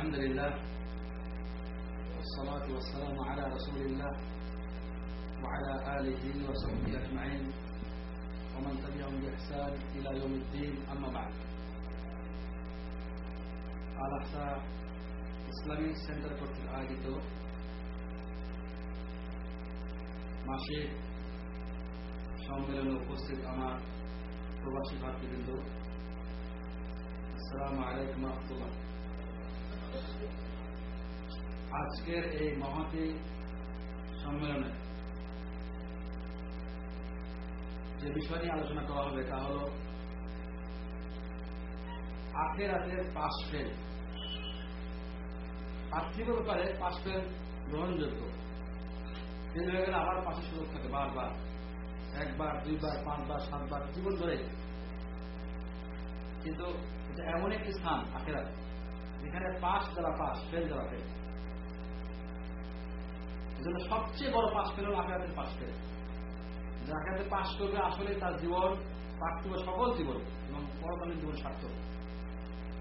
الحمد لله والصلاة والسلام على رسول الله وعلى آله وصحبه أجمعين ومن تبعهم بإحسان إلى يوم الدين أما بعد আলাসা Islamic centre কর্তৃক আয়োজিত মাসিক সম্মেলনে উপস্থিত আমার প্রবাসী ভাতৃবৃন্দ আসসালামু আলাইকুম রহমতুল্লাহ আজকের এই মহাতি সম্মেলনে যে বিষয় নিয়ে আলোচনা করা হবে তা হল আখের আখের পাশ ফেল পার্থিব ব্যাপারে পাশ ফেল গ্রহণযোগ্য। ফেল হয়ে গেলে আবার পাশে সুযোগ থাকে বারবার। একবার, দুইবার, পাঁচবার, সাতবার, জীবন ধরে কিন্তু এটা এমন একটি স্থান আখেরাত। যেখানে পাশ যারা পাস ফেল যারা ফেল। এজন্য সবচেয়ে বড় পাশ ফেল হল আখেরাতের পাশ ফেল। আখেরাতে পাশ করবে আসলে তার জীবন পার্থিব সকল জীবন এবং পরকালীন জীবন সার্থক।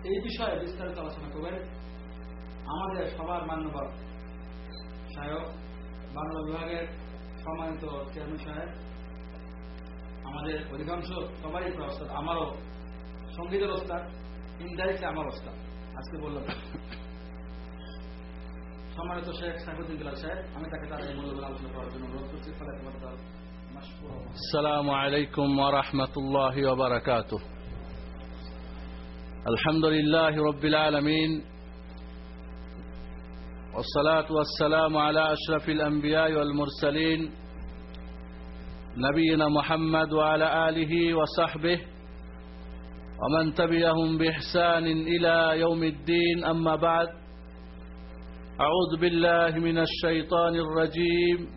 এই বিষয়ে বিস্তারিত আলোচনা করবেন আমাদের সবার মান্যবর সাহেব, বাংলা বিভাগের সম্মানিত চেয়ারম্যান সাহেব, আমাদের অধিকাংশ সবারই ওস্তাদ, আমারও সঙ্গীতের ওস্তাদ ইনডাইরেক্টলি আমার ওস্তাদ। আজকে বললাম সম্মানিত শেখ সাইফুদ্দিন বিলাল সাহেব আমি তাকে তার এই মূল্যবান আলোচনা করার জন্য অনুরোধ করছি ফলে তোমার السلام عليكم ورحمة الله وبركاته الحمد لله رب العالمين والصلاة والسلام على أشرف الأنبياء والمرسلين نبينا محمد وعلى آله وصحبه ومن تبعهم بإحسان إلى يوم الدين أما بعد أعوذ بالله من الشيطان الرجيم.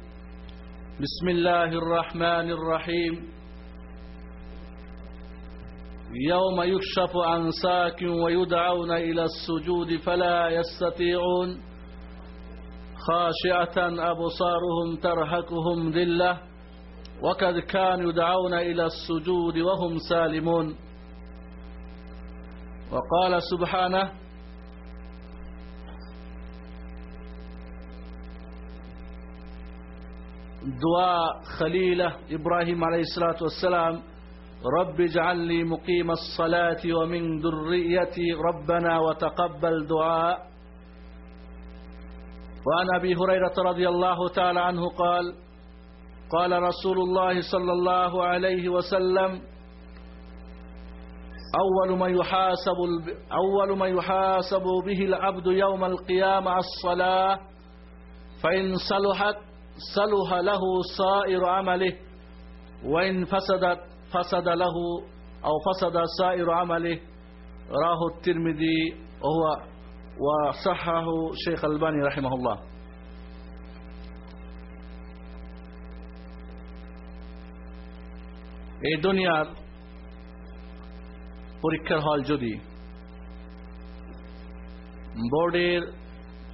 بسم الله الرحمن الرحيم. يوم يكشف عن ساك ويدعون إلى السجود فلا يستطيعون. خاشعة أبصارهم ترهكهم ذلة وقد كانوا يدعون إلى السجود وهم سالمون. وقال سبحانه دعاء خليلة إبراهيم عليه الصلاة والسلام رب اجعلني مقيم الصلاة ومن ذريتي ربنا وتقبل دعاء. وعن أبي هريرة رضي الله تعالى عنه قال قال رسول الله صلى الله عليه وسلم أول ما يحاسب أول ما يحاسب به العبد يوم القيامة الصلاة فإن صلحت صلح له سائر عمله وإن فسدت فسد له أو فسد سائر عمله راه الترمذي وهو وصحه شيخ الباني رحمه الله এই দুনিয়ার পরীক্ষার হল যদি বোর্ডের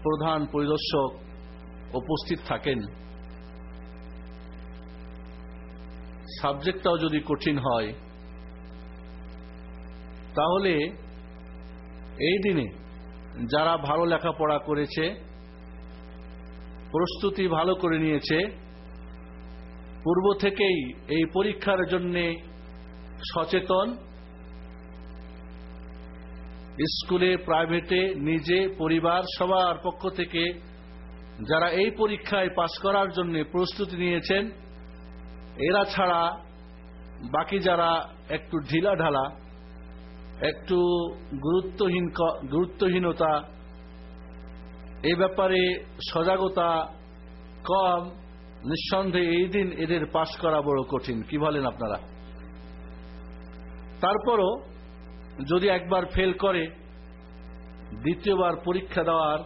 প্রধান পরিদর্শক উপস্থিত থাকেন, সাবজেক্টটাও যদি কঠিন হয়, তাহলে এই দিনে যারা ভালো লেখাপড়া করেছে, প্রস্তুতি ভালো করে নিয়েছে, পূর্ব থেকেই এই পরীক্ষার জন্য সচেতন স্কুলে, প্রাইভেটে, নিজে, পরিবার, সবার পক্ষ থেকে যারা এই পরীক্ষায় পাশ করার জন্য প্রস্তুতি নিয়েছেন, এরা ছাড়া বাকি যারা একটু ঢিলা ঢালা একটু গুরুত্বহীন গুরুত্বহীনতা, এ ব্যাপারে সজাগতা কম, নিঃসন্দেহে এই দিন এদের পাশ করা বড় কঠিন। কি বলেন আপনারা? তারপরও যদি একবার ফেল করে, দ্বিতীয়বার পরীক্ষা দেওয়ার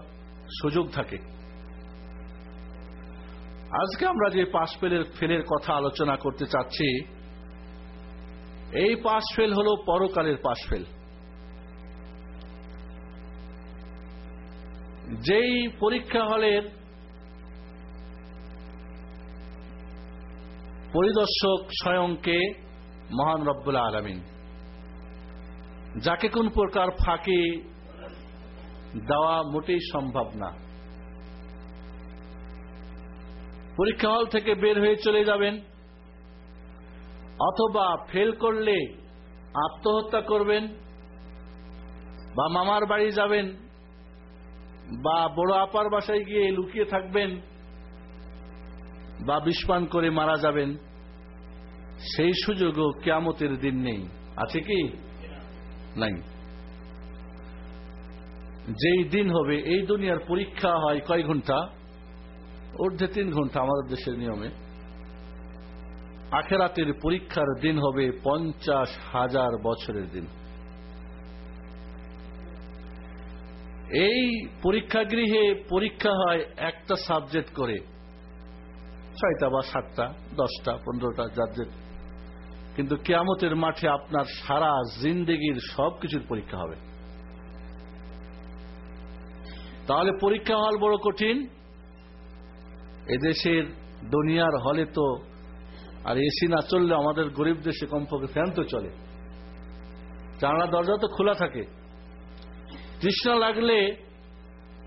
সুযোগ থাকে। আজকে আমরা যে পাশ ফেলের ফেলের কথা আলোচনা করতে চাচ্ছি, এই পাশ ফেল হল পরকালের পাশ ফেল যেই পরীক্ষা হলের পরিদর্শক স্বয়ংকে মহান রব্বুল আলমিন যাকে কোন প্রকার ফাঁকি দেওয়া মোটেই সম্ভব না। পরীক্ষা হল থেকে বের হয়ে চলে যাবেন, অথবা ফেল করলে আত্মহত্যা করবেন, বা মামার বাড়ি যাবেন, বা বড় আপার বাসায় গিয়ে লুকিয়ে থাকবেন, বা বিস্পান করে মারা যাবেন, সেই সুযোগও কেয়ামতের দিন নেই। আছে কি? নাই যেই দিন হবে, এই দুনিয়ার পরীক্ষা হয় কয় ঘণ্টা? ঊর্ধ্বে তিন ঘণ্টা আমাদের দেশের নিয়মে। আখেরাতের পরীক্ষার দিন হবে পঞ্চাশ হাজার বছরের দিন। এই পরীক্ষাগৃহে পরীক্ষা হয় একটা সাবজেক্ট করে। ছয়টা বা সাতটা, দশটা, পনেরোটা যাদের কিন্তু কেয়ামতের মাঠে আপনার সারা জিন্দেগির সব কিছুর পরীক্ষা হবে। তাহলে পরীক্ষা হল বড় কঠিন। এদেশের দুনিয়ার হলে তো আর এসি না চললে আমাদের গরিব দেশে কমপক্ষে ফ্যান তো চলে। জানলা দরজা তো খোলা থাকে। তৃষ্ণা লাগলে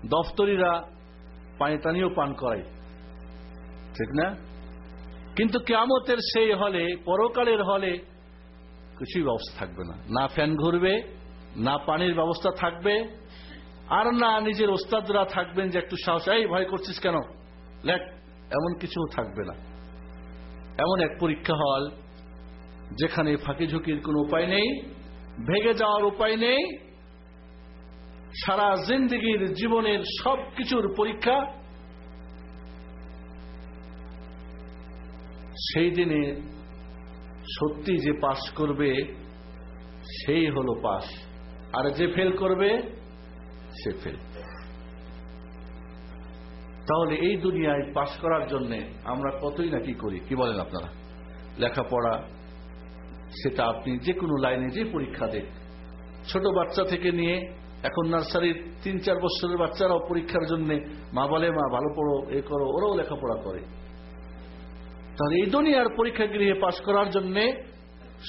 দফতরিরা পানি টানিও পান করায়। ঠিক না? কিন্তু কেয়ামতের সেই হলে, পরকালের হলে কিছুই ব্যবস্থা থাকবে না। না ফ্যান ঘুরবে, না পানির ব্যবস্থা থাকবে, আর না নিজের ওস্তাদরা থাকবেন যে একটু সাহস, এই ভয় করছিস কেন? লেখ এমন কিছু থাকবে না। এমন এক পরীক্ষা হল, যেখানে ফাঁকি ঝুঁকির কোনো উপায় নেই, ভেগে যাওয়ার উপায় নেই, সারা জিন্দগির জীবনের সব কিছুর পরীক্ষা সেই দিনে সত্যি যে পাশ করবে, সেই হলো পাশ আর যে ফেল করবে, সে ফেল তাহলে এই দুনিয়ায় পাশ করার জন্য আমরা কতই না কি করি? কি বলেন আপনারা? লেখাপড়া, সেটা আপনি যে কোনো লাইনে যে পরীক্ষা দেন ছোট বাচ্চা থেকে নিয়ে এখন নার্সারির তিন চার বছরের বাচ্চারাও পরীক্ষার জন্য মা বলে, মা ভালো পড়ো, এ করো। ওরাও লেখাপড়া করে। তাহলে এই দুনিয়ার পরীক্ষা গৃহে পাশ করার জন্য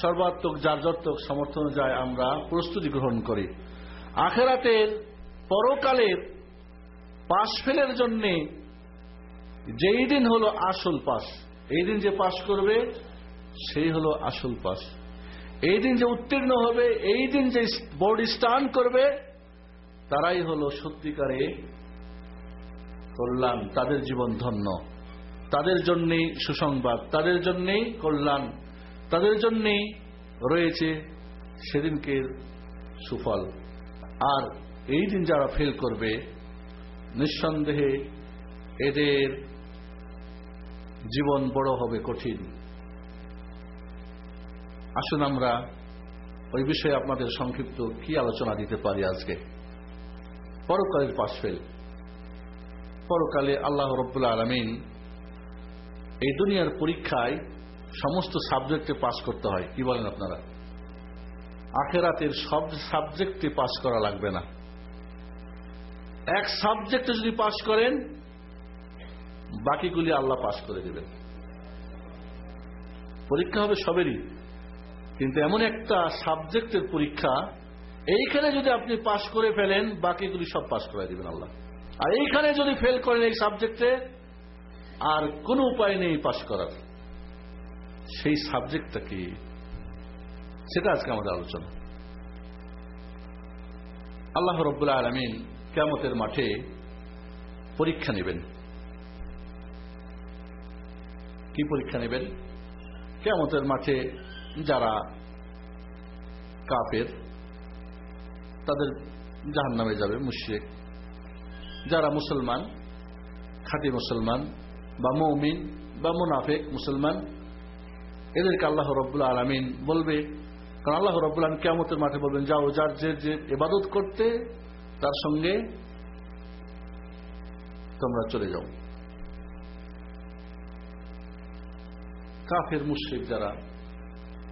সর্বাত্মক যার্যাত্মক সমর্থন যায় আমরা প্রস্তুতি গ্রহণ করি। আখেরাতের পরকালের পাশ ফেলের জন্য যেই দিন হলো আসল পাস এই দিন যে পাশ করবে সেই হলো আসল পাস এই দিন যে উত্তীর্ণ হবে, এই দিন যে বোর্ড স্টান করবে, তারাই হলো সত্যিকারে কল্যাণ, তাদের জীবন ধন্য। তাদের জন্যেই সুসংবাদ, তাদের জন্যেই কল্যাণ, তাদের জন্যেই রয়েছে সেদিনকে সুফল। আর এই দিন যারা ফেল করবে, নিঃসন্দেহে এদের জীবন বড় হবে কঠিন। আসুন আমরা ওই বিষয়ে আপনাদের সংক্ষিপ্ত কি আলোচনা দিতে পারি আজকে? পরকালের পাশ ফেল পরকালে আল্লাহ রব্বুল্লা আলমিন এই দুনিয়ার পরীক্ষায় সমস্ত সাবজেক্টে পাশ করতে হয়। কি বলেন আপনারা? আখেরাতের সব সাবজেক্টে পাশ করা লাগবে না। এক সাবজেক্টে যদি পাশ করেন, বাকিগুলি আল্লাহ পাশ করে দেবেন। পরীক্ষা হবে সবেরই। কিন্তু এমন একটা সাবজেক্টের পরীক্ষা, এইখানে যদি আপনি পাশ করে ফেলেন, বাকিগুলি সব পাশ করে দিবেন আল্লাহ। আর এইখানে যদি ফেল করেন এই সাবজেক্টে আর কোনো উপায় নেই পাশ করার। সেই সাবজেক্টটা কি সেটা আজকে আমাদের আলোচনা। আল্লাহ রব্বুল্লাহ আলমিন কেমতের মাঠে পরীক্ষা নেবেন। কি পরীক্ষা নেবেন? কেমতের মাঠে যারা কাপের তাদের জাহান নামে যাবে মুশ্রিক। যারা মুসলমান, খাঁটি মুসলমান বা মৌমিন বা মুনাফেক, মুসলমান, এদেরকে আল্লাহ রব্বুল্লা আলমিন বলবে। কারণ আল্লাহ রব্বুল আলম কেমতের মাঠে বলবেন, যাও, যার যে যে এবাদত করতে, তার সঙ্গে তোমরা চলে যাও। কাফের, মুশ্রিক যারা,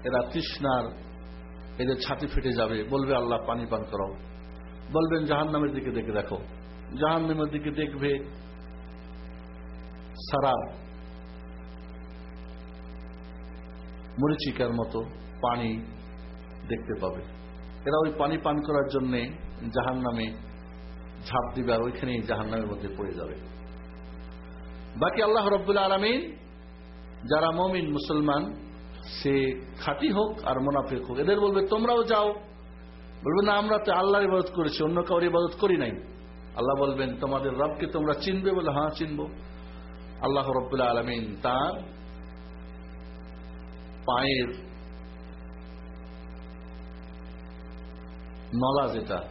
এরা তৃষ্ণার এদের ছাতি ফেটে যাবে। বলবে, আল্লাহ, পানি পান করাও। বলবেন জাহান নামের দিকে দেখে দেখো। জাহান নামের দিকে দেখবে সারা মরিচিকার মতো পানি দেখতে পাবে। এরা ওই পানি পান করার জন্য জাহান নামে ঝাঁপ দিবে আর ওইখানেই জাহান্নামের মধ্যে পড়ে যাবে। বাকি আল্লাহ রব্বুল আলমিন যারা মমিন, মুসলমান, সে খাঁটি হোক আর মোনাফেক হোক, এদের বলবে, তোমরাও যাও। বলবে, না, আমরা তো আল্লাহর ইবাদত করেছি, অন্য কাউর ইবাদত করি নাই। আল্লাহ বলবেন, তোমাদের রবকে তোমরা চিনবে? বলে হ্যাঁ চিনব। আল্লাহ রব্বুল্লাহ আলমিন তার পায়ের নলা যেটা,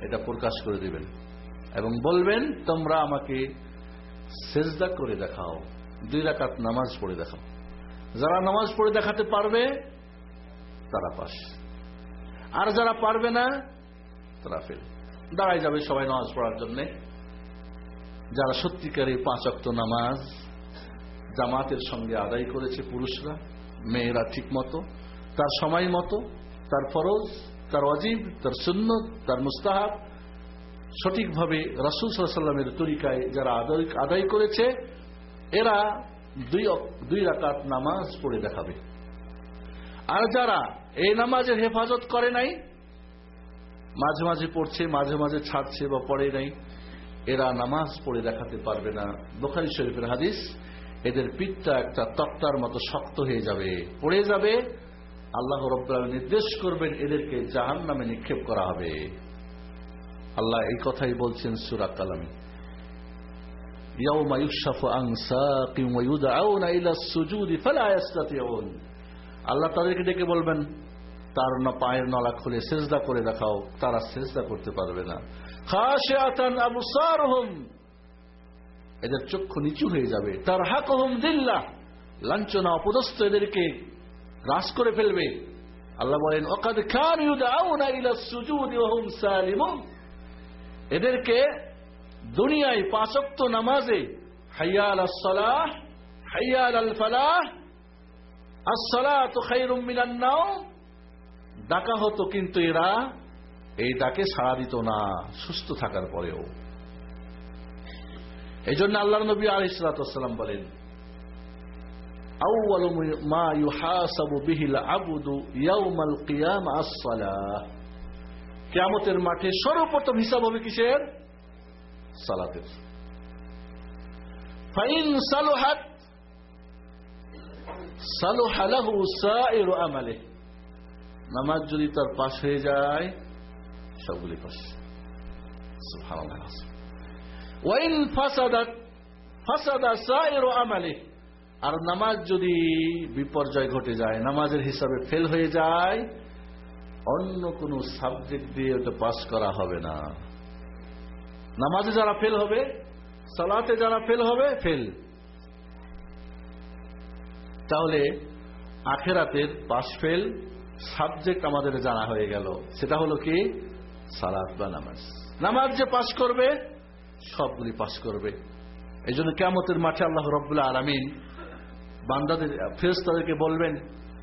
এটা প্রকাশ করে দিবেন এবং বলবেন, তোমরা আমাকে সেজদা করে দেখাও, দুই রাকাত নামাজ পড়ে দেখাও। যারা নামাজ পড়ে দেখাতে পারবে, তারা পাস আর যারা পারবে না, তারা ফেল। দাঁড়াই যাবে সবাই নামাজ পড়ার জন্য। যারা সত্যিকারী পাঁচ অক্ত নামাজ জামাতের সঙ্গে আদায় করেছে, পুরুষরা, মেয়েরা ঠিক মতো তার সময় মতো, তার ফরজ, তার অজিব তার সুন্নত, তার মুস্তাহাব, সঠিকভাবে রাসুল সাল্লামের তরিকায় যারা আদায় আদায় করেছে, এরা দুই দুই রাকাত নামাজ পড়ে দেখাবে। আর যারা এই নামাজের হেফাজত করে নাই, মাঝে মাঝে পড়ছে, মাঝে মাঝে ছাড়ছে বা পড়ে নাই এরা নামাজ পড়ে দেখাতে পারবে না। বোখারি শরীফের হাদিস, এদের পিঠটা একটা তক্তার মতো শক্ত হয়ে যাবে, পড়ে যাবে। আল্লাহ রব্বাল নির্দেশ করবেন এদেরকে জাহান নামে নিক্ষেপ করা হবে। আল্লাহ এই কথাই বলছেন সুরাত কালামে। আল্লাহ তাদেরকে ডেকে বলবেন, তার পায়ের নলা খুলে সেজদা করে দেখাও, তারা সেজদা করতে পারবে না। এদের চক্ষু নিচু হয়ে যাবে। তার হাকহুম দিল্লাহ লাঞ্ছনা অপদস্থ এদেরকে গ্রাস করে ফেলবে। আল্লাহ বলেন, ওকাদ খান এদেরকে দুনিয়ায় পাঁচক্ত নামাজে হাইয়াল আসসালাহ, হাইয়াল আল মিনান নাওম। ডাকা হতো কিন্তু এরা এই তাকে সাড়া দিত না, সুস্থ থাকার পরেও। এই জন্য আল্লাহ নবী আল ইসলাতাম বলেন কেমতের মাঠে সর্বপ্রথম হিসাব হবে কিসের? সালাতের। ফাইন সালোহাত সালোহালাহু আমালে নামাজ যদি তার পাশ হয়ে যায় সবগুলি আমালে। আর নামাজ যদি বিপর্যয় ঘটে যায়, নামাজের হিসাবে ফেল হয়ে যায়, অন্য কোন সাবজেক্ট দিয়ে ওটা পাস করা হবে না। নামাজে যারা ফেল হবে, সালাতে যারা ফেল হবে, ফেল। তাহলে আখেরাতের পাস ফেল, সাবজেক্ট আমাদের জানা হয়ে গেল। সেটা হলো কি? সালাত বা নামাজ। নামাজ যে পাশ করবে, সবগুলি পাশ করবে। এই জন্য কেমতের মাঠে আল্লাহ রব্বুল্লাহ আলমিন বান্দাদের ফেরস্তাদেরকে বলবেন,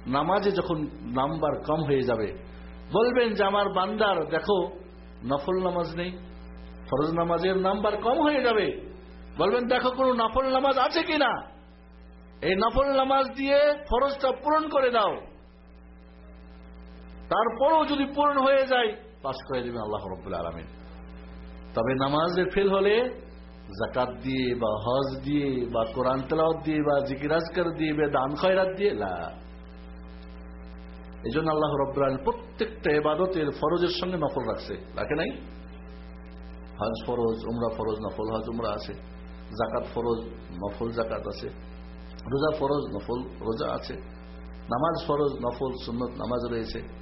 নামাজে যখন নাম্বার কম হয়ে যাবে, বলবেন যে আমার বান্দার, দেখো, নফল নামাজ নেই, ফরজ নামাজের নাম্বার কম হয়ে যাবে। বলবেন, দেখো, কোনো নফল নামাজ আছে কিনা এই নফল নামাজ দিয়ে ফরজটা পূরণ করে দাও। তারপরও যদি পূরণ হয়ে যায় পাশ করে দেবেন আল্লাহ রব্বুল আলমিন। তবে নামাজের ফেল হলে জাকাত দিয়ে বা হজ দিয়ে বা কোরআন তেলাওয়াত দিয়ে বা জিকিরাজকার দিয়ে বা দান খয়রাত দিয়ে, লা। এই জন্য আল্লাহ রব্বুল প্রত্যেকটা এবাদতের ফরজের সঙ্গে নফল রাখছে। রাখে নাই? হজ ফরজ, উমরা ফরজ, নফল হজ, উমরা আছে। জাকাত ফরজ, নফল জাকাত আছে। রোজা ফরজ, নফল রোজা আছে। নামাজ ফরজ, নফল, সুন্নত নামাজ রয়েছে।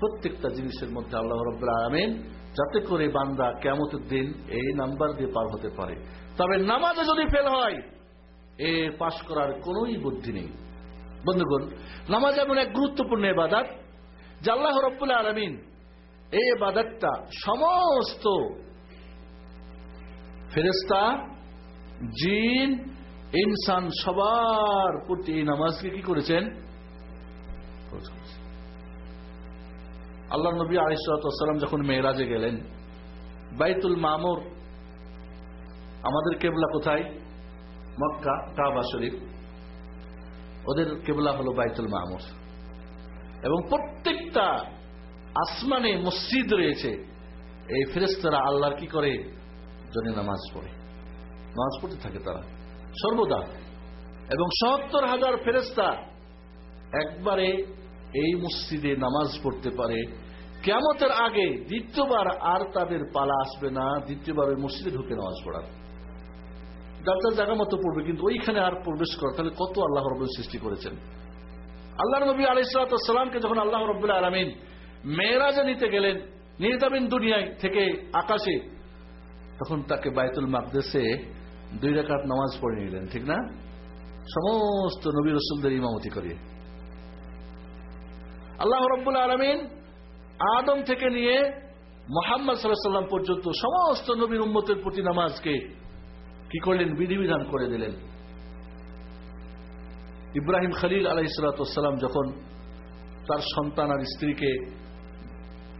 প্রত্যেকটা জিনিসের মধ্যে আল্লাহ রব্বুল আলমিন যাতে করে বান্দা কেমতের দিন এই নাম্বার দিয়ে পার হতে পারে। তবে নামাজে যদি ফেল হয়, এ পাশ করার কোন বুদ্ধি নেই। বন্ধুগণ, নামাজ এমন এক গুরুত্বপূর্ণ এবাদাত যে আল্লাহ রব্বুল আলমিন এই এবাদাতটা সমস্ত ফেরেস্তা জিন, ইনসান সবার প্রতি এই নামাজকে কি করেছেন। আল্লাহ নবী আলিসাল্লাম যখন মেয়েরাজে গেলেন, বাইতুল মামুর, আমাদের কেবলা কোথায়? মক্কা, কাবা শরীফ। ওদের কেবলা হলো বাইতুল মামুর। এবং প্রত্যেকটা আসমানে মসজিদ রয়েছে। এই ফেরেস্তারা আল্লাহর কি করে? জনে নামাজ পড়ে। নামাজ পড়তে থাকে তারা। সর্বদা। এবং সত্তর হাজার ফেরেস্তা একবারে এই মসজিদে নামাজ পড়তে পারে। কেমতের আগে দ্বিতীয়বার আর তাদের পালা আসবে না, দ্বিতীয়বার ওই মসজিদে ঢুকে নামাজ পড়ার। যার জায়গা মতো পড়বে, কিন্তু ওইখানে আর প্রবেশ করা, তাহলে কত আল্লাহ রব সৃষ্টি করেছেন। আল্লাহ নবী আলাইসালামকে যখন আল্লাহ রবাহ আলমিন মেয়েরাজে নিতে গেলেন, নির্দাবিন দুনিয়ায় থেকে আকাশে, তখন তাকে বায়তুল মাকদেশে দুই রেখাত নামাজ পড়ে নিলেন, ঠিক না? সমস্ত নবী রসুলদের ইমামতি করিয়ে। আল্লাহ রব্বুল আলমিন আদম থেকে নিয়ে মোহাম্মদ সাল্লাম পর্যন্ত সমস্ত নবীর উম্মতের প্রতি নামাজকে কি করলেন? বিধিবিধান করে দিলেন। ইব্রাহিম খলিল আলাইসালাম যখন তার সন্তান আর স্ত্রীকে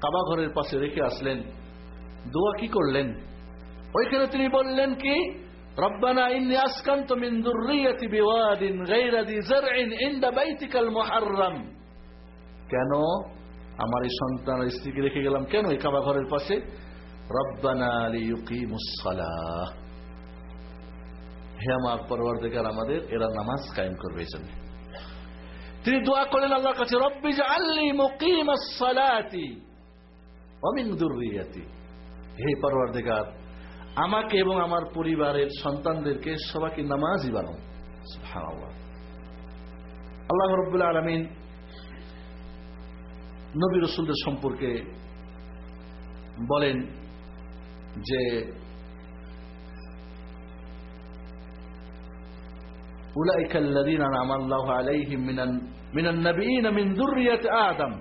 কাবাঘরের পাশে রেখে আসলেন, দোয়া কি করলেন? ওইখানে তিনি বললেন কি, রব্বানা ইন্নি আসকান্ত দুররিয়াতি বিওয়াদিন গায়রা দি জারইন ইনদা বাইতিকাল মুহাররাম। কেন আমার এই সন্তান স্ত্রীকে রেখে গেলাম কেন এই কাবা ঘরের পাশে? হে আমার পরবর্তীকার আমাদের, এরা নামাজ কায়েম করবে এই জন্য। তিনি দোয়া করলেন আল্লাহর কাছে, রব্বি আল্লি মুকিম অমিন দুর্রিয়াতি। হে পরবর্তীকার, আমাকে এবং আমার পরিবারের সন্তানদেরকে সবাইকে নামাজই বানাও। আল্লাহ রব্বুল্লাহ আলমিন নবী রসুলদের সম্পর্কে বলেন যে أولئك الذين أنعم الله عليهم من من النبيين من ذرية آدم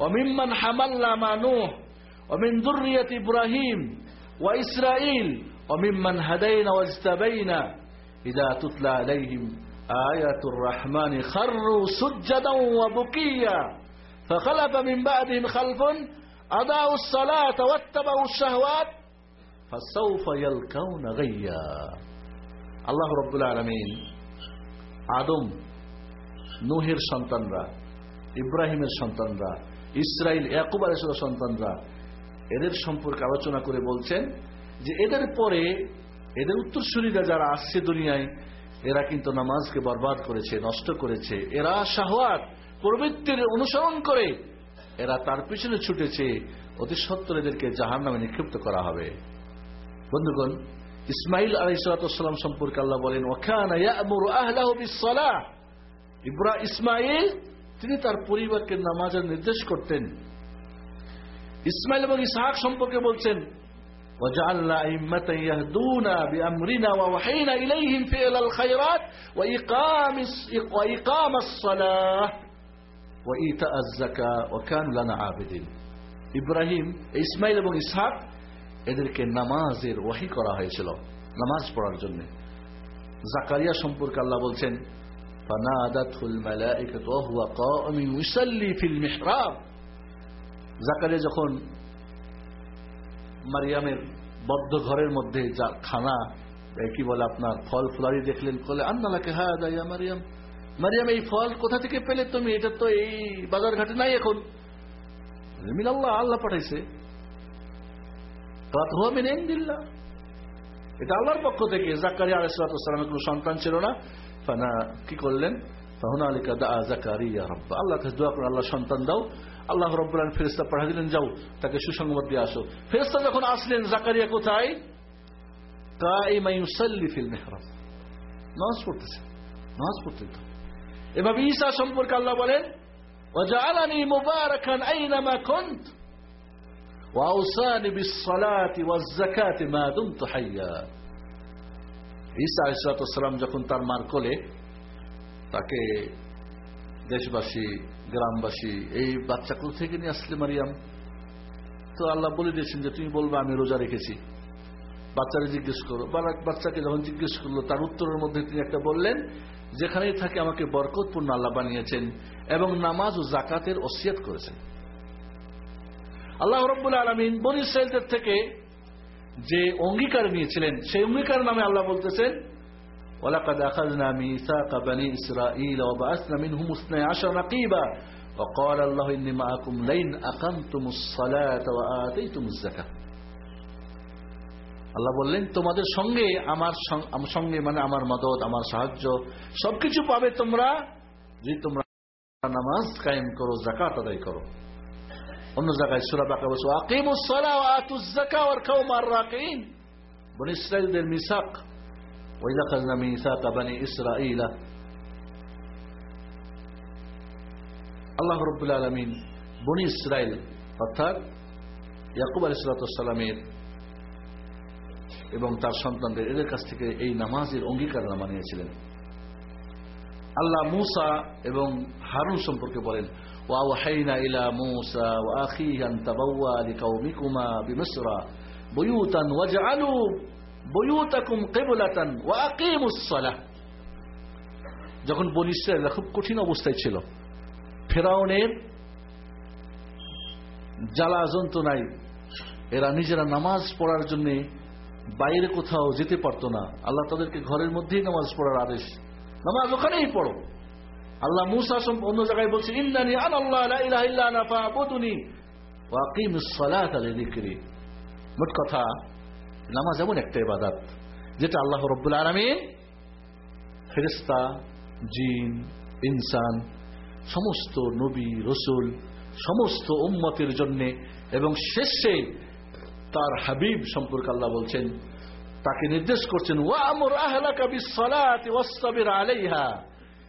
وممن حملنا مع نوح ومن ذرية إبراهيم وإسرائيل وممن هدينا واجتبينا إذا تتلى عليهم آيات الرحمن خروا سجدا وبكيا فخلف من بعدهم خلف أضاعوا الصلاة واتبعوا الشهوات فسوف يلقون غيا الله رب العالمين আদম নুহের সন্তানরা ইব্রাহিমের সন্তানরা ইসরায়েল ইয়াকুব আলাইসাল্লাহ সন্তানরা এদের সম্পর্কে আলোচনা করে বলছেন যে এদের পরে এদের উত্তরসূরীরা যারা আসছে দুনিয়ায় এরা কিন্তু নামাজকে বরবাদ করেছে নষ্ট করেছে এরা শাহওয়াত প্রবৃত্তির অনুসরণ করে এরা তার পিছনে ছুটেছে অতি সত্তর এদেরকে জাহান নামে নিক্ষিপ্ত করা হবে বন্ধুগণ ইসমাইল আলাইসালাম সম্পর্কে আল্লাহ বলেন ইব্রা ইসমাইল তিনি তার পরিবারকে নামাজের নির্দেশ করতেন ইসমাইল এবং ইসহাক সম্পর্কে বলছেন وجعلنا أئمة يهدون بأمرنا ووحينا إليهم فعل الخيرات وإقام وإقام الصلاة وإيتاء الزكاة وكانوا لنا عابدين إبراهيم إسماعيل এবং ইসহাক এদেরকে নামাজের ওয়াহি করা হয়েছিল নামাজ পড়ার জন্য জাকারিয়া সম্পর্কে আল্লাহ বলছেন জাকারিয়া যখন মারিয়ামের বদ্ধ ঘরের মধ্যে যা খানা কি বলে আপনার ফল ফুলারি দেখলেন বলে আন্নালাকে হ্যাঁ দাইয়া মারিয়াম মারিয়াম, এই ফল কোথা থেকে পেলে তুমি? এটা তো এই বাজার ঘাটে নাই এখন। মিনাল্লাহ, আল্লাহ পাঠাইছে। এটা আল্লাহর পক্ষ থেকে। জাকারি আলাইসালামের কোন সন্তান ছিল না। কি করলেন? তখন আলিকা দা জাকারিয়া আল্লাহ আল্লাহ সন্তান দাও। আল্লাহ রব্বুল ফেরেস্তা পাঠা দিলেন, যাও, তাকে সুসংবাদ দিয়ে আসো। ফেরেস্তা যখন আসলেন, জাকারিয়া কোথায়? ফিল মেহরাব। নামাজ পড়তেছে। নামাজ পড়তে এভাবে ঈসা সম্পর্কে আল্লাহ বলেন وجعلني مباركا أينما كنت وأوصاني بالصلاة والزكاة ما دمت حيا ঈসা আলিসালাম যখন তার মার কোলে তাকে দেশবাসী গ্রামবাসী এই বাচ্চা কোল থেকে নিয়ে আসলে মারিয়াম তো আল্লাহ বলে দিয়েছেন যে তুমি বলবে আমি রোজা রেখেছি বাচ্চারা জিজ্ঞেস করো বাচ্চাকে যখন জিজ্ঞেস করলো তার উত্তরের মধ্যে তিনি একটা বললেন যেখানেই থাকে আমাকে বরকতপূর্ণ আল্লাহ বানিয়েছেন এবং নামাজ ও জাকাতের ওসিয়ত করেছেন আল্লাহ রব্বুল আলমিন বন ইসরায়েলদের থেকে যে অঙ্গীকার নিয়েছিলেন সেই অঙ্গীকার নামে আল্লাহ বলতেছেন ولقد أخذنا ميثاق بني إسرائيل وبعثنا منهم اثني عشر نقيبا وقال الله إني معكم لئن أقمتم الصلاة وآتيتم الزكاة আল্লাহ বললেন, তোমাদের সঙ্গে আমার সঙ্গে মানে আমার মদত, আমার সাহায্য, সবকিছু পাবে তোমরা যদি তোমরা নামাজ কায়েম করো জাকাত আদায় করো। অন্য জায়গায় সুরা বাঁকা মার রাকিন। বনি ইসরাঈলদের মিসাক ওয়াইদা খাযনা মিসাকা বনি আল্লাহ রাব্বুল আলামিন বনি ইসরাইল অর্থাৎ ইয়াকুব আলাইহিসসালামের এবং তার সন্তানদের এদের কাছ থেকে এই নামাজের অঙ্গীকার মানিয়েছিলেন আল্লাহ মুসা এবং হারুন সম্পর্কে বলেন, ওয়াওহাইনা ইলা মুসা ওয়া আখিহি আন তাবাওয়া লিকাউমিকুমা বিমিসরা বুয়ুতান ওয়াজআলু বুয়ুতাকুম কিবলাতান ওয়া আকিমুস সালাহ। যখন বনি ইসরায়েলরা খুব কঠিন অবস্থায় ছিল, ফেরাউনের জ্বালা যন্ত্রণায় এরা নিজেরা নামাজ পড়ার জন্য বাইরে কোথাও যেতে পারতো না। আল্লাহ তাদেরকে ঘরের মধ্যেই নামাজ পড়ার আদেশ। নামাজ ওখানেই পড়ো। আল্লাহ মুসা অন্য জায়গায় বলছে ইন্দানি আনা মোট কথা, নামাজ এমন একটা ইবাদত, যেটা আল্লাহ রব্বুল আলামিন ফেরেশতা, জিন, ইনসান, সমস্ত নবী, রসুল, সমস্ত উম্মতের জন্যে এবং শেষে তার হাবিব সম্পর্কে আল্লাহ বলছেন, তাকে নির্দেশ করছেন ওয়ামুর আহলাকা বিসসালাতি ওয়াসতাবির আলাইহা।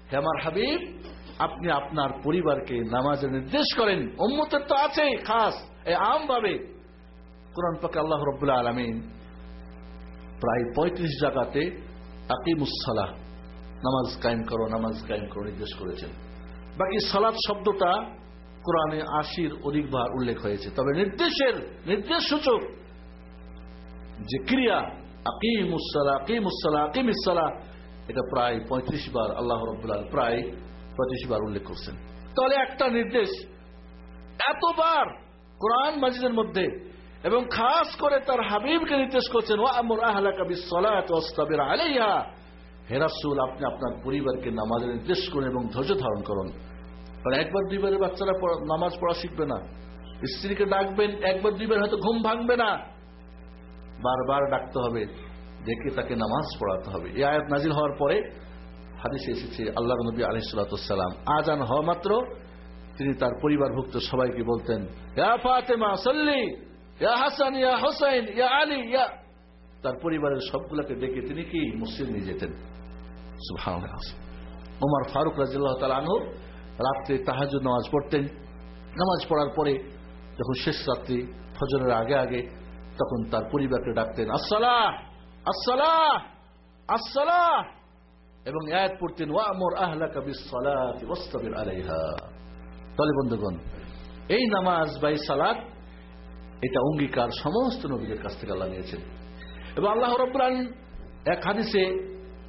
হে আমার হাবিব, আপনি আপনার পরিবারকে নামাজের নির্দেশ করেন, উম্মতের তো আছে খাস আম ভাবে। কোরআন পাকে আল্লাহ রব্বুল্লাহ আলামিন প্রায় পঁয়ত্রিশ জায়গাতে আকিমুসসালাহ, নামাজ কায়েম করো, নামাজ কায়েম করো নির্দেশ করেছেন। বাকি সালাদ শব্দটা কোরআনে আশির অধিকবার উল্লেখ হয়েছে। তবে নির্দেশের, নির্দেশ সূচক যে ক্রিয়া আকিম উসালা আকিম উসালা আকিম ইসালা এটা প্রায় পঁয়ত্রিশ বার আল্লাহ রব্বুল্লাহ প্রায় পঁয়ত্রিশ বার উল্লেখ করছেন। তাহলে একটা নির্দেশ এতবার কোরআন মাজিদের মধ্যে এবং খাস করে তার হাবিবকে নির্দেশ করছেন ও আমর আহলাকা বিসসালাত ওয়াসতাবির আলাইহা। হে রাসূল, আপনি আপনার পরিবারকে নামাজের নির্দেশ করুন এবং ধৈর্য ধারণ করুন। কারণ একবার দুইবারে বাচ্চারা নামাজ পড়া শিখবে না। স্ত্রীকে ডাকবেন, একবার দুইবার হয়তো ঘুম ভাঙবে না। বারবার ডাকতে হবে ডেকে তাকে নামাজ পড়াতে হবে। এই আয়াত নাজিল হওয়ার পরে হাদিসে এসেছে আল্লাহ নবী আলহিসাল্লাম আজান হওয়া মাত্র তিনি তার পরিবারভুক্ত সবাইকে বলতেন তার পরিবারের সবগুলোকে ডেকে তিনি কি? মসজিদ নিয়ে যেতেন। ওমর ফারুক রাজিল্লাহ তালা আনহু রাত্রে তাহাজ নামাজ পড়তেন। নামাজ পড়ার পরে যখন শেষ রাত্রি ফজরের আগে আগে তখন তার পরিবারকে ডাকতেন, আসসালাহ আসসালাহ আসসালাহ। এবং আয়াত পড়তেন, ওয়ামর আহলাকা বিসসালাতি ওয়াসতাবির আলাইহা। তাহলে বন্ধুগণ, এই নামাজ বা এই সালাত, এটা অঙ্গীকার সমস্ত নবীদের কাছ থেকে আল্লাহ নিয়েছেন। এবং আল্লাহ রব্বুল এক হাদিসে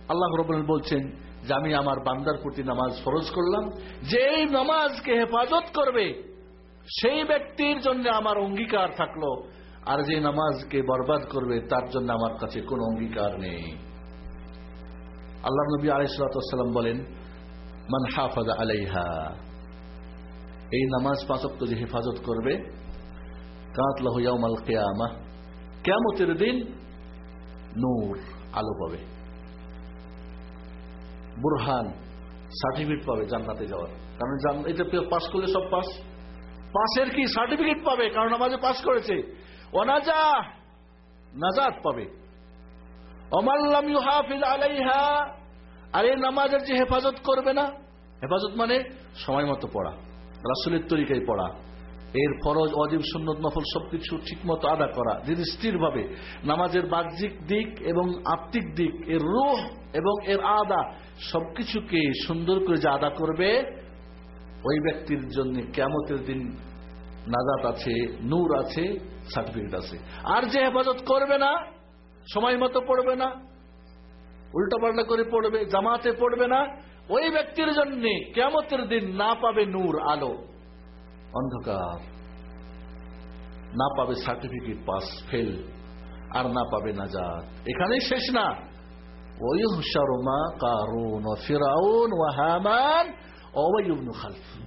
আল্লাহ রব্বুল বলছেন যে আমি আমার বান্দার প্রতি নামাজ ফরজ করলাম যে এই নামাজকে হেফাজত করবে, সেই ব্যক্তির জন্য আমার অঙ্গীকার থাকল। আর যে নামাজকে বরবাদ করবে, তার জন্য আমার কাছে কোনো অঙ্গীকার নেই। আল্লাহ নবী আলাইসালাম বলেন, মান হাফাজ আলাইহা। এই নামাজ পাঁচক্ত যে হেফাজত করবে কাতলাহ ইয়াউমাল কিয়ামা, কেয়ামতের দিন নূর আলো পাবে। বুরহান সার্টিফিকেট পাবে জান্নাতে যাওয়ার। কারণ এটা পাস করলে সব পাস। পাসের কি সার্টিফিকেট পাবে? কারণ আমাদের পাস করেছে। অনাজা নাজাত পাবে। অমাল্লাম ইউহাফিজ আলাইহা। আর নামাজের যে হেফাজত করবে না? হেফাজত মানে সময় মতো পড়া। রাসুলের তরিকায় পড়া। এর ফরজ অজীব সুন্নত, নফল সবকিছু ঠিকমতো আদা করা। যদি স্থির ভাবে নামাজের বাহ্যিক দিক এবং আত্মিক দিক, এর রুহ এবং এর আদা সবকিছুকে সুন্দর করে যে আদা করবে, ওই ব্যক্তির জন্য কেমতের দিন নাজাত আছে, নূর আছে, সার্টিফিকেট আছে। আর যে হেফাজত করবে না, সময় মতো পড়বে না, উল্টাপাল্টা করে পড়বে, জামাতে পড়বে না, ওই ব্যক্তির জন্য কেমতের দিন না পাবে নূর, আলো। অন্ধকার। না পাবে সার্টিফিকেট পাস ফেল আর না পাবে নাজাত। এখানেই শেষ না। ওই কারুন ও ফিরাউন ও হামান অবৈবনু খালফ।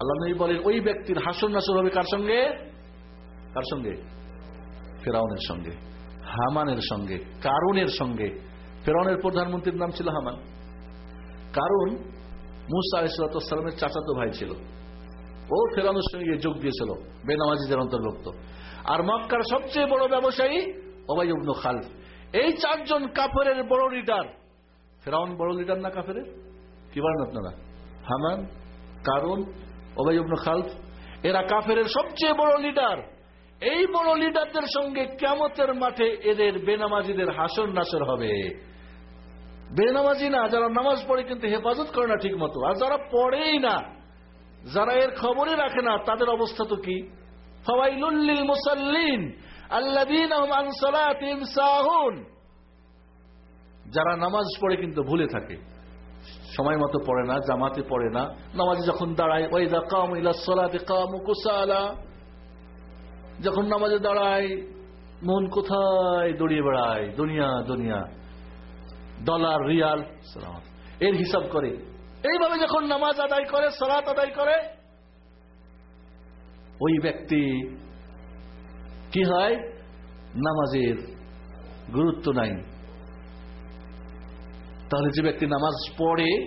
আল্লাহ নবী বলেন, ওই ব্যক্তির হাসন নাসর হবে কার সঙ্গে? কার সঙ্গে? ফেরাউনের সঙ্গে, হামানের সঙ্গে, কারুনের সঙ্গে। ফেরাউনের প্রধানমন্ত্রীর নাম ছিল হামান। কারণ মুসা আলাইসালামের চাচাতো ভাই ছিল। ও ফেরানোর সঙ্গে যোগ দিয়েছিল বেনামাজিদের অন্তর্ভুক্ত আর মক্কার সবচেয়ে বড় ব্যবসায়ী ওবাইবন খালফ এই চারজন কাফের বড় লিডার ফেরাউন বড় লিডার না কাফের কি বলেন আপনারা? হামান কারণ ওবাইবন খালফ এরা কাফের সবচেয়ে বড় লিডার এই বড় লিডারদের সঙ্গে কেমতের মাঠে এদের বেনামাজিদের হাসর নাসর হবে। বেনামাজি না, যারা নামাজ পড়ে কিন্তু হেফাজত করে না ঠিক মতো আর যারা পড়েই না যারা এর খবরই রাখে না, তাদের অবস্থা তো কি? ফওয়াইলুল্লিল মুসাল্লিন যারা নামাজ পড়ে কিন্তু ভুলে থাকে। সময় মতো পড়ে না, জামাতে পড়ে না। নামাজে যখন দাঁড়ায় কামু কামু যখন নামাজে দাঁড়ায়, মন কোথায় দড়িয়ে বেড়ায়? দুনিয়া দুনিয়া। ডলার, রিয়াল এর হিসাব করে। এইভাবে যখন নামাজ আদায় করে, সালাত আদায় করে, ওই ব্যক্তি কি হয়? নামাজের গুরুত্ব নাই। তাহলে যে ব্যক্তি নামাজ পড়ে,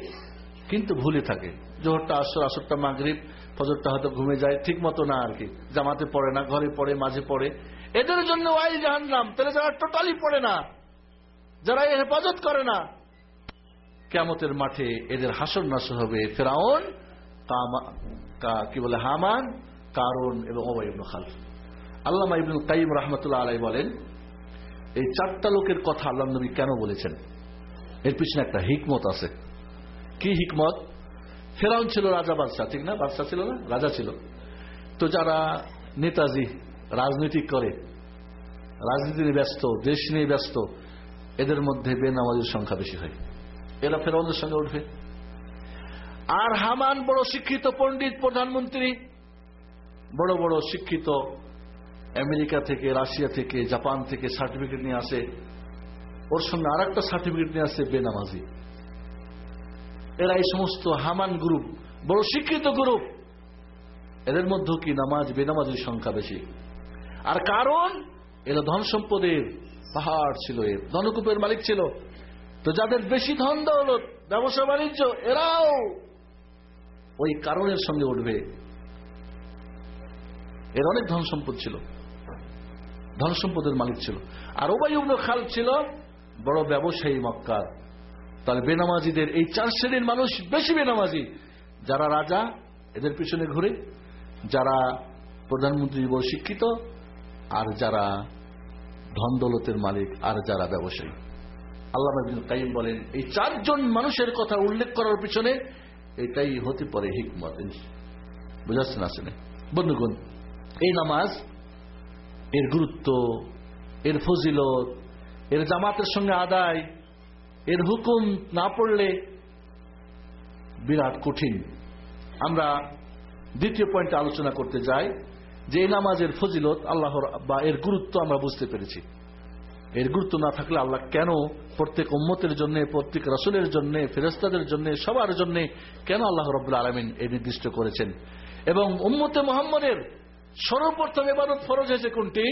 কিন্তু ভুলে থাকে। জোহরটা, আসর, আসরটা, মাগরিব, ফজরটা হয়তো ঘুমে যায় ঠিক মতো না আর কি। জামাতে পড়ে না, ঘরে পড়ে, মাঝে পড়ে। এদের জন্য ওয়াই জাহান্নাম। তাহলে যারা টোটালি পড়ে না, যারা হেফাজত করে না কেমতের মাঠে এদের হাসর নাশ হবে ফেরাউন কি বলে, হামান কারণ এবং ওবাইবন খালফ। আল্লাহ ইবনুল কাইম রহমতুল্লাহ আলাই বলেন, এই চারটা লোকের কথা আল্লাহ নবী কেন বলেছেন? এর পিছনে একটা হিকমত আছে। কি হিকমত? ফেরাউন ছিল রাজা বাদশাহ ঠিক না? বাদশাহ ছিল না? রাজা ছিল। তো যারা নেতাজি রাজনীতি করে, রাজনীতি ব্যস্ত, দেশ নিয়ে ব্যস্ত, এদের মধ্যে বেনামাজির সংখ্যা বেশি হয়। এরা ফেরাউনের সঙ্গে উঠবে। আর হামান বড় শিক্ষিত পণ্ডিত প্রধানমন্ত্রী, বড় বড় শিক্ষিত আমেরিকা থেকে, রাশিয়া থেকে, জাপান থেকে সার্টিফিকেট নিয়ে আসে। ওর সঙ্গে আর একটা সার্টিফিকেট নিয়ে আসে বেনামাজি। এরা এই সমস্ত হামান গ্রুপ, বড় শিক্ষিত গ্রুপ। এদের মধ্যে কি নামাজ, বেনামাজির সংখ্যা বেশি? আর কারণ, এরা ধন সম্পদের পাহাড় ছিল এর, ধনকূপের মালিক ছিল। তো যাদের বেশি ধন দৌলত ব্যবসা, বাণিজ্য, এরাও ওই কারণের সঙ্গে উঠবে। এর অনেক ধন সম্পদ ছিল। ধন সম্পদের মালিক ছিল। আর ওবাইবন খাল ছিল বড় ব্যবসায়ী মক্কার তাহলে বেনামাজিদের, এই চার শ্রেণির মানুষ বেশি বেনামাজি। যারা রাজা, এদের পিছনে ঘুরে। যারা প্রধানমন্ত্রী শিক্ষিত আর যারা ধন দৌলতের মালিক, আর যারা ব্যবসায়ী। আল্লাহ কাইম বলেন, এই চারজন মানুষের কথা উল্লেখ করার পিছনে এটাই হতে পারে হিকমত। বুঝাচ্ছেন আসলে? বন্ধুগণ, এই নামাজ এর গুরুত্ব, এর ফজিলত, এর জামাতের সঙ্গে আদায়, এর হুকুম না পড়লে বিরাট কঠিন। আমরা দ্বিতীয় পয়েন্টে আলোচনা করতে যাই যে এই নামাজের ফজিলত আল্লাহর বা এর গুরুত্ব আমরা বুঝতে পেরেছি। এর গুরুত্ব না থাকলে আল্লাহ কেন প্রত্যেক উম্মতের জন্য, প্রত্যেক রসুলের জন্য ফেরস্তাদের জন্য, সবার জন্য কেন আল্লাহ রব্লা আলমিন এই নির্দিষ্ট করেছেন? এবং উম্মতে মোহাম্মদের সর্বপ্রথম এবাদত ফরজ হয়েছে কোনটি?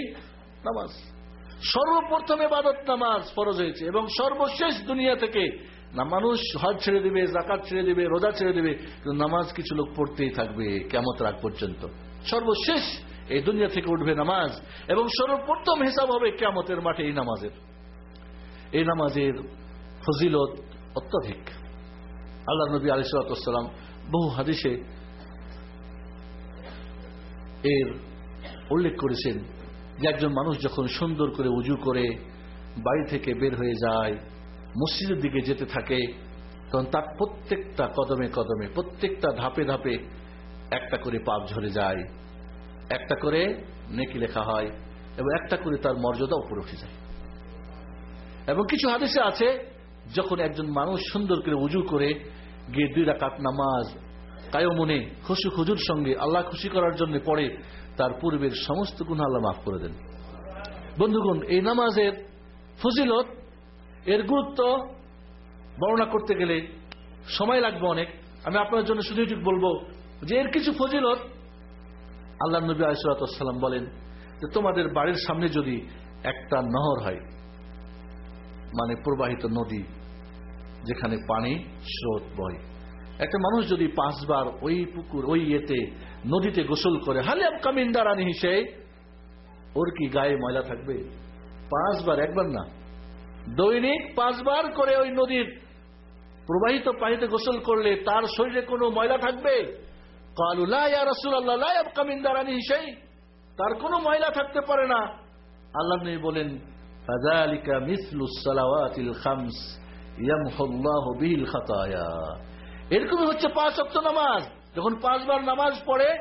নামাজ। সর্বপ্রথম এবাদত নামাজ ফরজ হয়েছে এবং সর্বশেষ দুনিয়া থেকে না, মানুষ হজ ছেড়ে দিবে জাকাত ছেড়ে দিবে, রোজা ছেড়ে দিবে, কিন্তু নামাজ কিছু লোক পড়তেই থাকবে কেমত রাগ পর্যন্ত। সর্বশেষ এই দুনিয়া থেকে উঠবে নামাজ, এবং সর্বপ্রথম হিসাব হবে কেমতের মাঠে এই নামাজের। এই নামাজের ফজিলত অত্যধিক। আল্লাহ নবী আলিসাল্লাম বহু হাদিসে এর উল্লেখ করেছেন যে একজন মানুষ যখন সুন্দর করে উজু করে বাড়ি থেকে বের হয়ে যায়, মসজিদের দিকে যেতে থাকে, তখন তার প্রত্যেকটা কদমে কদমে, প্রত্যেকটা ধাপে ধাপে একটা করে পাপ ঝরে যায়। একটা করে নেকি লেখা হয় এবং একটা করে তার মর্যাদা উপরে উঠে যায়। এবং কিছু হাদিসে আছে, যখন একজন মানুষ সুন্দর করে উজু করে গিয়ে দুই রাকাত নামাজ কায়মনে খুশি খুজুর সঙ্গে আল্লাহ খুশি করার জন্য পড়ে, তার পূর্বের সমস্ত গুণ আল্লাহ মাফ করে দেন। বন্ধুগণ, এই নামাজের ফজিলত, এর গুরুত্ব বর্ণনা করতে গেলে সময় লাগবে অনেক। আমি আপনার জন্য শুধু বলব যে, এর কিছু ফজিলত আল্লাহ নবী আলিসাল্লাম বলেন যে তোমাদের বাড়ির সামনে যদি একটা নহর হয় মানে প্রবাহিত নদী, যেখানে পানি স্রোত বয়, একটা মানুষ যদি পাঁচবার ওই পুকুর, ওই ইয়েতে, নদীতে গোসল করে হালিয়াম কামিন্দারানি হিসেবে ওর কি গায়ে ময়লা থাকবে? পাঁচবার, একবার না। দৈনিক পাঁচবার করে ওই নদীর প্রবাহিত পানিতে গোসল করলে তার শরীরে কোনো ময়লা থাকবে? তার কোনো ময়লা থাকতে পারে না। আল্লাহ বলেন সালাওয়াতিল খামস এরকমই হচ্ছে পাঁচ ওয়াক্ত নামাজ। যখন পাঁচবার নামাজ পড়ে,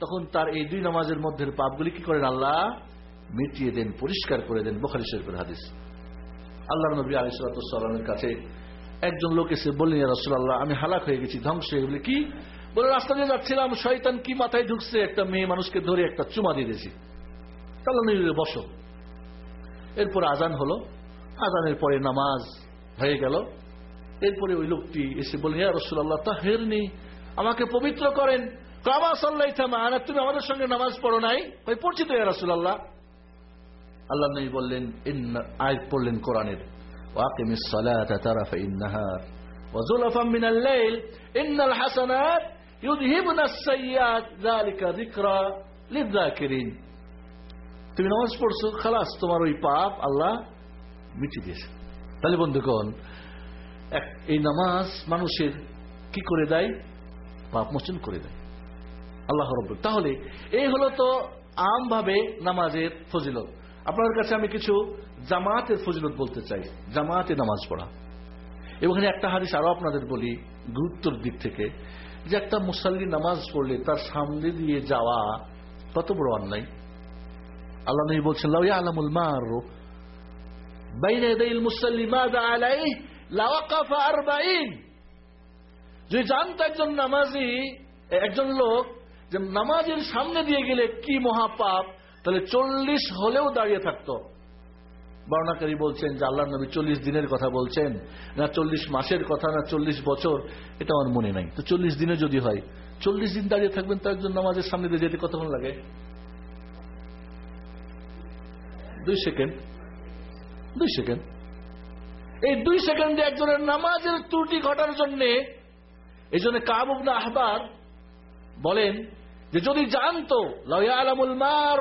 তখন তার এই দুই নামাজের মধ্যে পাপগুলি কি করেন আল্লাহ? মিটিয়ে দেন, পরিষ্কার করে দেন, বোখারি শরীফের হাদিস। আল্লাহ নবী আলিসালামের কাছে একজন লোক এসে বললেন রসুল্লাহ আমি হালাক হয়ে গেছি, ধ্বংস হয়ে বলে, কি? বলে, রাস্তা দিয়ে যাচ্ছিলাম, শয়তান কি মাথায় ঢুকছে? একটা মেয়ে মানুষকে ধরে একটা চুমা দিয়ে দিয়েছি। তাহলে নিজে বসো। এরপর আজান হলো। আজানের পরে নামাজ হয়ে গেল। এরপরে ওই লোকটি এসে বললেন হ্যাঁ রসুল্লাহ তা হেরনি আমাকে পবিত্র করেন। কামা সাল্লাই থামা তুমি আমাদের সঙ্গে নামাজ পড়ো নাই? ওই পরিচিত রসুল্লাহ আল্লাহ নবী বললেন আয় পড়লেন কোরআনের। ওয়াকিমিস সালাত তারাফা ইন্নাহার ওয়া জুলাফাম মিনাল লাইল। ইন্নাল হাসানাত يذهبن السيئات ذلك ذكرى للذاكرين তুমি নামাজ পড়ছো খালাস তোমার ওই পাপ আল্লাহ মিটিয়ে দিয়েছে তাহলে বন্ধুগণ এক- এই নামাজ মানুষের কি করে দেয় পাপ মোচন করে দেয় আল্লাহ রব তাহলে এই হলো তো আমভাবে নামাজের ফজিলত আপনার কাছে আমি কিছু জামাতের ফজিলত বলতে চাই জামাতে নামাজ পড়া এবং এখানে একটা হাদিস আরো আপনাদের বলি গুরুত্বর দিক থেকে যে একটা মুসাল্লি নামাজ পড়লে তার সামনে দিয়ে যাওয়া কত বড় অন্যায়। আল্লাহ নবী বলছেন, লাউ ইয়ালামুল মারু, বাইনা ইয়াদাইল মুসাল্লি মাযা আলাইহি লাওয়াকাফা 40 যদি জানতো একজন নামাজি, একজন লোক যে নামাজের সামনে দিয়ে গেলে কি মহাপাপ, তাহলে চল্লিশ হলেও দাঁড়িয়ে থাকতো। বর্ণাকারী বলছেন যে আল্লাহ নবী চল্লিশ দিনের কথা বলছেন, না চল্লিশ মাসের কথা, না চল্লিশ বছর, এটা আমার মনে নাই। তো চল্লিশ দিনে যদি হয়, চল্লিশ দিন দাঁড়িয়ে থাকবেন তো একজন নামাজের সামনে দিয়ে যেতে কতক্ষণ লাগে? দুই সেকেন্ড। দুই সেকেন্ড। এই দুই সেকেন্ডে একজনের নামাজের ত্রুটি ঘটার জন্যে, এই জন্য কাবুবনা আহবার বলেন যে, যদি জানতো লয়া আলামুল মার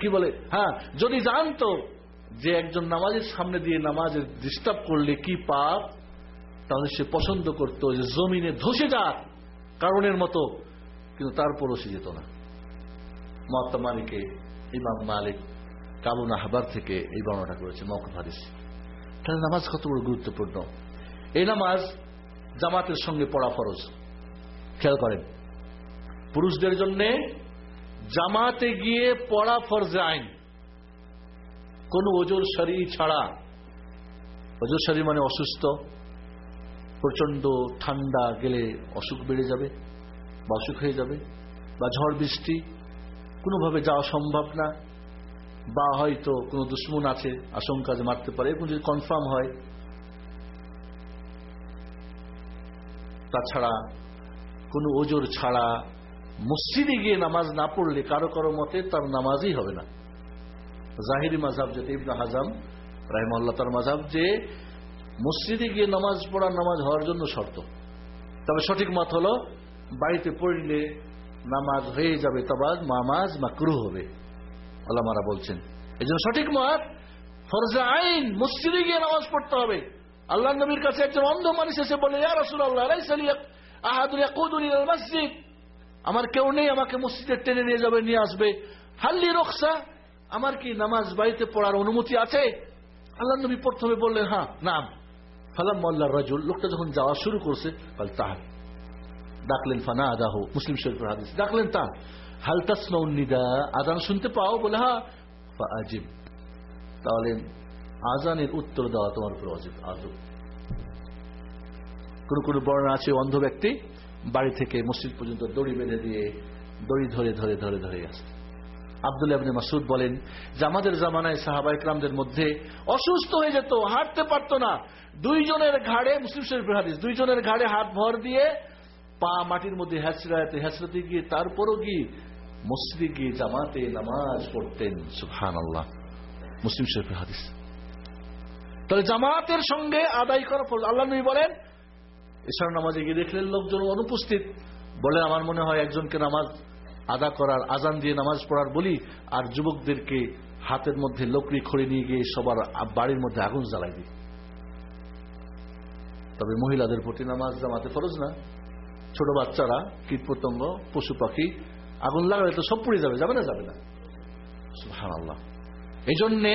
কি বলে? হ্যাঁ যদি জানতো যে একজন নামাজের সামনে দিয়ে নামাজের ডিস্টার্ব করলে কি পাপ, তাহলে সে পছন্দ করতো যে জমিনে ধসে যাক কারণের মতো, কিন্তু তারপরও সে যেত না। মহাত্মা মালিকে ইমাম মালিক কাবুন আহবার থেকে এই বর্ণনা করেছে মৌকুফ হাদিস। তাহলে নামাজ কত বড় গুরুত্বপূর্ণ? এই নামাজ জামাতের সঙ্গে পড়া ফরজ। খেয়াল করেন, পুরুষদের জন্য জামাতে গিয়ে পড়া ফরজ আইন। কোন ওজোর শরীর ছাড়া। ওজোর শরীর মানে অসুস্থ। প্রচণ্ড ঠান্ডা গেলে অসুখ বেড়ে যাবে বা অসুখ হয়ে যাবে বা ঝড় বৃষ্টি। কোনোভাবে যাওয়া সম্ভব না বা হয়তো কোনো দুশ্মন আছে, আশঙ্কা যে মারতে পারে, এরকম যদি কনফার্ম হয়। তাছাড়া কোনো ওজোর ছাড়া মসজিদে গিয়ে নামাজ না পড়লে কারও কারও মতে তার নামাজই হবে না। জাহিরি মাঝাব যেটা ইবনা হাজাম রাহিমাল্লাহ তার মাঝাব যে মসজিদে গিয়ে নামাজ পড়া নামাজ হওয়ার জন্য শর্ত। তবে সঠিক মত হলো, বাড়িতে পড়লে নামাজ হয়ে যাবে তবে নামাজ মাকরু হবে। আল্লামারা বলছেন। এই জন্য সঠিক মত, ফরজা আইন, মসজিদে গিয়ে নামাজ পড়তে হবে। আল্লাহ নবীর কাছে একজন অন্ধ মানুষ এসে বলে, ইয়া রাসূলুল্লাহ লাইসা লি আহাদুন ইয়াকুদুনি ইলাল মসজিদ। আমার কেউ নেই, আমাকে মসজিদে টেনে নিয়ে যাবে, নিয়ে আসবে। হাল্লি রক্সা আমার কি নামাজ বাড়িতে পড়ার অনুমতি আছে? আল্লাহ নবী প্রথমে বললেন হ্যাঁ নাম। ফালাম মোল্লা রাজুল, লোকটা যখন যাওয়া শুরু করছে তাহার। ডাকলেন, ফানা আদাহ, মুসলিম শরীফের হাদিস। ডাকলেন তা হালতাস নিদা? আজান শুনতে পাও? বলে হ্যাঁ। আজিব তাহলে আজানের উত্তর দেওয়া তোমার উপর অজিব, আজব। কোন কোন আছে, অন্ধ ব্যক্তি? বাড়ি থেকে মসজিদ পর্যন্ত দড়ি বেঁধে দিয়ে, দড়ি ধরে ধরে ধরে ধরে আসে আব্দুল আবনে মাসুদ বলেন যে আমাদের জামানায় সাহাবা ইকরামদের মধ্যে অসুস্থ হয়ে যেত, হাঁটতে পারতো না। দুইজনের ঘাড়ে, মুসলিম শরীফের হাদিস, দুইজনের ঘাড়ে হাত ভর দিয়ে পা মাটির মধ্যে হ্যাচড়াতে হ্যাচড়াতে গিয়ে, তারপরও কি মসজিদে গিয়ে জামাতে নামাজ পড়তেন সুহান আল্লাহ মুসলিম শরীফের হাদিস। তাহলে জামাতের সঙ্গে আদায় করা আল্লাহ নবী বলেন এছাড়া নামাজে গিয়ে দেখলেন লোকজন অনুপস্থিত। বলে আমার মনে হয় একজনকে নামাজ আদা করার আজান দিয়ে নামাজ পড়ার বলি আর যুবকদেরকে হাতের মধ্যে লকড়ি খড়ি নিয়ে গিয়ে সবার বাড়ির মধ্যে আগুন জ্বালাই দিই। তবে মহিলাদের প্রতি নামাজ জামাতে ফরজ না। ছোট বাচ্চারা, কীট পতঙ্গ, পশু পাখি, আগুন লাগালে তো সব পুড়ে যাবে যাবে না যাবে না। সুহান আল্লাহ এই জন্যে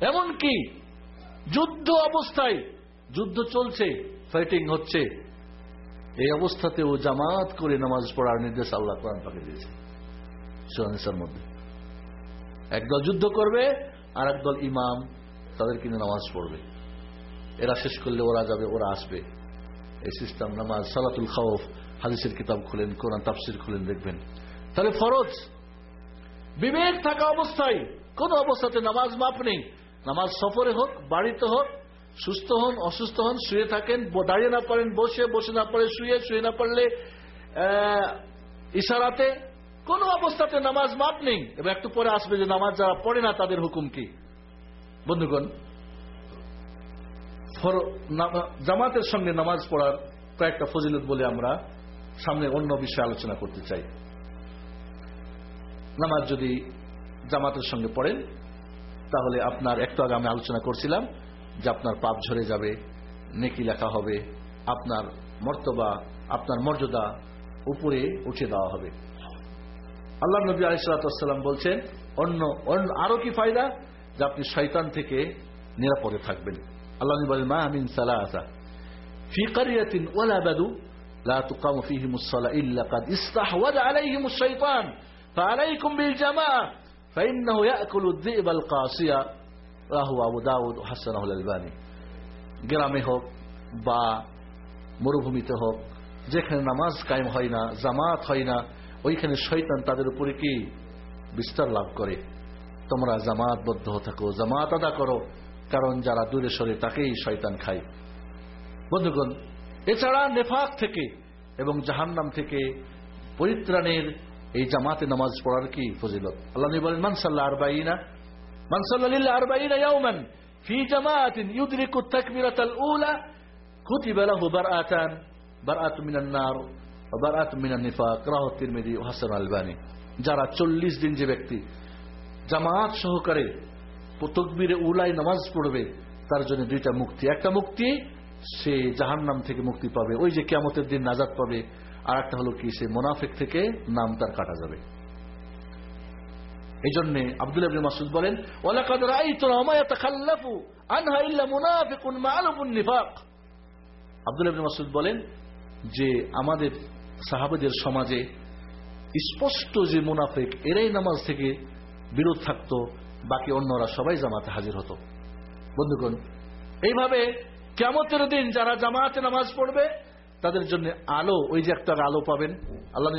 এমনকি যুদ্ধ অবস্থায়, যুদ্ধ চলছে ফাইটিং হচ্ছে, এই অবস্থাতেও জামাত করে নামাজ পড়ার নির্দেশ আল্লাহ কোরআন পাকে দিয়েছে সুহানিসার মধ্যে। একদল যুদ্ধ করবে আর একদল ইমাম তাদের কিন্তু নামাজ পড়বে। এরা শেষ করলে ওরা যাবে, ওরা আসবে। এই সিস্টেম নামাজ, সালাতুল খাউফ হাদিসের কিতাব খুলেন, কোরআন তাফসির খুলেন, দেখবেন। তাহলে ফরজ। বিবেক থাকা অবস্থায় কোন অবস্থাতে নামাজ মাপ নেই। নামাজ সফরে হোক, বাড়িতে হোক সুস্থ হন, অসুস্থ হন, শুয়ে থাকেন দাঁড়িয়ে না পারেন, বসে বসে না পারে, শুয়ে শুয়ে না পারলে ইশারাতে কোন অবস্থাতে নামাজ মাপ নেই। এবং একটু পরে আসবে যে নামাজ যারা পড়ে না, তাদের হুকুম কি? বন্ধুগণ জামাতের সঙ্গে নামাজ পড়ার কয়েকটা ফজিলত বলে আমরা সামনে অন্য বিষয়ে আলোচনা করতে চাই। নামাজ যদি জামাতের সঙ্গে পড়েন, তাহলে আপনার একটু আগে আমি আলোচনা করছিলাম যে আপনার পাপ ঝরে যাবে নেকি লেখা হবে আপনার মর্তবা আপনার মর্যাদা উপরে উঠে দেওয়া হবে আল্লাহ নবী আলিসাল্লাম বলছেন অন্য অন্য আরো কি ফায়দা যে আপনি শৈতান থেকে নিরাপদে থাকবেন আল্লাহ নবী বলেন মা আমিন সালাসা في قرية ولا بدو لا تقام فيهم الصلاة إلا قد استحوذ عليهم الشيطان فعليكم بالجماعة فإنه يأكل الذئب القاسية রাহু আবু দাউদ হাসান আলবানী। গ্রামে হোক বা মরুভূমিতে হোক, যেখানে নামাজ কায়েম হয় না, জামাত হয় না, ওইখানে শৈতান তাদের উপরে কি? বিস্তার লাভ করে। তোমরা জামাতবদ্ধ থাকো, জামাত আদা করো, কারণ যারা দূরে সরে তাকেই শয়তান খায়। বন্ধুগণ, এছাড়া নেফাক থেকে এবং জাহান্নাম থেকে পরিত্রাণের এই জামাতে নামাজ পড়ার কি ফজিলত? আল্লাহ বলেন মানসাল্লাহ আরবাইনা মানসাল্লাহ আরবাইনা ইয়াউমান في جماعة يدرك التكبيرة الأولى كتب له برأتان برأة من النار وبرأة من النفاق রাহ তিরমিজি ও হাসান আলবানী যারা চল্লিশ দিন যে ব্যক্তি জামাত সহকারে তকবিরে উলাই নামাজ পড়বে তার জন্য দুইটা মুক্তি একটা মুক্তি সে জাহান্নাম থেকে মুক্তি পাবে ওই যে কেমতের দিন নাজাদ পাবে আর একটা হলো কি সে মোনাফেক থেকে নাম তার কাটা যাবে এই জন্যে আব্দুল আবিন মাসুদ বলেন আব্দুল মাসুদ বলেন যে আমাদের সাহাবাদের সমাজে স্পষ্ট যে মুনাফিক, এরাই নামাজ থেকে বিরোধ থাকতো, বাকি অন্যরা সবাই জামাতে হাজির হতো। বন্ধুগণ, এইভাবে কেমতের দিন যারা জামাতে নামাজ পড়বে তাদের জন্য আলো, ওই যে একটা আলো পাবেন। আল্লাহ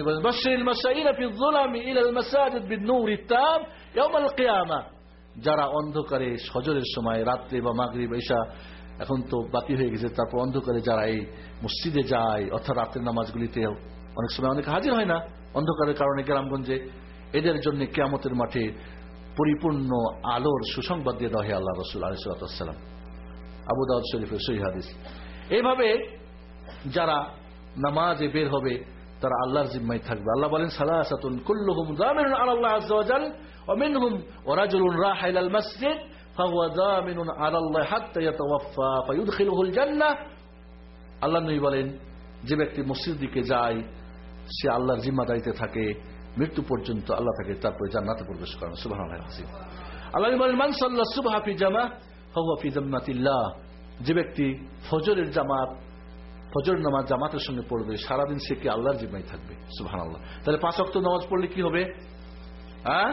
কিয়ামা। যারা অন্ধকারে সজরের সময়, রাত্রে বা মাগরিব ঈশা এখন তো বাতি হয়ে গেছে, তারপর অন্ধকারে যারা এই মসজিদে যায়, অর্থাৎ রাতের নামাজগুলিতে অনেক সময় অনেক হাজির হয় না, অন্ধকারের কারণে গ্রামগঞ্জে, এদের জন্য কেয়ামতের মাঠে পরিপূর্ণ আলোর সুসংবাদ দিয়ে দেওয়া হয় আল্লাহ রসুল আলিসাল্লাম আবু দাউদ শরীফের সহি হাদিস। এইভাবে যারা নামাজে বের হবে, তারা আল্লাহর জিম্মায় থাকবে। আল্লাহ বলেন মাসজিদ, ফাহুয়া আল্লাহ নবী বলেন, যে ব্যক্তি মসজিদ দিকে যায়, সে আল্লাহর জিম্মাদারিতে থাকে, মৃত্যু পর্যন্ত আল্লাহ তাকে তারপরে জান্নাতে প্রবেশ করেন। হাসিব। আল্লাহ বলেন সুবহা জামা ফি জান্নাতিল্লাহ। যে ব্যক্তি ফজরের জামাত ফজর নামাজ জামাতের সঙ্গে পড়বে, সারাদিন সে কি আল্লাহর জিম্মাই থাকবে? সুহান আল্লাহ তাহলে পাঁচ অক্ট নামাজ পড়লে কি হবে? হ্যাঁ?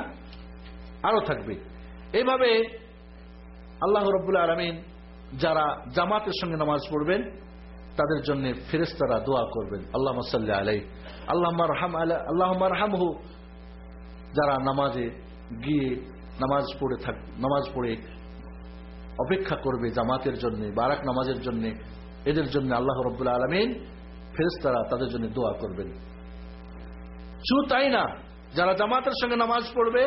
আরও থাকবে। এইভাবে আল্লাহ রব্বুল আলমিন যারা জামাতের সঙ্গে নামাজ পড়বেন, তাদের জন্য ফেরেস্তারা দোয়া করবেন। আল্লাহ সাল্লাহ আলাই আল্লাহ আল্লাহ রাহামহু যারা নামাজে গিয়ে নামাজ পড়ে থাক নামাজ পড়ে অপেক্ষা করবে জামাতের জন্য, বারাক নামাজের জন্য এদের জন্য আল্লাহ রব্বুল আলমিন ফেরেস্তারা তাদের জন্য দোয়া করবেন। শুধু তাই না, যারা জামাতের সঙ্গে নামাজ পড়বে,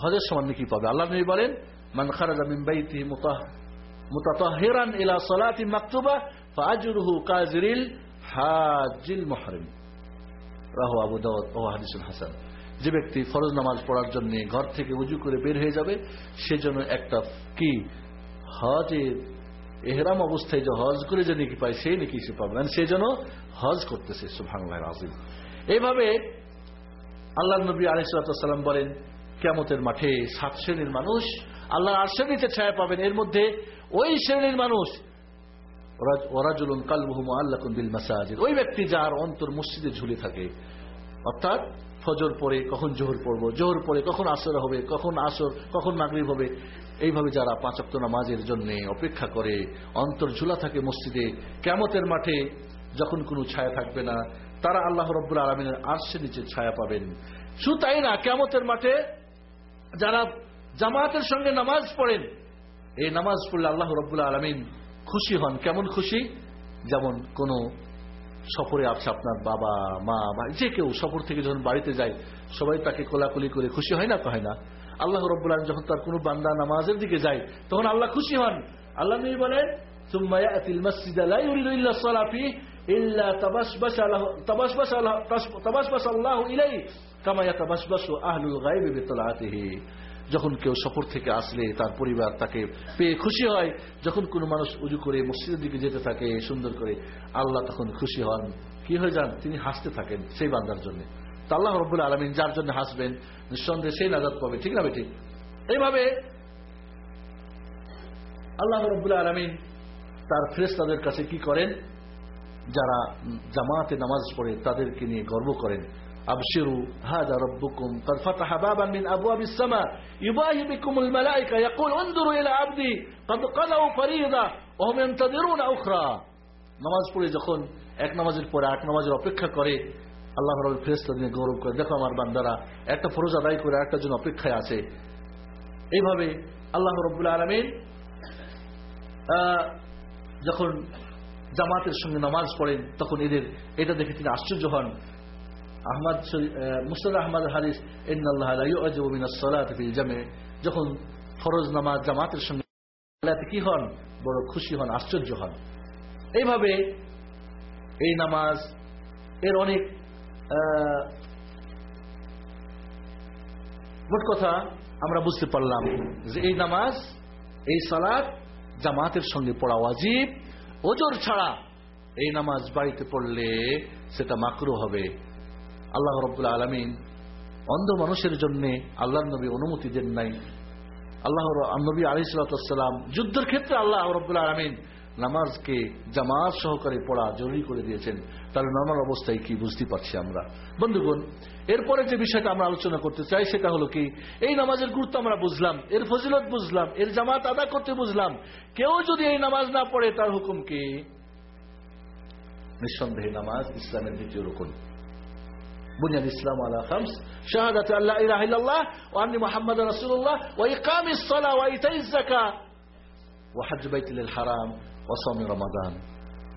হজের সমান নাকি পাবে। আল্লাহ নবী বলেন, মান খারাজা মিন বাইতি মুতাতাহিরান ইলা সালাতি মাকতুবা ফাজরুহু কাজরিল হাজিল মুহরিম। রাহু আবু দাউদ ও হাদিসুল হাসান। যে ব্যক্তি ফরজ নামাজ পড়ার জন্য ঘর থেকে উজু করে বের হয়ে যাবে সেজন্য একটা কি? হজের এহরাম অবস্থায় যে হজ করে যে নাকি পায়, সেই নাকি সে পাবে সে যেন হজ করতেছে, সুবহানাল্লাহ আজিম এইভাবে আল্লাহ নবী আলিসাল্লাম বলেন কেমতের মাঠে সাত শ্রেণির মানুষ আল্লাহ আর শ্রেণীতে ছায়া পাবেন। এর মধ্যে ওই শ্রেণির মানুষ ওরাজুলুন কালবুহুম আল্লাহ বিল মাসাজিদ। ওই ব্যক্তি যার অন্তর মসজিদে ঝুলে থাকে। অর্থাৎ ফজর পরে কখন জোহর পড়ব, জোহর পরে কখন আসর হবে, কখন আসর, কখন নাগরিক হবে, এইভাবে যারা পাঁচক্ত নামাজের জন্য অপেক্ষা করে, অন্তর ঝুলা থাকে মসজিদে কেমতের মাঠে যখন কোনো ছায়া থাকবে না, তারা আল্লাহ রব্বুল আলমিনের আর্শের নিচে ছায়া পাবেন। শুধু তাই না কেমতের মাঠে যারা জামাতের সঙ্গে নামাজ পড়েন, এই নামাজ পড়লে আল্লাহ রব্বুল আলমিন খুশি হন। কেমন খুশি? যেমন কোন সফরে আছে আপনার বাবা, মা বা যে কেউ সফর থেকে যখন বাড়িতে যায়, সবাই তাকে কোলাকুলি করে খুশি হয় না তো হয় না? আল্লাহ রব্বুল আলম যখন তার কোনো বান্দা নামাজের দিকে যায়, তখন আল্লাহ খুশি হন। আল্লাহ নেই বলেন কামায়া গায়ে যখন কেউ সফর থেকে আসলে তার পরিবার তাকে পেয়ে খুশি হয়, যখন কোনো মানুষ উজু করে মসজিদের দিকে যেতে থাকে, সুন্দর করে, আল্লাহ তখন খুশি হন। কি হয়ে যান? তিনি হাসতে থাকেন সেই বান্দার জন্য। আল্লাহ রব্বুল আলমিন যার জন্য হাসবেন, নিঃসন্দেহে সেই নাজাদ পাবে। ঠিক না বেটি? এইভাবে আল্লাহ রব্বুল আলমিন তার ফ্রেস তাদের কাছে কি করেন? যারা জামাতে নামাজ পড়ে তাদেরকে নিয়ে গর্ব করেন। أبشروا هذا ربكم قد فتح بابا من أبواب السماء يباهي بكم الملائكة يقول انظروا إلى عبدي قد قضوا فريضة وهم ينتظرون أخرى নামাজ পড়ে যখন এক নামাজের পরে এক নামাজের অপেক্ষা করে আল্লাহ রবের ফেরেস্তা নিয়ে গৌরব করে দেখো আমার বান্দারা একটা ফরজ আদায় করে একটা জন্য অপেক্ষায় আছে এইভাবে আল্লাহ রব্বুল আলমিন যখন জামাতের সঙ্গে নামাজ পড়েন তখন এদের এটা দেখে তিনি আশ্চর্য হন আহমদ মুসর আহমদ হারিস জামে যখন ফরজ নামাজ জামাতের সঙ্গে কি হন? বড় খুশি হন, আশ্চর্য হন। এইভাবে এই নামাজ, এর অনেক মোট কথা আমরা বুঝতে পারলাম যে এই নামাজ, এই সালাদ জামাতের সঙ্গে পড়া ওয়াজিব। ওজোর ছাড়া এই নামাজ বাড়িতে পড়লে সেটা মাকরু হবে। আল্লাহ রব্বুল্লা আলমিন অন্ধ মানুষের জন্য আল্লাহ নবী অনুমতি দেন নাই। আল্লাহ নবী আলিসাল্লাম যুদ্ধের ক্ষেত্রে আল্লাহ রব্বুল্লা আলমিন নামাজকে জামাত সহকারে পড়া জরুরি করে দিয়েছেন। তাহলে নর্মাল অবস্থায় কি বুঝতে পারছি আমরা? বন্ধুগণ, এরপরে যে বিষয়টা আমরা আলোচনা করতে চাই সেটা হলো কি, এই নামাজের গুরুত্ব আমরা বুঝলাম, এর ফজিলত বুঝলাম, এর জামাত আদা করতে বুঝলাম। কেউ যদি এই নামাজ না পড়ে তার হুকুম কি? নিঃসন্দেহে নামাজ ইসলামের দ্বিতীয় রকম بني الإسلام على خمس شهادة أن لا إله إلا الله وأن محمد رسول الله وإقام الصلاة وإيتاء الزكاة وحج بيت الحرام وصوم رمضان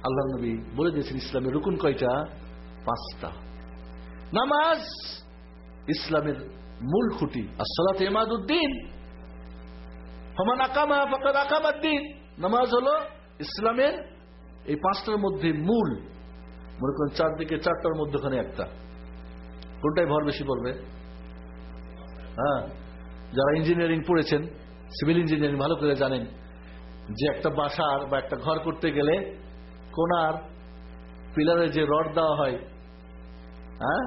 আল্লাহ নবী বলে দিয়েছেন ইসলামের রুকুন কয়টা পাঁচটা নামাজ ইসলামের মূল খুঁটি আসসালাত এমাদুদ্দিন হমান আকামা ফকাদ আকামাদ্দিন নামাজ হলো ইসলামের এই পাঁচটার মধ্যে মূল মনে করেন চারদিকে চারটার মধ্যখানে একটা কোনটাই ভর বেশি পড়বে? হ্যাঁ যারা ইঞ্জিনিয়ারিং পড়েছেন সিভিল ইঞ্জিনিয়ারিং ভালো করে জানেন, যে একটা বাসার বা একটা ঘর করতে গেলে কোনার পিলারে যে রড দেওয়া হয় হ্যাঁ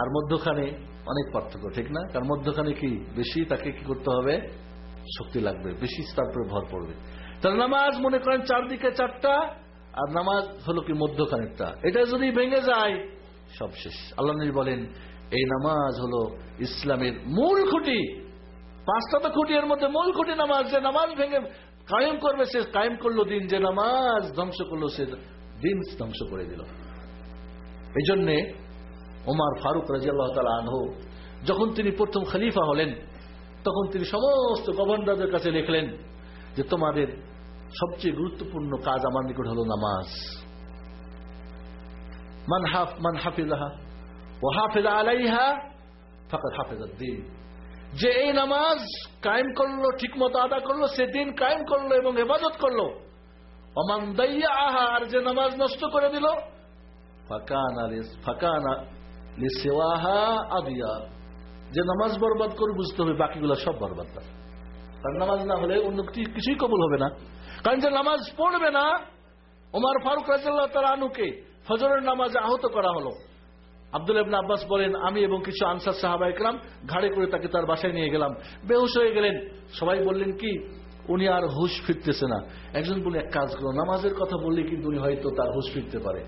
আর মধ্যখানে অনেক পার্থক্য, ঠিক না? কারণ মধ্যখানে কি বেশি, তাকে কি করতে হবে? শক্তি লাগবে, বেশি তারপরে ভর পড়বে। তাহলে নামাজ মনে করেন চারদিকে চারটা, আর নামাজ হলো কি মধ্যখানেরটা। এটা যদি ভেঙে যায় সব শেষ। আল্লাহ নবী বলেন, এই নামাজ হলো ইসলামের মূল খুঁটি। পাঁচটা তো খুঁটি এর মধ্যে মূল খুঁটি নামাজ, যে নামাজ ভেঙে কায়েম করবে, সে কায়েম করল দিন, যে নামাজ ধ্বংস করল, সে দিন ধ্বংস করে দিল। এই জন্যে ওমার ফারুক রাজি আল্লাহ তালা আনহু, যখন তিনি প্রথম খলিফা হলেন, তখন তিনি সমস্ত গভর্নরদের কাছে লিখলেন যে, তোমাদের সবচেয়ে গুরুত্বপূর্ণ কাজ আমার নিকট হলো নামাজ। হাফ, মান হাফিজাহা। ও হাফিজ আলাইহা ফাঁকা হাফেজ দিন। যে এই নামাজ কায়েম করল ঠিক মতো আদা করল, সে দিন কায়েম করল এবং হেফাজত করল। অমান দাইয়া আহা আর যে নামাজ নষ্ট করে দিল যে নামাজ বরবাদ করে বুঝতে হবে, বাকিগুলো সব বরবাদ তার। তার নামাজ না হলে অন্য কিছুই কবল হবে না। কারণ যে নামাজ পড়বে না, ওমার ফারুক রাজাল্লাহ তার আনুকে ফজরের নামাজে আহত করা হলো। আব্দুল ইবনে আব্বাস বলেন, আমি এবং কিছু আনসার সাহাবা একরাম ঘাড়ে করে তাকে তার বাসায় নিয়ে গেলাম। বেহুশ হয়ে গেলেন। সবাই বললেন, কি? উনি আর হুশ ফিরতেছে না। একজন বলে এক কাজ করো, নামাজের কথা বললে কিন্তু উনি হয়তো তার হুশ ফিরতে পারে।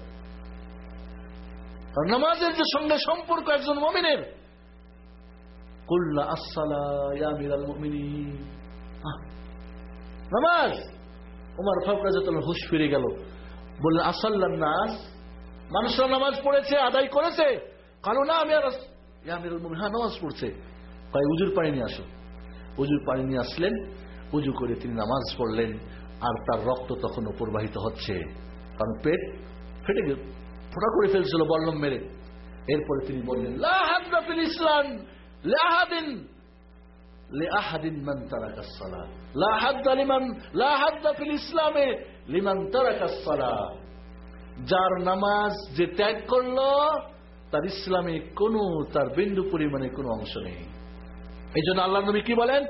নামাজের যে সঙ্গে সম্পর্ক একজন মমিনের, কুল্লা আসসালা নামাজ। হুশ ফিরে গেল। বললেন, আসাল্লান নাস? মানুষরা নামাজ পড়েছে, আদায় করেছে। কারও না, আমি আর হ্যাঁ নামাজ পড়ছে। তাই উজুর পানি নিয়ে আসো। উজুর পানি নিয়ে আসলেন, উজু করে তিনি নামাজ পড়লেন, আর তার রক্ত তখনও প্রবাহিত হচ্ছে। কারণ পেট ফেটে গেল, ফোটা করে ফেলছিল, বল্লম মেরে। এরপরে তিনি বললেন ইসলাম লাহাদিন ইসলামে, লিমান তারাকা সালাহ যার নামাজ যে ত্যাগ করল, তার ইসলামে কোনো, তার বিন্দু পরিমাণে কোনো অংশ নেই। এই জন্য আল্লাহ নবী কি বলেন?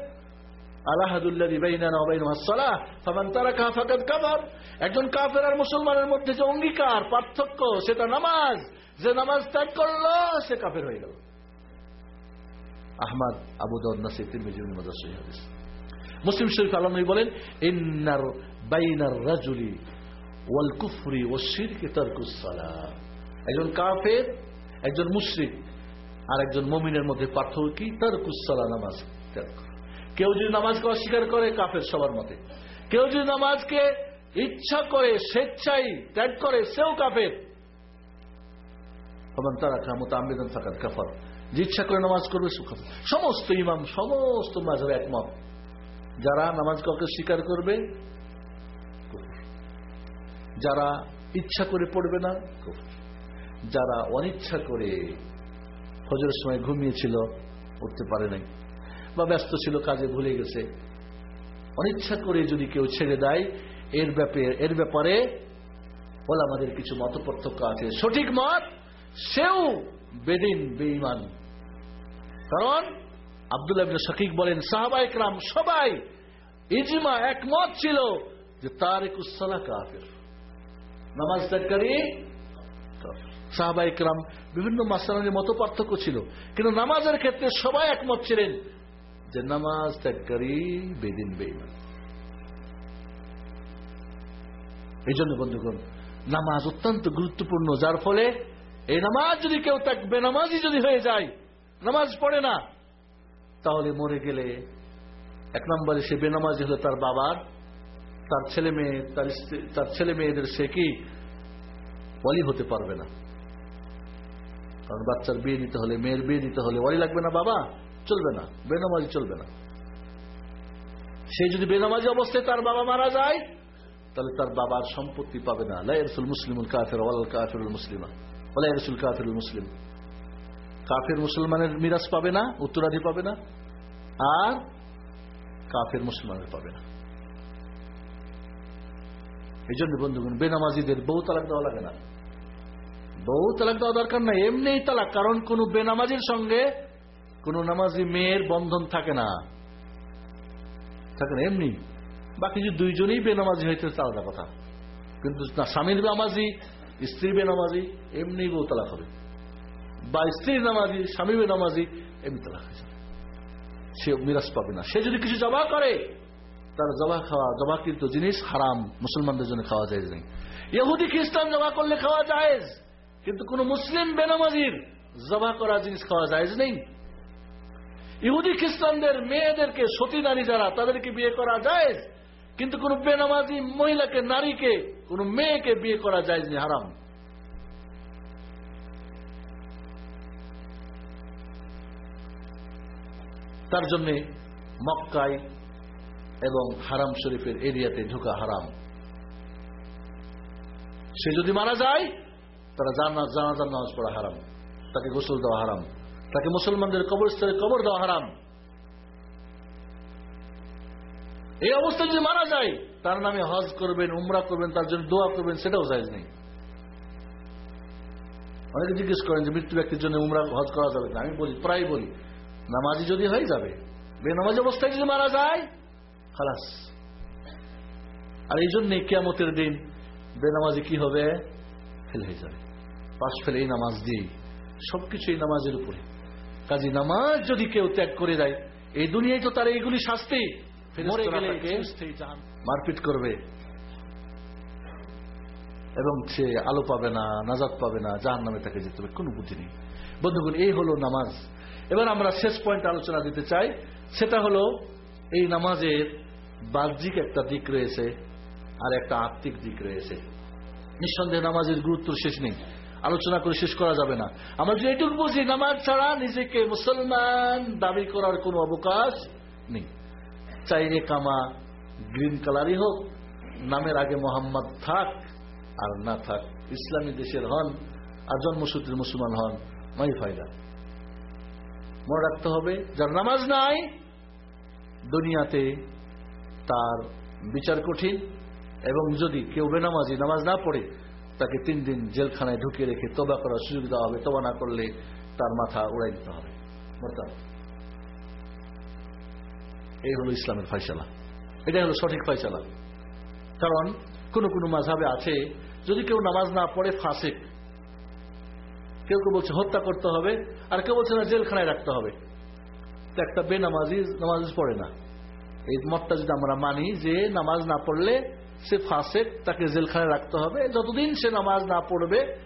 নামাজ। যে নামাজ ত্যাগ করল, সে কাফের হয়ে গেল। আহমদ আবু মুসলিম শরীফ নবী বলেন ওয়াল কুফরি ও শিরকে তারকুস সালাহ। একজন কাফের, একজন মুশরিক আর একজন মমিনের মধ্যে পার্থক্য কি? তারকুস সালাহ, নামাজ ত্যাগ কেউ যদি নামাজকে অস্বীকার করে, কাফের সবার মতে। কেউ যদি নামাজকে ইচ্ছা করে স্বেচ্ছাই ত্যাগ করে, সেও কাফের। তখন তারা কামত আম্বেদন থাকার কাফার। যে ইচ্ছা করে নামাজ করবে, সে কাফের। সমস্ত ইমাম, সমস্ত মাঝাবে একমত। যারা নামাজ কাউকে স্বীকার করবে। যারা ইচ্ছা করে পড়বে না, যারা অনিচ্ছা করে ফজরের সময় ঘুমিয়েছিল উঠতে পারে নাই, বা ব্যস্ত ছিল, কাজে ভুলে গেছে, অনিচ্ছা করে যদি কেউ ছেড়ে দেয়, এর ব্যাপারে এর ব্যাপারে বলে আমাদের কিছু মত পার্থক্য আছে। সঠিক মত সেও বেদিন, বেঈমান। কারণ আব্দুল আবিন শকিক বলেন, সাহাবা একরাম সবাই ইজমা একমত ছিল যে তার একুসালা কাফের। নামাজ ত্যাগকারী সাহাবা একরাম বিভিন্ন মাসানের মতো পার্থক্য ছিল। কিন্তু নামাজের ক্ষেত্রে সবাই একমত ছিলেন যে নামাজ ত্যাগকারী বেদিন বেইমান এই জন্য বন্ধুগণ, নামাজ অত্যন্ত গুরুত্বপূর্ণ, যার ফলে এই নামাজ যদি কেউ ত্যাগ, বেনামাজি যদি হয়ে যায়, নামাজ পড়ে না, তাহলে মরে গেলে এক নম্বরে সে বেনামাজি হলে তার বাবার তার ছেলে মেয়ে, তার তার ছেলে মেয়েদের সে কি? ওয়ালি হতে পারবে না। কারণ বাচ্চার বিয়ে দিতে হলে, মেয়ের বিয়ে দিতে হলে ওয়ালি লাগবে না বাবা? চলবে না, বেনামাজি চলবে না। সে যদি বেনামাজি অবস্থায় তার বাবা মারা যায়, তাহলে তার বাবার সম্পত্তি পাবে না। লাইরসুল মুসলিমুল কাফের, ওয়াল কাফিরুল মুসলিমা। ওয়ালাইরসুল কাফিরুল মুসলিম। কাফের মুসলমানের মিরাজ পাবে না উত্তরাধি পাবে না, আর কাফের মুসলমানের পাবে না। এই জন্য বন্ধুগণ, বেনামাজিদের বউ তালাক দেওয়া লাগে না। বউ তালাক দেওয়া দরকার না, এমনিই তালাক, কারণ কোন বেনামাজির সঙ্গে কোন নামাজি মেয়ের বন্ধন থাকে না। থাকে না, এমনি। বাকি যে দুইজনেই বেনামাজি হইতে আলাদা কথা। কিন্তু না, স্বামীর বেনামাজি স্ত্রী বেনামাজি, এমনি বউ তালাক হবে। বা স্ত্রীর নামাজি স্বামী বেনামাজি, এমনি তালাক হয়ে যাবে। সে মিরাজ পাবে না। সে যদি কিছু জবা করে তার জবা খাওয়া, জবাকৃত জিনিস হারাম, মুসলমানদের জন্য খাওয়া যায় নেই। ইহুদি, খ্রিস্টান জবা করলে খাওয়া যায় কিন্তু কোন মুসলিম বেনামাজির জবা করা জিনিস খাওয়া যায় নেই। ইহুদি, খ্রিস্টানদের মেয়েদেরকে সতী নারী যারা, তাদেরকে বিয়ে করা যায় কিন্তু কোন বেনামাজি মহিলাকে, নারীকে, কোন মেয়েকে বিয়ে করা যায় নেই, হারাম। তার জন্য মক্কায় এবং হারাম শরীফের এরিয়াতে ঢোকা হারাম। সে যদি মারা যায়, তারা জানা জানাজার নামাজ পড়া হারাম। তাকে গোসল দেওয়া হারাম। তাকে মুসলমানদের কবরস্থলে কবর দেওয়া হারাম। এই অবস্থায় যদি মারা যায়, তার নামে হজ করবেন, উমরা করবেন, তার জন্য দোয়া করবেন, সেটাও জায়জ নেই। অনেকে জিজ্ঞেস করেন যে মৃত্যু ব্যক্তির জন্য উমরা, হজ করা যাবে না আমি বলি, প্রায় বলি। নামাজি যদি হয়ে যাবে, বেনামাজি অবস্থায় যদি মারা যায় খালাস। আর এই জন্যে কেয়ামতের দিন বেনামাজি কি হবে? ফেল হয়ে যাবে। পাশ ফেলে এই নামাজ দিয়েই। সবকিছু এই নামাজের উপরে। কাজী নামাজ যদি কেউ ত্যাগ করে দেয় এই দুনিয়ায় তো তার এইগুলি শাস্তি। মরে গেলে মারপিট করবে। এবং সে আলো পাবে না নাজাদ পাবে না যার নামে তাকে যেতে হবে। কোনো বুদ্ধি নেই। বন্ধুগণ এই হলো নামাজ। এবার আমরা শেষ পয়েন্ট আলোচনা দিতে চাই। সেটা হলো এই নামাজের বাহ্যিক একটা দিক রয়েছে আর একটা আত্মিক দিক রয়েছে। নিঃসন্দেহে নামাজের গুরুত্ব শেষ নেই। আলোচনা করে শেষ করা যাবে না। আমরা যদি এটুকু বুঝি নামাজ ছাড়া নিজেকে মুসলমান দাবি করার কোনো অবকাশ নেই। চাই এ কামা গ্রিন কালারই হোক, নামের আগে মোহাম্মদ থাক আর না থাক, ইসলামী দেশের হন আর জন্মসূত্রের মুসলমান হন, মাই ফায়দা। মনে রাখতে হবে, যার নামাজ নাই, দুনিয়াতে তার বিচার কঠিন এবং যদি কেউ বেনামাজি নামাজ না পড়ে, তাকে তিন দিন জেলখানায় ঢুকিয়ে রেখে তবা করার সুযোগ দেওয়া হবে। তবা না করলে তার মাথা উড়াই দিতে হবে। এই হলো ইসলামের ফয়সালা। এটাই হলো সঠিক ফয়সালা। কারণ কোন কোন মাঝাবে আছে, যদি কেউ নামাজ না পড়ে ফাঁসে কেউ কেউ বলছে হত্যা করতে হবে, আর কেউ বলছে না জেলখানায় রাখতে হবে। একটা বেনামাজি নামাজ পড়ে না। এই মতটা যদি আমরা মানি যে নামাজ না পড়লে সে ফাঁসেক, তাকে জেলখানায় রাখতে হবে। যতদিন সে নামাজ না পড়বে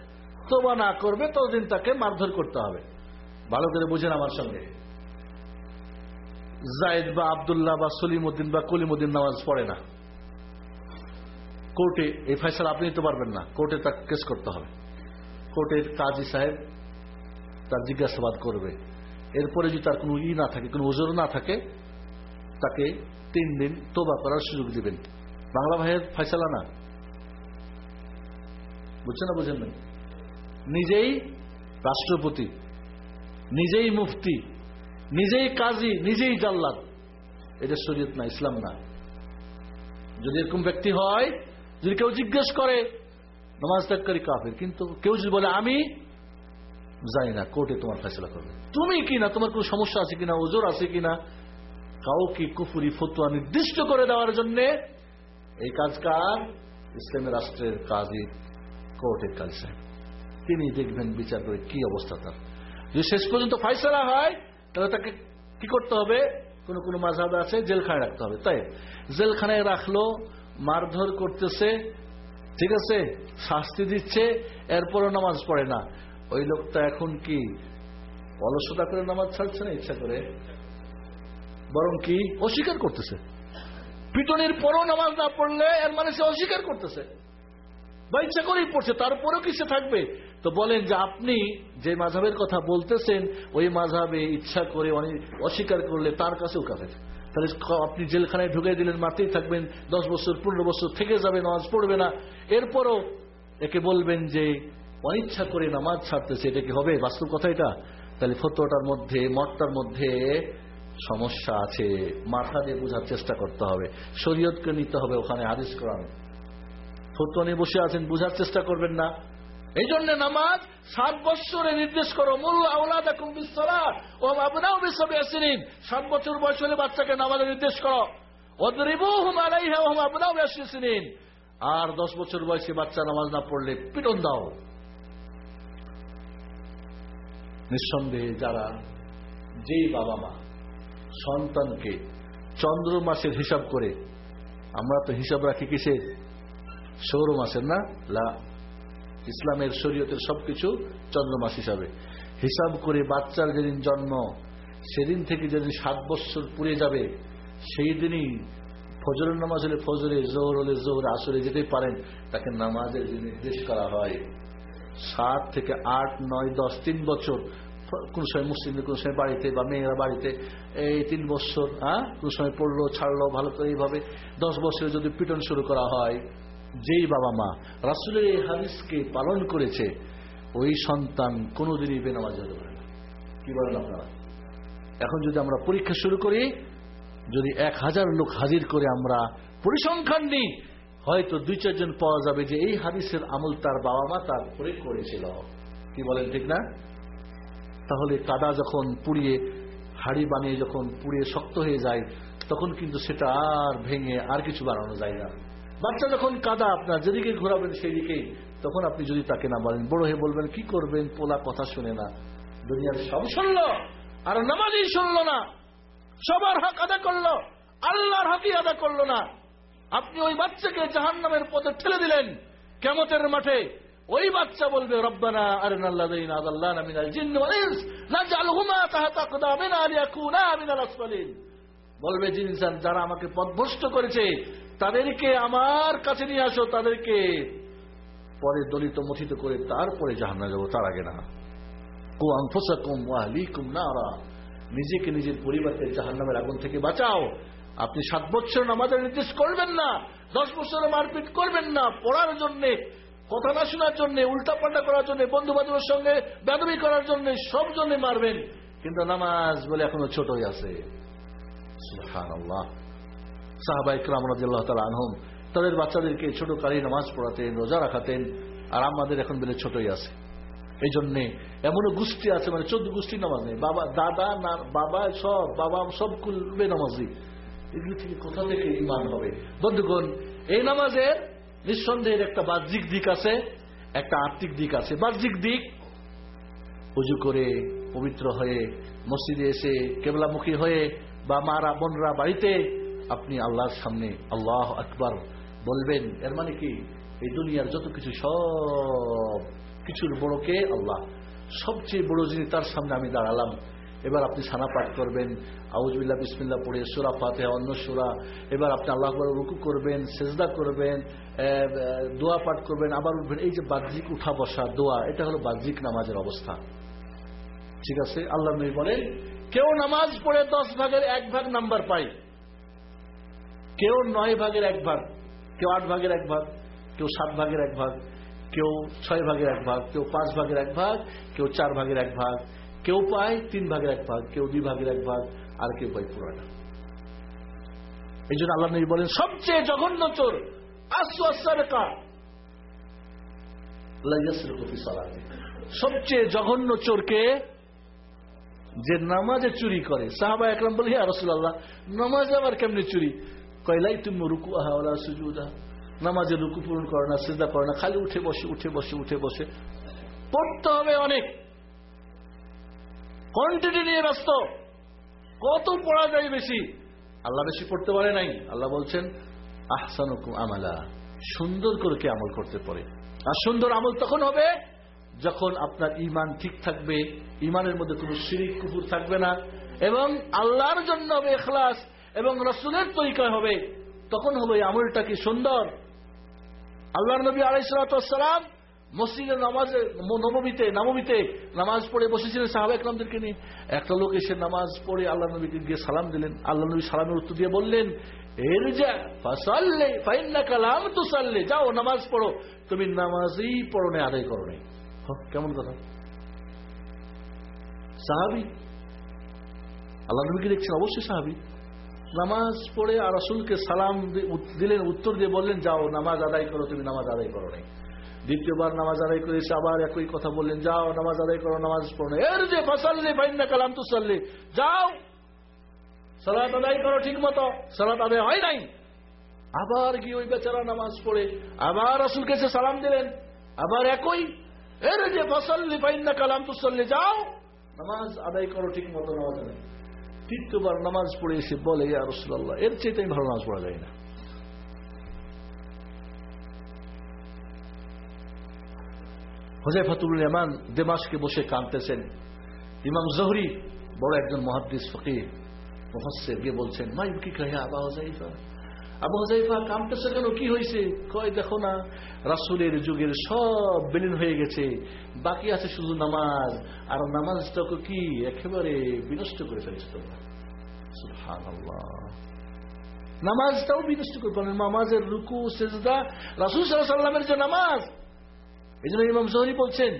তোবা না করবে, ততদিন তাকে মারধর করতে হবে। ভালো করে বুঝেন আমার সঙ্গে। জায়দ বা আবদুল্লাহ বা সলিমুদ্দিন বা কলিমুদ্দিন নামাজ পড়ে না। কোর্টে এই ফয়সালা আপনি নিতে পারবেন না। কোর্টে তাকে কেস করতে হবে। কোর্টের কাজী সাহেব তার জিজ্ঞাসাবাদ করবে। এরপরে যদি তার কোনো ই না থাকে, কোনো ওজোর না থাকে তাকে তিন দিন তোবা করার সুযোগ দিবেন। বাংলা ভাইয়ের ফয়সালা না। বুঝছেন না বুঝেন না নিজেই রাষ্ট্রপতি, নিজেই মুফতি, নিজেই কাজী, নিজেই জাল্লাদ। এটা শরীয়ত না, ইসলাম না। যদি এরকম ব্যক্তি হয়, যদি কেউ জিজ্ঞেস করে, নামাজ ত্যাগকারী কাফের, কিন্তু কেউ যদি বলে, আমি যাই না, কোর্টে তোমার ফেসলা করবে। তুমি কি না? তোমার কোনো সমস্যা আছে কিনা ওজোর আছে কিনা কাউকে কুফুরি, ফতুয়া নির্দিষ্ট করে দেওয়ার জন্য এই কাজ কার ইসলামী রাষ্ট্রের কাজী কোর্টের কাজ তিনি দেখবেন বিচার করে কি অবস্থা তার। যদি শেষ পর্যন্ত ফাইসলা হয়, তাহলে তাকে কি করতে হবে? কোন কোন মাঝাবে আছে, জেলখানায় রাখতে হবে। তাই জেলখানায় রাখল, মারধর করতেছে, ঠিক আছে, শাস্তি দিচ্ছে, এরপরও নামাজ পড়ে না। ওই লোকটা এখন কি অলসতা করে নামাজ ছাড়ছে না ইচ্ছা করে? বরং কি? অস্বীকার করতেছে। পিটনের পরও নামাজ না পড়লে এর মানে সে অস্বীকার করতেছে। বা ইচ্ছা করেই পড়ছে, তারপরেও কি সে থাকবে? তো বলেন যে আপনি যে মাঝাবের কথা বলতেছেন, ওই মাঝাবে ইচ্ছা করে অস্বীকার করলে তার কাছেও কাফের। তাহলে আপনি জেলখানায় ঢুকে দিলেন মাতেই থাকবেন, দশ বছর, পনেরো বছর থেকে যাবে, নামাজ পড়বে না। এরপরও একে বলবেন যে অনিচ্ছা করে নামাজ ছাড়তেছে, এটা কি হবে? বাস্তব কথা এটা? তাহলে ফতোটার মধ্যে মঠটার মধ্যে সমস্যা আছে, মাথা দিয়ে বোঝার চেষ্টা করতে হবে, শরীয়তকে নিতে হবে ওখানে হাদিস করান ফতুয়া বসে আছেন, বুঝার চেষ্টা করবেন না। এই জন্য নামাজ সাত বৎসরে নির্দেশ করো মূল আওলাদ এখন বিশ্বরাট ও আপনাও বিশ্ববে আসেনিন সাত বছর বয়স হলে বাচ্চাকে নামাজের নির্দেশ করো। আর দশ বছর বয়সে বাচ্চা নামাজ না পড়লে পিটন দাও। নিঃসন্দেহে যারা যেই বাবা মা সন্তানকে চন্দ্র মাসের হিসাব করে, আমরা তো হিসাব রাখি কিসের? সৌর মাসের না? লা। ইসলামের শরীয়তের সবকিছু চন্দ্রমাস হিসাবে। হিসাব করে বাচ্চার যেদিন জন্ম, সেদিন থেকে যেদিন সাত বৎসর পুড়ে যাবে, সেই দিনই ফজরের নামাজ হলে ফজরে, জোহর হলে জোহর, আসরে যেতে পারেন, তাকে নামাজের নির্দেশ করা হয়। সাত থেকে আট, নয়, দশ, তিন বছর কোন সময় মুসলিমদের কোন সময় বাড়িতে বা মেয়েরা বাড়িতে, এই তিন বছর হ্যাঁ? কোন সময় পড়ল, ছাড়লো, ভালো করে এইভাবে দশ বছরে যদি পিটন শুরু করা হয়, যেই বাবা মা রাসুলের এই হাদিসকে পালন করেছে, ওই সন্তান কোনোদিনই বেনামাজ হতে পারে না। কি বলেন আপনারা? এখন যদি আমরা পরীক্ষা শুরু করি, যদি এক হাজার লোক হাজির করে আমরা পরিসংখ্যান নিই, হয়তো দুই চারজন পাওয়া যাবে যে এই হাদিসের আমল তার বাবা মা তার করে করেছিল। কি বলেন ঠিক না? তাহলে কাদা যখন পুড়িয়ে, হাড়ি বানিয়ে যখন পুড়িয়ে শক্ত হয়ে যায়, তখন কিন্তু সেটা আর ভেঙে আর কিছু বানানো যায় না। বাচ্চা যখন কাদা, আপনার যেদিকে ঘোরাবেন সেই দিকেই তখন আপনি যদি তাকে না বলেন, বড় হয়ে বলবেন, কি করবেন? পোলা কথা শুনে না। দুনিয়ার সব শুনল, আর নামাজই শুনল না। সবার হক আদা করল, আল্লাহর হকই আদা করল না। আপনি ওই বাচ্চাকে জাহান নামের পথে ঠেলে দিলেন কেমতের মাঠে ওই বাচ্চা বলবে, রব্বানা বলবে জিন ইনসান যারা আমাকে পথভ্রষ্ট করেছে, তাদেরকে আমার কাছে নিয়ে আসো, তাদেরকে পরে দলিত মথিত করে তারপরে জাহান্নামে যাব, তার আগে না। কু নিজেকে নিজের পরিবারকে জাহান্নামের আগুন থেকে বাঁচাও। আপনি সাত বছর নামাজের নির্দেশ করবেন না, দশ বছর মারপিট করবেন না, পড়ার জন্য কথা না শোনার জন্য, উল্টাপাল্টা করার জন্য বন্ধু বান্ধবের সঙ্গে বেদবি করার জন্য সব জন্য মারবেন, কিন্তু নামাজ বলে এখনও ছোটই আছে। তাআলা আনহুম তাদের বাচ্চাদেরকে ছোট কালী নামাজ পড়াতেন, রোজা রাখাতেন, আর আমাদের এখন বেলে ছোটই আছে। এই জন্য এমনও গোষ্ঠী আছে মানে চোদ্দ গোষ্ঠী নামাজ নেই। বাবা, দাদা, না, বাবা সব বাবা, সব কুলবে নামাজি। এগুলি থেকে কোথা থেকে ইমান হবে? বন্ধুগণ, এই নামাজের নিঃসন্দেহের একটা বাহ্যিক দিক আছে, একটা আর্থিক দিক আছে। বাহ্যিক দিক, উজু করে পবিত্র হয়ে মসজিদে এসে কেবলামুখী হয়ে বা মারা, বোনরা বাড়িতে, আপনি আল্লাহর সামনে আল্লাহ আকবার বলবেন। এর মানে কি? এই দুনিয়ার যত কিছু সব কিছুর বড় কে আল্লাহ। সবচেয়ে বড় যিনি তার সামনে আমি দাঁড়ালাম এবার আপনি সানা পাঠ করবেন। আউজবিল্লা বিসমিল্লা পড়ে সুরা ফাতে অন্য সুরা। এবার আপনি আল্লাহ রুকু করবেন, সেজদা করবেন দোয়া পাঠ করবেন, আবার উঠবেন। এই যে বাহ্যিক উঠা বসা, দোয়া, এটা হলো বাহ্যিক নামাজের অবস্থা। ঠিক আছে? আল্লাহ নবী বলেন, কেউ নামাজ পড়ে দশ ভাগের এক ভাগ নাম্বার পায়। কেউ নয় ভাগের এক ভাগ, কেউ আট ভাগের এক ভাগ, কেউ সাত ভাগের এক ভাগ, কেউ ছয় ভাগের এক ভাগ, কেউ পাঁচ ভাগের এক ভাগ, কেউ চার ভাগের এক ভাগ। কেউ পায়, তিন ভাগের এক ভাগ, কেউ দুই ভাগের এক ভাগ, আর কেউ পায় পুরাটা। এই জন্য আল্লাহ নবী বলেন, সবচেয়ে জঘন্য চোর সবচেয়ে জঘন্য চোরকে যে নামাজে চুরি করে। সাহাবা একরাম বলি হ্যাঁ রসুল্লাহ নামাজ আবার কেমনি চুরি? কয়লাই তুমি রুকু আহা সুজুদা। নামাজে রুকু পূরণ করে না, সেজদা করে না, খালি উঠে বসে উঠে বসে উঠে বসে। পড়তে হবে অনেক। কোয়ান্টিটি নিয়ে ব্যস্ত। কত পড়া যায় বেশি? আল্লাহ বেশি পড়তে পারে নাই। আল্লাহ বলছেন, আহসানুকুম আমালা। সুন্দর করে কে আমল করতে পারে? আর সুন্দর আমল তখন হবে যখন আপনার ইমান ঠিক থাকবে ইমানের মধ্যে কোনো শিরিক কুকুর থাকবে না এবং আল্লাহর জন্য হবে এখলাস এবং রসুলের তরিকা হবে। তখন হবে আমলটা কি সুন্দর? আল্লাহ নবী আলাইসালাম মসজিদের নামাজে নবমীতে নবমীতে নামাজ পড়ে বসেছিলেন সাহাবা একরামদেরকে নিয়ে। একটা লোক এসে নামাজ পড়ে আল্লাহ নবীকে গিয়ে সালাম দিলেন। আল্লাহ নবী সালামের উত্তর দিয়ে বললেন যাও নামাজ পড়ো। তুমি নামাজই পড়ো আদায় করো নাই কেমন কথা? সাহাবি? আল্লাহ নবীকে দেখছেন অবশ্যই সাহাবি। নামাজ পড়ে আর রসুলকে সালাম দিলেন, উত্তর দিয়ে বললেন, যাও, নামাজ আদায় করো, তুমি নামাজ আদায় করো নাই দ্বিতীয়বার নামাজ আদায় করে আবার একই কথা বললেন, যাও, নামাজ আদায় করো, নামাজ পড়ো। এর যে ফাসাল্লে, ফাইন্না কালাম তো সাল্লে যাও, সালাত আদায় করো ঠিক মতো সালাত আদায় হয় নাই। আবার গিয়ে ওই বেচারা নামাজ পড়ে, আবার রসুলকে এসে সালাম দিলেন, আবার একই। এর যে ফসল্লি, ফাইন্না কালাম তুসল্লি, যাও, নামাজ আদায় করো ঠিক মতো নামাজ আদায় তৃতীয়বার নামাজ পড়ে এসে বলে, ইয়া রসুল্লাহ এর চেয়ে ভালো নামাজ পড়া যায় না। হোজাইফাতুল ইমান দেমাসকে বসে কাঁদতেছেন। ইমাম জহরি বড় একজন মহাদ্দিস ফকির মহস্যের গিয়ে বলছেন মাই কি কহে আবা হোজাইফা আবু হাজাইফা কামতেছে কেন? কি হয়েছে কয়, দেখো না, রাসুলের যুগের সব বিলীন হয়ে গেছে। বাকি আছে শুধু নামাজ। আর নামাজটাকে কি একেবারে বিনষ্ট করে ফেলছে তোমরা? নামাজটাও বিনষ্ট করে ফেলেন নামাজের রুকু, সেজদা, রাসুল সাল্লামের যে নামাজ এই জন্য ইমাম জহরি বলছেন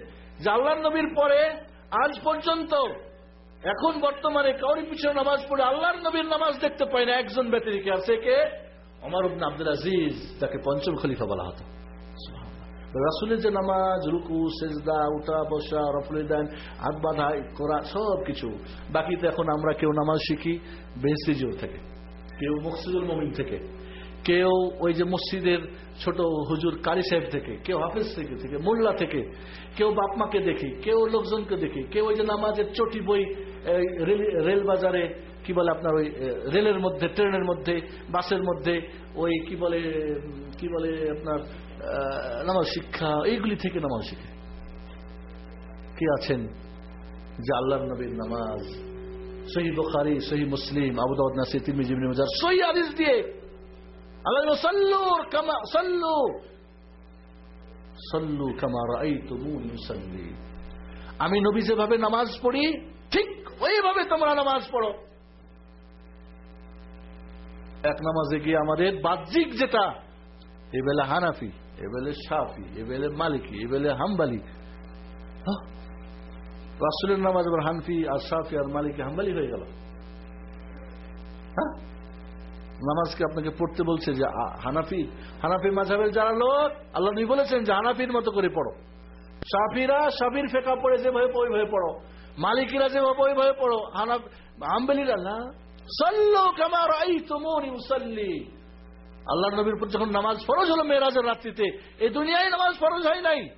যে আল্লাহ নবীর পরে আজ পর্যন্ত, এখন বর্তমানে কাউরি পিছনে নামাজ পড়ে আল্লাহর নবীর নামাজ দেখতে পাই না, একজন ব্যতিরিকে আছে কে? অমর উবন আব্দুল আজিজ, তাকে পঞ্চম খলিফা বলা হতো। রাসুলের যে নামাজ, রুকু, সেজদা, উঠা, বসা, রফলে দেন, হাত বাঁধা, করা, সব কিছু। বাকি তো এখন আমরা কেউ নামাজ শিখি বেহসিজিও থেকে, কেউ মকসিদুল মমিন থেকে। কেউ ওই যে মসজিদের ছোট হুজুর কারি সাহেব থেকে, কেউ হাফিজ থেকে থেকে মোল্লা থেকে, কেউ বাপমাকে দেখি, কেউ লোকজনকে দেখি, কেউ ওই যে নামাজের চটি বই রেল- বাজারে, কি বলে আপনার ওই রেলের মধ্যে, ট্রেনের মধ্যে, বাসের মধ্যে, ওই কি বলে কি বলে আপনার নামাজ শিক্ষা, এইগুলি থেকে নামাজ শিখে। কি আছেন? যে আল্লাহ নবীর নামাজ। সহি বখারি, সহি মুসলিম আবুদাউদ নাসি তিরমিজি, ইবনে মাজাহ, সহি হাদিস দিয়ে আমি নবী যেভাবে নামাজ পড়ি, ঠিক ওইভাবে তোমরা নামাজ পড়ো। এক নামাজে গিয়ে আমাদের বাহ্যিক যেটা এবেলে হানাফি এবেলে সাফি এবেলে মালিকি এবেলে হাম্বালি? রাসুলের নামাজ এবার হানফি আর সাফি আর মালিকি, হাম্বালি হয়ে গেল। হ্যাঁ? নামাজকে আপনাকে পড়তে বলছে যে হানাফি হানাফি মাঝাবের যারা লোক, আল্লাহ নবী বলেছেন যে, হানাফির মতো করে পড়ো। সাফিরা সাফির ফেকা পড়ে যেভাবে ওইভাবে পড়ো। মালিকিরা যেভাবে ওইভাবে পড়ো। হানাফ আম্বেলিরা না সল্লো কামার আই তুমুনি মুসল্লি আল্লাহ নবীর উপর যখন নামাজ ফরজ হলো মেয়েরাজের রাত্রিতে, এই দুনিয়ায় নামাজ ফরজ হয় নাই।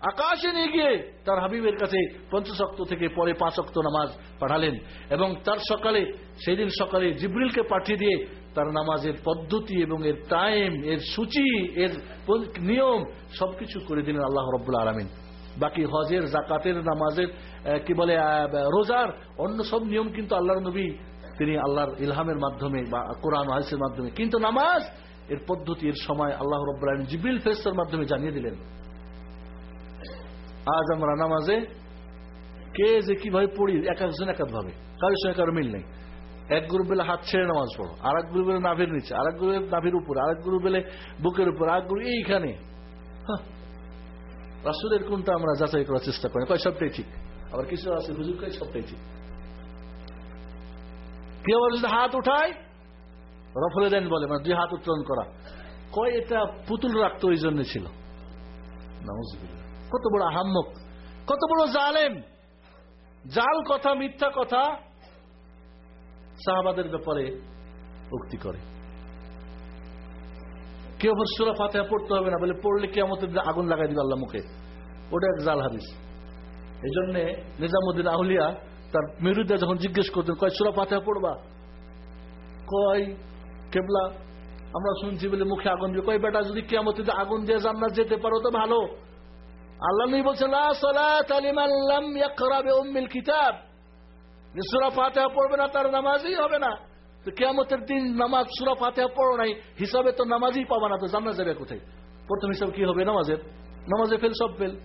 আকাশে নিয়ে গিয়ে তার হাবিবের কাছে পঞ্চাশ অক্ত থেকে পরে পাঁচ অক্ত নামাজ পাঠালেন। এবং তার সকালে সেই দিন সকালে জিব্রিলকে পাঠিয়ে দিয়ে তার নামাজের পদ্ধতি এবং এর টাইম এর সূচি, এর নিয়ম সবকিছু করে দিলেন আল্লাহ রব্বুল আলমিন। বাকি হজের জাকাতের নামাজের কি বলে রোজার অন্য সব নিয়ম কিন্তু আল্লাহর নবী, তিনি আল্লাহর ইলহামের মাধ্যমে বা কোরআন হাদিসের মাধ্যমে। কিন্তু নামাজ, এর পদ্ধতি, এর সময় আল্লাহ রব্বুল জিব্রিল ফেরেশতার মাধ্যমে জানিয়ে দিলেন। আজ আমরা নামাজে কে যে কীভাবে পড়ি এক একজন এক এক ভাবে কারোর সঙ্গে কারও মিল নেই। এক গ্রুপ বেলে হাত ছেড়ে নামাজ পড়ো আর এক গ্রুপ বেলে নাভির নিচে আর এক গ্রুপ নাভির উপরে আর এক গ্রুপ বেলে বুকের উপর আর গ্রুপ এইখানে। রাসুলের কোনটা আমরা যাচাই করার চেষ্টা করি কয়, সবটাই ঠিক? আবার কিছু আছে, হুজুর কয়, সবটাই ঠিক। কেউ আবার যদি হাত উঠায়, রফলে দেন বলে মানে দুই হাত উত্তোলন করা। কয়, এটা পুতুল রাখতো ওই জন্য ছিল কত বড় আহাম্মক, কত বড় জালেম। জাল কথা, মিথ্যা কথা সাহাবাদের ব্যাপারে উক্তি করে। কেউ সুরা ফাতেহা পড়তে হবে না, বলে পড়লে কেমতের আগুন লাগাই দিবে আল্লাহ মুখে। ওটা এক জাল হাদিস। এই জন্যে নিজামুদ্দিন আহলিয়া তার মেরুদা যখন জিজ্ঞেস করতেন, কয়, সুরা ফাতেহা পড়বা? কয়, কেবলা, আমরা শুনছি বলে মুখে আগুন দিয়ে কয়, বেটা, যদি কেমতে আগুন দিয়ে জান্নাত যেতে পারো তো ভালো। আল্লাহ বিউম্মিল কিতাব। সূরা ফাতিহা পড়বে না, তার নামাজই হবে না। তো কিয়ামতের দিন নামাজ, সূরা ফাতিহা পড়ো নাই, হিসাবে তো নামাজই পাবা না তো, জান্নাত যাবে কোথায়? প্রথম হিসাব কি হবে নামাজের? নামাজে ফেল, সব ফেল।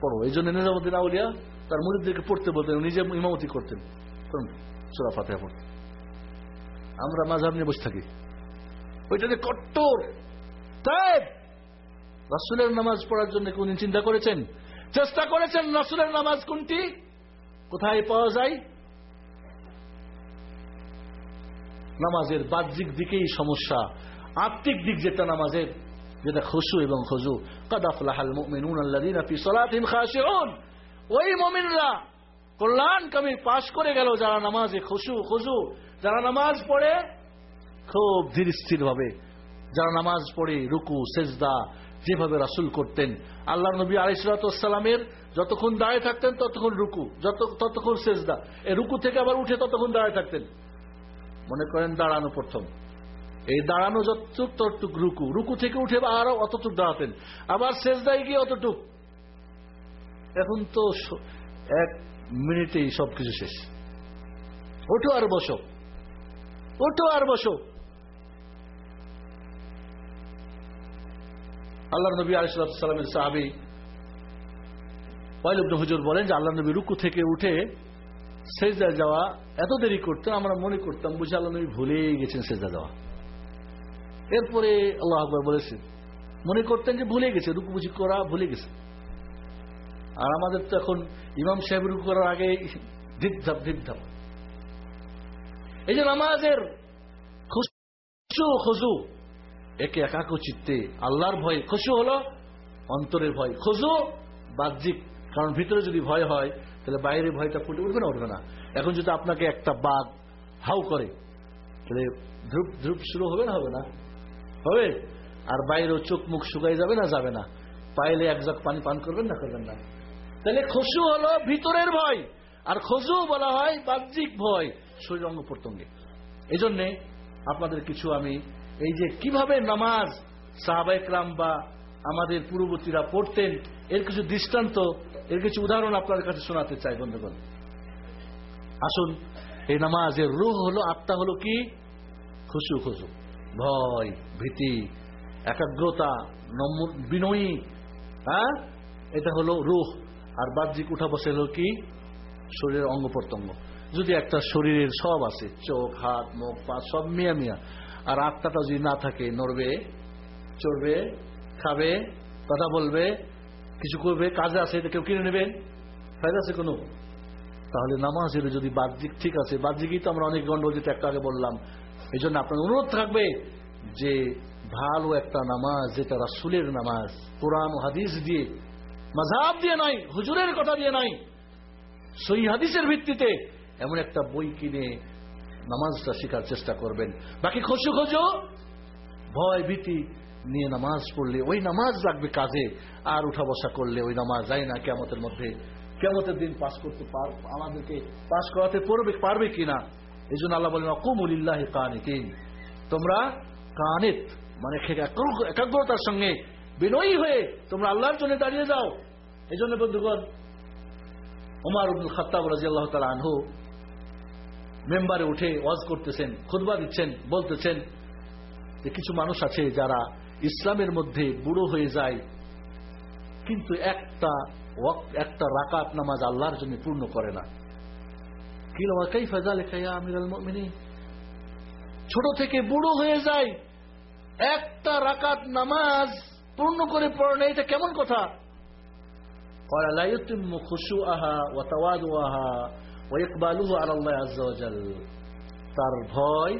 পড়ো, এই জন্য নিজামুদ্দিন আউলিয়া তার মুরিদদেরকে পড়তে বলতেন নিজে ইমামতি করতেন। সূরা ফাতিহা পড়তেন আমরা মাঝহাব নিয়ে বসে থাকি। ওইটা যে কট্টর। রাসুলের নামাজ পড়ার জন্য কোনদিন চিন্তা করেছেন? চেষ্টা করেছেন রাসুলের নামাজ কোনটি? কোথায় পাওয়া যায়? নামাজের বাহ্যিক দিকেই সমস্যা। আত্মিক দিক যেটা নামাজের, যেটা খুশু এবং খুজু। কাদাফলাহাল মুমিনরা কল্যাণকামী পাশ করে গেল যারা নামাজে খুশু, খুজু। যারা নামাজ পড়ে খুব ধীর স্থির ভাবে যারা নামাজ পড়ে রুকু, সেজদা যেভাবে রাসুল করতেন। আল্লাহ নবী আলিসালামের যতক্ষণ দাঁড়িয়ে থাকতেন ততক্ষণ রুকু, যত, ততক্ষণ সেজদা। এই রুকু থেকে আবার উঠে ততক্ষণ দাঁড়িয়ে থাকতেন। মনে করেন দাঁড়ানো প্রথম। এই দাঁড়ানো যতটুক, ততটুক রুকু। রুকু থেকে উঠে আরও অতটুক দাঁড়াতেন। আবার শেষদায় গিয়ে অতটুক। এখন তো এক মিনিটেই সবকিছু শেষ। ওঠো আর বসো। ওঠো আর বসো। আল্লাহ নবী আলিসালামের সাহাবি ওয়াইলুবন হুজুর বলেন যে আল্লাহ নবী রুকু থেকে উঠে সেজদা যাওয়া এত দেরি করতেন আমরা মনে করতাম, বুঝে আল্লাহ নবী ভুলেই গেছেন সেজদা যাওয়া এরপরে আল্লাহ আকবর বলেছেন মনে করতেন যে ভুলে গেছে, রুকু বুঝি করা ভুলে গেছে। আর আমাদের তো এখন ইমাম সাহেব রুকু করার আগে ধিপধাপ ধিপধাপ এই যে নামাজের খুশু খুশু, একে একাক চিত্তে আল্লাহর ভয়, খুশু হলো অন্তরের ভয়। খুশু বাহ্যিক, কারণ ভিতরে যদি ভয় হয় তাহলে বাইরে ভয়টা ফুটে উঠবে না উঠবে না। এখন যদি আপনাকে একটা বাঘ হাউ করে, তাহলে ধ্রুপ ধ্রুপ শুরু হবে না হবে না? হবে? আর বাইরেও চোখ মুখ শুকাই যাবে না যাবে না? পাইলে এক জাক পানি পান করবেন না করবেন না। তাহলে খুশু হলো ভিতরের ভয়, আর খসু বলা হয় বাহ্যিক ভয় শরীর অঙ্গ প্রত্যঙ্গে। এই জন্যে আপনাদের কিছু আমি এই যে কীভাবে নামাজ সাহাবাইকরাম বা আমাদের পূর্ববর্তীরা পড়তেন। এর কিছু দৃষ্টান্ত, এর কিছু উদাহরণ আপনাদের কাছে শোনাতে চাই, বন্ধুগণ। আসুন, এই নামাজের রুহ হলো, আত্মা হলো কি? খুশু খুশু। ভয়, ভীতি, একাগ্রতা বিনয়ী। হ্যাঁ? এটা হলো রুহ। আর বাহ্যিক উঠা বসে হলো কি? শরীরের অঙ্গ প্রত্যঙ্গ। যদি একটা শরীরের সব আছে, চোখ, হাত, মুখ, পা, সব মিয়া মিয়া, আর আত্মাটা যদি না থাকে, নড়বে, চড়বে খাবে, কথা বলবে, কিছু করবে, কাজে আছে, এটা কেউ কিনে নেবেন ফায়দা আছে কোনো? তাহলে নামাজের যদি বাহ্যিক ঠিক আছে, বাহ্যিকই তো আমরা অনেক গন্ডগোল যেটা একটা আগে বললাম। এই জন্য আপনার অনুরোধ থাকবে যে ভালো একটা নামাজ, যেটা রাসুলের নামাজ, কোরআন হাদিস দিয়ে মাঝাব দিয়ে নাই হুজুরের কথা দিয়ে নাই সই হাদিসের ভিত্তিতে এমন একটা বই কিনে নামাজটা শেখার চেষ্টা করবেন। বাকি খসু খোঁজো ভয় ভীতি নিয়ে নামাজ পড়লে, ওই নামাজ লাগবে কাজে, আর উঠা বসা করলে ওই নামাজ যায় না? কেমতের মধ্যে কেমতের দিন পাশ করতে পার, আমাদেরকে পাশ করাতে পড়বে, পারবে কিনা এই জন্য আল্লাহ বলেন, অকুমুলিল্লাহ কানিতিন। তোমরা কানিত মানে একাগ্র- একাগ্রতার সঙ্গে বিনয়ী হয়ে তোমরা আল্লাহর জন্য দাঁড়িয়ে যাও। এই জন্য বন্ধুগণ ওমার উবুল খাত্তাব রাজি আল্লাহ তালা আনহু মেম্বারে উঠে ওয়াজ করতেছেন খুদবা দিচ্ছেন, বলতেছেন যে কিছু মানুষ আছে যারা ইসলামের মধ্যে বুড়ো হয়ে যায়। কিন্তু একটা একটা রাকাত নামাজ আল্লাহর জন্য পূর্ণ করে না। কিলাই ফেজা লেখাইয়া আমির আল ছোট থেকে বুড়ো হয়ে যায়। একটা রাকাত নামাজ পূর্ণ করে পড়ে না, এটা কেমন কথা? তার ভয়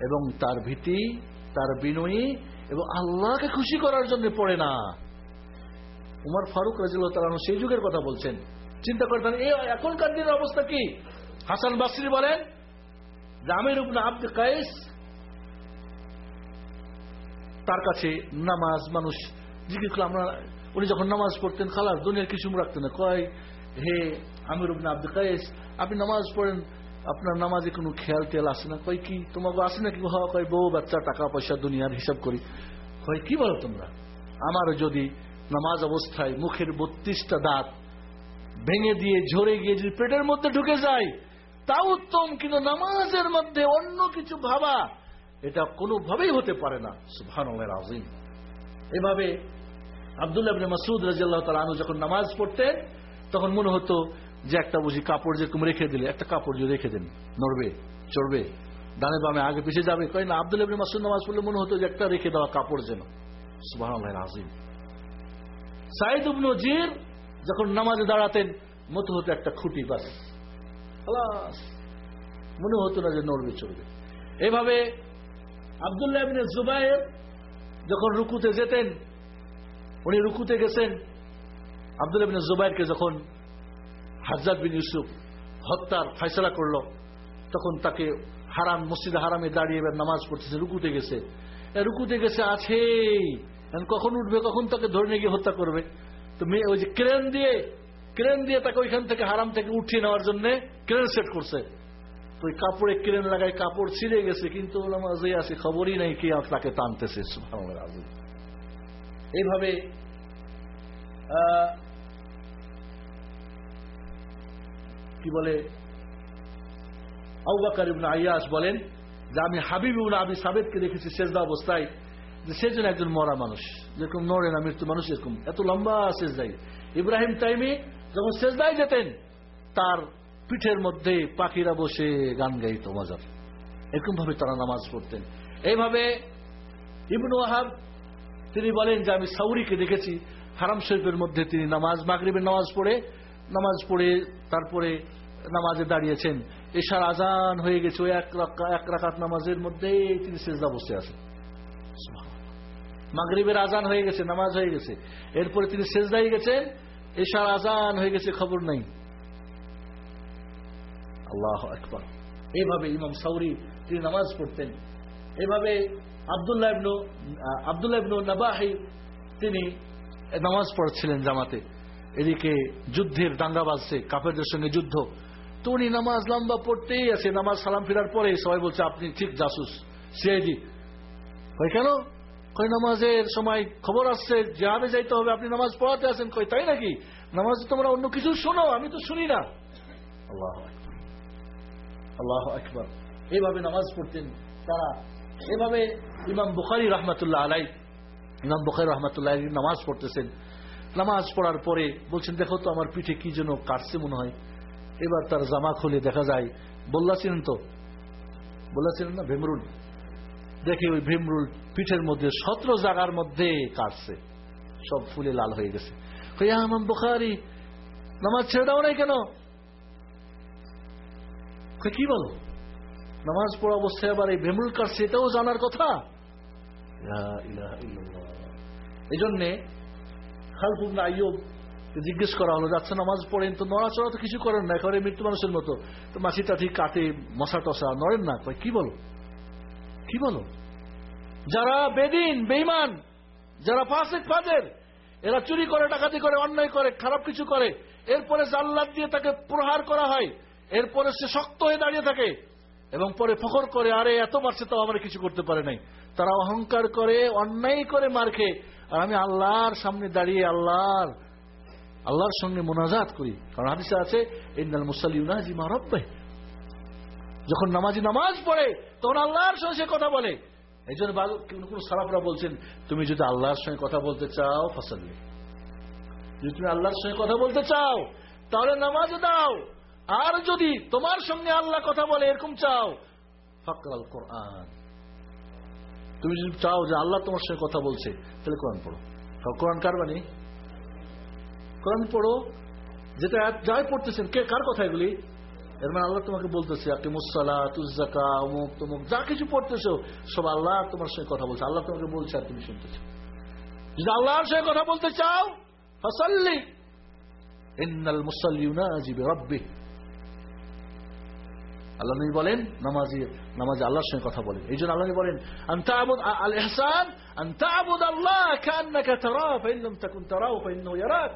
এবং তার ভীতি, তার বিনয়ী এবং আল্লাহকে খুশি করার জন্য পড়ে না। উমর ফারুক রাজিল্লাহ তালাহ সেই যুগের কথা বলছেন। চিন্তা করতেন এই এখনকার দিনের অবস্থা কি? হাসান বাসরি বলেন, জামির উবনা আব্দ কায়েস তার কাছে নামাজ, মানুষ জিজ্ঞেস করল আমরা, উনি যখন নামাজ পড়তেন, খালাস দুনিয়ার কিছু রাখতেন কয়, হে আমির উবনা আব্দ কায়েস আপনি নামাজ পড়েন আপনার নামাজে কোনো খেয়াল টেয়াল আসে না। কয় কি, তোমাকে আসে না কি হওয়া কয় বউ বাচ্চা, টাকা পয়সা, দুনিয়ার হিসাব করি। কয় কি বলো তোমরা? আমার যদি নামাজ অবস্থায় মুখের বত্রিশটা দাঁত ভেঙে দিয়ে ঝরে গিয়ে যদি পেটের মধ্যে ঢুকে যায়, তা উত্তম, কিন্তু নামাজের মধ্যে অন্য কিছু ভাবা, এটা কোনোভাবেই হতে পারে না। সুভান আজিম এভাবে আবদুল্লাহ মাসুদ রাজিয়াল্লাহ তাআলা আনহু যখন নামাজ পড়তেন, তখন মনে হতো যে একটা বুঝি কাপড় যেরকম রেখে দিলে, একটা কাপড় যদি রেখে দেন, নড়বে, চড়বে, ডানে বামে আগে পিছিয়ে যাবে, কয় না আবদুল্লাহ ইবনে মাসুদ নামাজ পড়লে মনে হতো যে একটা রেখে দেওয়া কাপড় যেন। সুবাহ আজিম সাইদ উবনু জির যখন নামাজে দাঁড়াতেন মতো হতো একটা খুঁটি বাস। মনে হতো না যে নড়বে, চড়বে। এভাবে আবদুল্লাহ ইবনে জুবাইর যখন রুকুতে যেতেন, উনি রুকুতে গেছেন, আবদুল্লাহ ইবনে জুবাইরকে যখন হাজাদ বিন ইউসুফ হত্যার ফয়সলা করল। তখন তাকে হারাম, মসজিদ হারামে দাঁড়িয়ে এবার নামাজ পড়তেছে, রুকুতে গেছে। রুকুতে গেছে আছেই। কখন উঠবে, কখন তাকে ধরে নিয়ে গিয়ে হত্যা করবে? তো মেয়ে ওই যে ক্রেন দিয়ে ক্রেন দিয়ে তাকে ওইখান থেকে হারাম থেকে উঠিয়ে নেওয়ার জন্য ক্রেন সেট করছে। তো ওই কাপড়ে ক্রেন লাগায় কাপড় ছিঁড়ে গেছে, কিন্তু নামাজে আছে খবরই নাই কি তাকে টানতেছে এইভাবে আহ, কি বলে? আউবাকার ইবনে আয়াস বলেন যে আমি হাবিব ইবনে আবি সাবেদকে দেখেছি সেজদা অবস্থায়, যে সে যেন একজন মরা মানুষ, যেরকম নড়ে না, মৃত্যু মানুষ এরকম। এত লম্বা সেজদাই। ইব্রাহিম টাইমে যখন সেজদায় যেতেন, তার পিঠের মধ্যে পাখিরা বসে গান গাইত মজার। এরকম ভাবে তারা নামাজ পড়তেন। এইভাবে ইবনু ওয়াহাব, তিনি বলেন যে আমি সাউরিকে দেখেছি, হারাম শরীফের মধ্যে তিনি নামাজ, মাগরিবের নামাজ পড়ে নামাজ পড়ে তারপরে নামাজে দাঁড়িয়েছেন। এশার আজান হয়ে গেছে, ওই এক রাকাত নামাজের মধ্যেই তিনি সেজদা বসে আছেন। মাগরিবের আজান হয়ে গেছে, নামাজ হয়ে গেছে। এরপরে তিনি সেজদাই গেছেন, এশার আজান হয়ে গেছে, খবর নাই। আল্লাহ আকবর। এইভাবে ইমাম সাউরি তিনি নামাজ পড়তেন। এভাবে আবদুল্লাহ ইবনু আবদুল্লাহ ইবনু নাবাহি তিনি নামাজ পড়ছিলেন জামাতে। এদিকে যুদ্ধের দাঙ্গা বাজছে, কাফেরদের সঙ্গে যুদ্ধ। তো নামাজ লম্বা পড়তেই আছে, নামাজ সালাম ফেরার পরে সবাই বলছে, আপনি ঠিক জাসুস, সিআইডি। কই কেন? কই নামাজের সময় খবর আসছে, জিহাদে যাইতে হবে, আপনি নামাজ পড়াতে আছেন। কই তাই নাকি? নামাজ তোমরা অন্য কিছু শোনো, আমি তো শুনি না। আল্লাহ আল্লাহ আকবর। এইভাবে নামাজ পড়তেন তারা। এভাবে ইমাম বুখারি রহমতুল্লাহ আলাই, ইমাম বুখারি রহমতুল্লাহ নামাজ পড়তেছেন। নামাজ পড়ার পরে বলছেন, দেখো তো, আমার পিঠে কি যেন কাটছে মনে হয়। এবার তার জামা খুলে দেখা যায়। বললাছিলেন তো? বললাছিলেন না? ভেমরুল। দেখে ওই ভীমরুল পিঠের মধ্যে সতেরো জায়গার মধ্যে কাটছে। সব ফুলে লাল হয়ে গেছে। কই বুখারি, নামাজ ছেড়ে দাও নাই কেন? কি বলো? নামাজ পড়া অবস্থায় আবার এই ভেমরুল কাটছে, এটাও জানার কথা? এই জন্যে খালফুবনা আইয়ুব জিজ্ঞেস করা হলো, যাচ্ছে নামাজ পড়েন তো, নড়াচড়া তো কিছু করেন না, একেবারে মৃত্যু মানুষের মতো। তো মাছি টাঠি কাটে, মশা টসা, নড়েন না। কি বলো? কি বলো? যারা বেদিন বেইমান যারা ফাসেক ফাজের, এরা চুরি করে, ডাকাতি করে, অন্যায় করে, খারাপ কিছু করে, এরপরে জাল্লাদ দিয়ে তাকে প্রহার করা হয়, এরপরে সে শক্ত হয়ে দাঁড়িয়ে থাকে, এবং পরে ফখর করে, আরে, এত মারছে তাও আমরা কিছু করতে পারে নাই। তারা অহংকার করে, অন্যায় করে মার খেয়ে, আর আমি আল্লাহর সামনে দাঁড়িয়ে, আল্লাহর আল্লাহর সঙ্গে মোনাজাত করি। কারণ হাদিসে আছে, ইন্নাল মুসাল্লিউনা জিমা রব্বে যখন নামাজি নামাজ পড়ে, তখন আল্লাহর সঙ্গে সে কথা বলে। এই জন্য কোন সারাফরা বলছেন, তুমি যদি আল্লাহর সঙ্গে কথা বলতে চাও, ফসল্লি। যদি তুমি আল্লাহর সঙ্গে কথা বলতে চাও, তাহলে নামাজ দাও। আর যদি তোমার সঙ্গে আল্লাহ কথা বলে, এরকম চাও, ফাকরাল কোরআন। তুমি যদি চাও যে আল্লাহ তোমার সঙ্গে কথা বলছে, তাহলে কোরআন পড়ো। কোরআন কার বাণী? কোরআন পড়ো, যেটা যাই পড়তেছেন, কে, কার কথা এগুলি এর মানে আল্লাহ তোমাকে বলতেছে আপনি মুসালা তুজাকা অমুক, তমুক, যা কিছু পড়তেছো, সব আল্লাহ তোমার সঙ্গে কথা বলছে। আল্লাহ তোমাকে বলছে আর তুমি শুনতেছো। যদি আল্লাহর সঙ্গে কথা বলতে চাও, ফসল্লি। ইন্নাল রব্বি আল্লাহ নবী বলেন, নামাজি নামাজি আল্লাহর সঙ্গে কথা বলেন। এই জন্য আল্লাহ বলেন আন্তাবুদ আল ইহসান আল্লাহ কান্নাকা তারাহু, ফাইন তাকুন ফাইন্নাহু ইয়ারাক।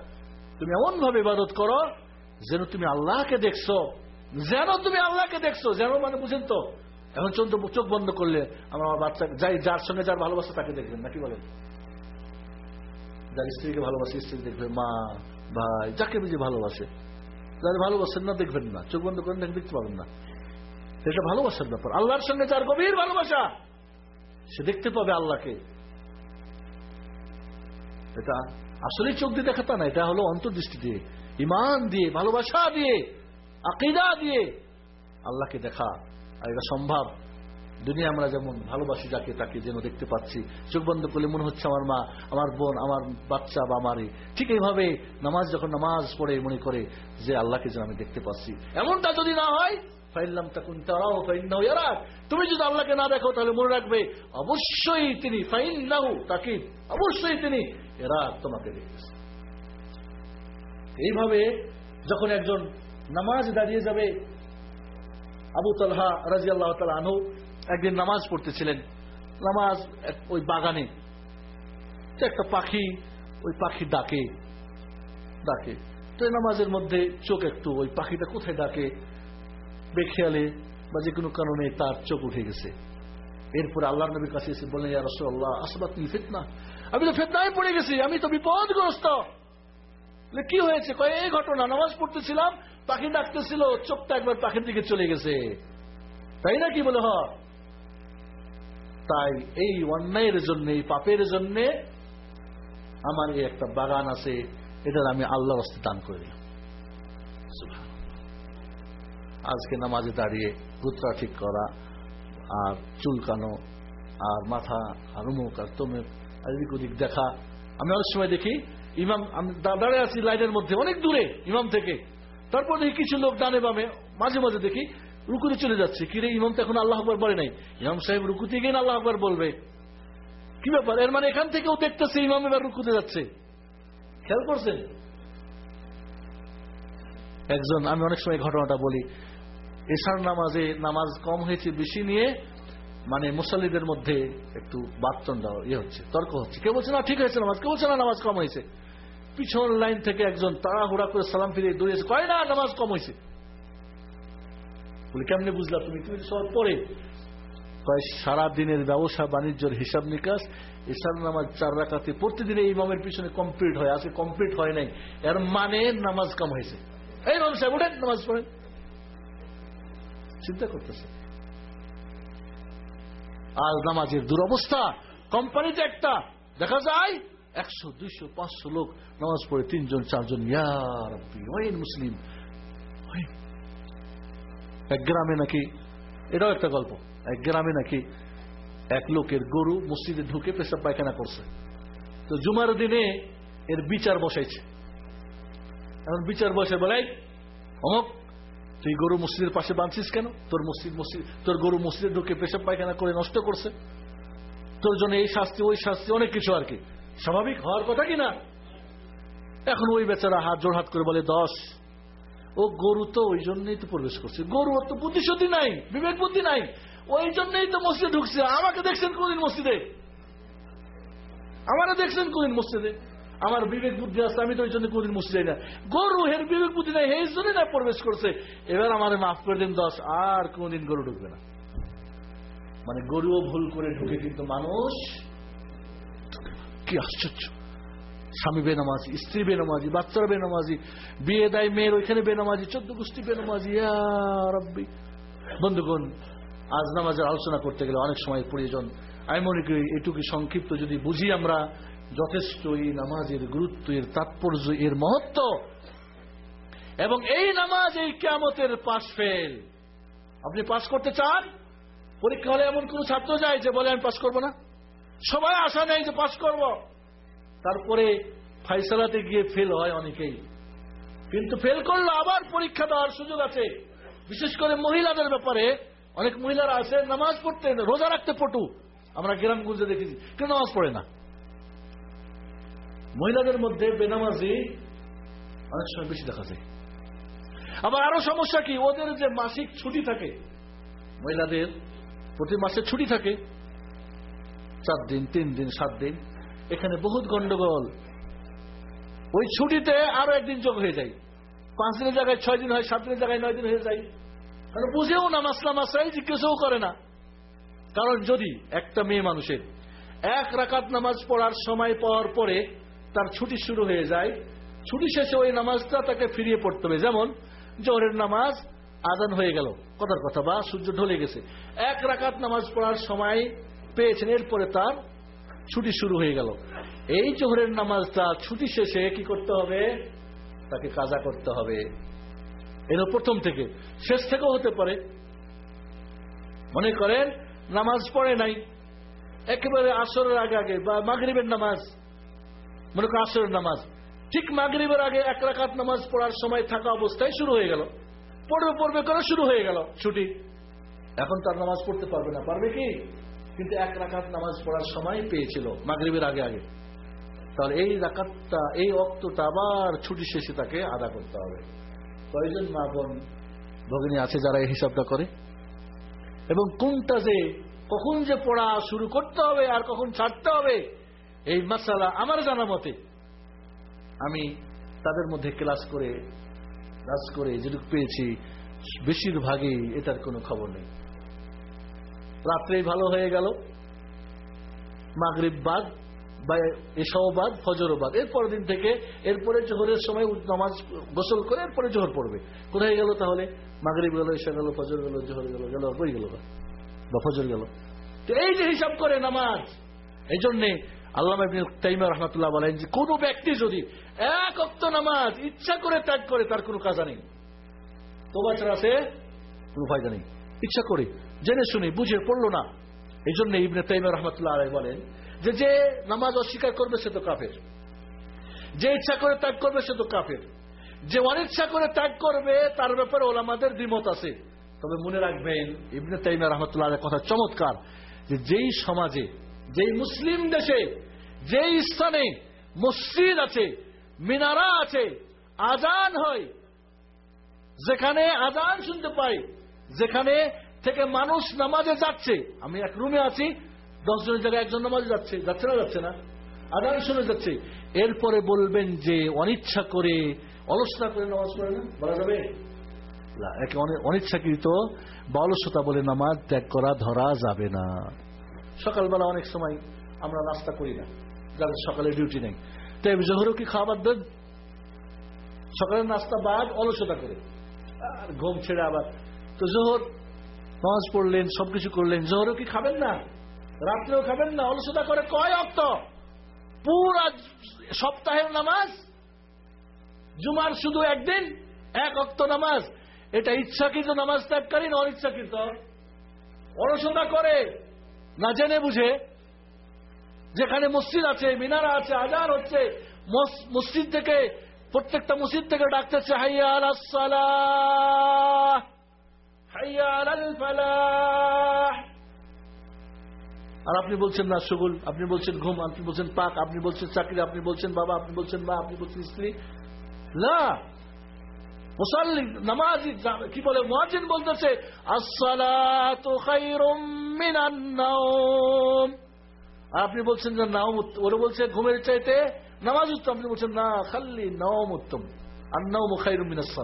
তুমি এমন ভাবে ইবাদত করো যেন তুমি আল্লাহকে দেখছ। যেন তুমি আল্লাহকে দেখছ। যেন মানে বুঝেন তো এখন চন্দ্র চোখ বন্ধ করলে আমার বাচ্চা যাই যার সঙ্গে যার ভালোবাসা তাকে দেখবেন, নাকি বলেন? যার স্ত্রীকে ভালোবাসে, স্ত্রী দেখবে, মা, ভাই, যাকে বুঝে ভালোবাসে। যার ভালোবাসেন না, দেখবেন না। চোখ বন্ধ করেন দেখে দেখতে পাবেন না। এটা ভালোবাসার ব্যাপার। আল্লাহর সঙ্গে যার গভীর ভালোবাসা, সে দেখতে পাবে আল্লাহকে। এটা আসলে চোখ দিয়ে দেখাতা না, এটা হলো অন্তর্দৃষ্টি দিয়ে ইমান দিয়ে, ভালোবাসা দিয়ে, আকিদা দিয়ে আল্লাহকে দেখা। আর এটা সম্ভব। দুনিয়া আমরা যেমন ভালোবাসি যাকে তাকে যেন দেখতে পাচ্ছি। চোখ বন্ধ করলে মনে হচ্ছে আমার মা, আমার বোন, আমার বাচ্চা বা আমারই। ঠিক এইভাবে নামাজ যখন নামাজ পড়ে মনে করে যে আল্লাহকে যেন আমি দেখতে পাচ্ছি। এমনটা যদি না হয় ফাইল্লাম তখন তারাও ফাইন্নাহু ইয়ারাক। তুমি যদি আল্লাহকে না দেখো, তাহলে মনে রাখবে, অবশ্যই তিনি ফাইন্নাহু, তাকে অবশ্যই তিনি এরা তোমাকে দেখতেছে। এইভাবে যখন একজন নামাজ দাঁড়িয়ে যাবে, আবু তালহা রাজি আল্লাহ তালা আনহু একদিন নামাজ পড়তেছিলেন। নামাজ ওই বাগানে। একটা পাখি, ওই পাখি ডাকে ডাকে। তো নামাজের মধ্যে চোখ একটু, ওই পাখিটা কোথায় ডাকে? বেখেয়ালে বা যে কোনো কারণে তার চোখ উঠে গেছে। এরপর আল্লাহ নবীর কাছে এসে বললেন, ইয়া রাসূলুল্লাহ আসবাত ফিতনা। আমি তো ফেতনায় পড়ে গেছি, আমি তো বিপদগ্রস্ত। কি হয়েছে? কয়, এই ঘটনা, নামাজ পড়তেছিলাম, পাখি ডাকতেছিল, চোখটা একবার পাখির দিকে চলে গেছে। তাই না কি বলে হ তাই এই অন্যায়ের জন্য, এই পাপের জন্য আমার একটা বাগান আছে, এটার আমি আল্লাহ হস্তে দান করে দিলাম। আজকে নামাজে দাঁড়িয়ে গুত্রা ঠিক করা, আর চুলকানো আর মাথা আর উমুক আর তমুক আর এদিক ওদিক দেখা। আমি অনেক সময় দেখি, ইমাম, আমি দাঁড়িয়ে আছি লাইনের মধ্যে, অনেক দূরে ইমাম থেকে। তারপর দেখি কিছু লোক ডানে বামে, মাঝে মাঝে দেখি রুকুতে চলে যাচ্ছে। কিরে ইমাম তো এখন আল্লাহ আকবর বলে নাই। ইমাম সাহেব রুকুতে গিয়ে আল্লাহ আকবর বলবে। কি ব্যাপার? এর মানে এখান থেকেও দেখতেছে ইমাম এবার রুকুতে যাচ্ছে। খেয়াল করছেন? একজন, আমি অনেক সময় ঘটনাটা বলি। এশার নামাজে নামাজ কম হয়েছে, বেশি নিয়ে মানে মুসল্লিদের মধ্যে একটু বাতচন্দা ইয়ে হচ্ছে, তর্ক হচ্ছে। কেউ বলছে, না, ঠিক হয়েছে নামাজ। কেউ বলছে, না, নামাজ কম হয়েছে। পিছন লাইন থেকে একজন তাড়াহুড়া করে সালাম ফিরিয়ে দৌড়িয়েছে কয়, না, নামাজ কম হয়েছে। বলি, কেমনে বুঝলা তুমি? তুমি সব পরে কয়, সারা দিনের ব্যবসা, বাণিজ্যের হিসাব নিকাশ এসার নামাজ চার রাখাতে প্রতিদিন এই ইমামের পিছনে কমপ্লিট হয়, আজকে কমপ্লিট হয় নাই। এর মানে নামাজ কম হয়েছে। এই ইমাম সাহেব উঠেন, নামাজ পড়েন। চিন্তা করতেছে। আজ নামাজের দুরবস্থা কোম্পানিতে একটা দেখা যায় একশো দুইশো পাঁচশো লোক নামাজ পড়ে তিনজন চারজন মুসলিম এক গ্রামে নাকি এটাও একটা গল্প এক গ্রামে নাকি এক লোকের গরু মসজিদে ঢুকে পেশাব পায়খানা করছে। তো জুমার দিনে এর বিচার বসাইছে। এখন বিচার বসে বলে "এই, অমক তুই গরু মসজিদের পাশে বাঁধছিস কেন? তোর মসজিদ মসজিদ তোর গরু মসজিদে ঢুকে পেশাব পায়খানা করে নষ্ট করছে। তোর জন্য এই শাস্তি, ওই শাস্তি, অনেক কিছু আর কি। স্বাভাবিক হওয়ার কথা কি না? এখন ওই বেচারা হাত জোর হাত করে বলে, দশ, ও গরু তো ওই জন্যই তো প্রবেশ করছে। গরু ওর তো বুদ্ধিশুদ্ধি নাই, বিবেক বুদ্ধি নাই। ওই জন্যই তো মসজিদে ঢুকছে। আমাকে দেখছেন কোনদিন মসজিদে? আমারও দেখছেন কোনদিন মসজিদে? আমার বিবেক বুদ্ধি আছে, আমি তো ওই জন্য কোনদিন মসজিদে যাই না। গরু হের বিবেক বুদ্ধি নাই এই জন্যই না প্রবেশ করছে। এবার আমার মাফ করে দিন দশ আর কোনদিন গরু ঢুকবে না। মানে গরুও ভুল করে ঢুকে, কিন্তু মানুষ, কি আশ্চর্য। স্বামী বেনামাজি, স্ত্রী বেনামাজি, বাচ্চারা বেনামাজি, বিয়ে দেয় মেয়ের, ওইখানে বেনামাজি, চোদ্দ গোষ্ঠী বেনামাজি রব্বি। বন্ধুগণ, আজ নামাজের আলোচনা করতে গেলে অনেক সময় প্রয়োজন। আমি মনে করি এটুকু সংক্ষিপ্ত যদি বুঝি আমরা যথেষ্ট এই নামাজের গুরুত্ব এর তাৎপর্য এর মহত্ব। এবং এই নামাজ এই কেমতের পাশ ফেল। আপনি পাশ করতে চান? পরীক্ষা হলে এমন কোন ছাত্র যায় যে বলে, আমি পাশ করব না। সবাই আশা নেই যে পাশ করব। তারপরে ফাইসালাতে গিয়ে ফেল হয় অনেকেই। কিন্তু ফেল করল, আবার পরীক্ষা দেওয়ার সুযোগ আছে। বিশেষ করে মহিলাদের ব্যাপারে। অনেক মহিলারা আছে, নামাজ পড়তে, রোজা রাখতে পটু। আমরা গ্রামগঞ্জে দেখেছি, কেউ নামাজ পড়ে না। মহিলাদের মধ্যে বেনামাজি অনেক সময় বেশি দেখা যায়। আবার আরও সমস্যা কি? ওদের যে মাসিক ছুটি থাকে, মহিলাদের প্রতি মাসে ছুটি থাকে, চার দিন, তিন দিন, সাত দিন, এখানে বহুত গন্ডগোল। ওই ছুটিতে আরও একদিন যোগ হয়ে যায়। পাঁচ দিনের জায়গায় ছয় দিন হয়, সাত দিনের জায়গায় নয় দিন হয়ে যায়। কারণ বুঝেও না, মাসলা মাসলাই জিজ্ঞেসও করে না। কারণ যদি একটা মেয়ে মানুষের এক রাকাত নামাজ পড়ার সময় পাওয়ার পরে তার ছুটি শুরু হয়ে যায়। ছুটি শেষে ওই নামাজটা তাকে ফিরিয়ে পড়তে হবে। যেমন, জোহরের নামাজ আদান হয়ে গেল। কথার কথা, বা সূর্য ঢলে গেছে। এক রাকাত নামাজ পড়ার সময় পেয়েছেন। এরপরে তার ছুটি শুরু হয়ে গেল। এই জোহরের নামাজটা ছুটি শেষে কি করতে হবে? তাকে কাজা করতে হবে। এর প্রথম থেকে। শেষ থেকেও হতে পারে। মনে করেন, নামাজ পড়ে নাই। একেবারে আসরের আগে আগে, বা মাগরিবের নামাজ মনে করেন আসরের নামাজ। ঠিক মাগরিবের আগে এক রাকাত নামাজ পড়ার সময় থাকা অবস্থায় শুরু হয়ে গেল। পড়বে পড়বে করে শুরু হয়ে গেল ছুটি। এখন তার নামাজ পড়তে পারবে না। পারবে কি? কিন্তু এক রাকাত নামাজ পড়ার সময় পেয়েছিল মাগরিবের আগে আগে। তাহলে এই রাকাতটা, এই অক্তটা আবার ছুটি শেষে তাকে আদা করতে হবে। কয়জন মা বোন ভগিনী আছে যারা এই হিসাবটা করে? এবং কোনটা যে কখন যে পড়া শুরু করতে হবে আর কখন ছাড়তে হবে এই মাসালা আমার জানা মতে, আমি তাদের মধ্যে ক্লাস করে ক্লাস করে যেটুকু পেয়েছি, বেশিরভাগই এটার কোনো খবর নেই। রাত্রেই ভালো হয়ে গেল, মাগরিব বাদ বা এসাও বাদ বাদ। এরপর দিন থেকে, এরপরে জোহরের সময় নামাজ গোসল করে এরপরে জোহর পড়বে। কোথায় গেল তাহলে? মাগরিব গেল এসা গেল, ফজর গেল, জোহর গেল গেল বই গেল বা ফজর গেল। তো এই যে হিসাব করে নামাজ, এই জন্যে আল্লাহ রহমতুল্লাহ বলেন যে, কোনো ব্যক্তি যদি এক অক্ত নামাজ ইচ্ছা করে ত্যাগ করে, তার কোনো কাজা নেই। সে কোনো ফায়দা নেই। ইচ্ছা করে, জেনে শুনে, বুঝে, পড়ল না। এই জন্য ইবনে তাইমা রহমতুল্লাহ আলাই বলেন যে যে নামাজ অস্বীকার করবে, সে তো কাফের। যে ইচ্ছা করে ত্যাগ করবে, সে তো কাফের। যে অনিচ্ছা করে ত্যাগ করবে, তার ব্যাপারে ওলামাদের দ্বিমত আছে। তবে মনে রাখবেন, ইবনে তাইমা রহমতুল্লাহ কথা চমৎকার যে, যেই সমাজে যেই মুসলিম দেশে, যেই স্থানে মসজিদ আছে, মিনারা আছে, আজান হয়, যেখানে আজান শুনতে পাই যেখানে থেকে মানুষ নামাজে যাচ্ছে, আমি এক রুমে আছি, দশ জনের জায়গায় একজন নামাজে যাচ্ছে যাচ্ছে না যাচ্ছে না, আজান শুনে যাচ্ছে। এরপরে বলবেন যে অনিচ্ছা করে, অলসতা করে নামাজ পড়ে না, বলা যাবে? অনিচ্ছাকৃত বা অলসতা বলে নামাজ ত্যাগ করা ধরা যাবে না। সকালবেলা অনেক সময় আমরা নাস্তা করি না, যাদের সকালে ডিউটি নেই। তাই জোহরও কি খাবার দেন? সকালের নাস্তা বাদ, অলসতা করে। আর ঘুম ছেড়ে আবার। তো জোহর, নামাজ পড়লেন, সবকিছু করলেন, জোহরও কি খাবেন না? রাত্রেও খাবেন না? অলসতা করে কয় অক্ত? পুরা সপ্তাহের নামাজ? জুমার শুধু একদিন? এক অক্ত নামাজ? এটা ইচ্ছাকৃত নামাজ ত্যাগকারী না অনিচ্ছাকৃত। অলসতা করে। না জেনে বুঝে, যেখানে মসজিদ আছে, মিনারা আছে, আজার হচ্ছে মসজিদ থেকে, প্রত্যেকটা মসজিদ থেকে ডাকতেছে, হাইয়া আর আপনি বলছেন না, সুগুল, আপনি বলছেন ঘুম, আপনি বলছেন পাক, আপনি বলছেন চাকরি, আপনি বলছেন বাবা, আপনি বলছেন মা, আপনি বলছেন স্ত্রী। না। মুসাল্লি, নামাজি কি বলে মহাজিন বলতেছে, আসসালাতু খায়রুম নাওম আপনি বলছেন যে নাম ওরা বলছে ঘুমের চাইতে নামাজ উত্তম, আপনি বলছেন না, খাল্লি নওম উত্তম। আর নওম মিনাস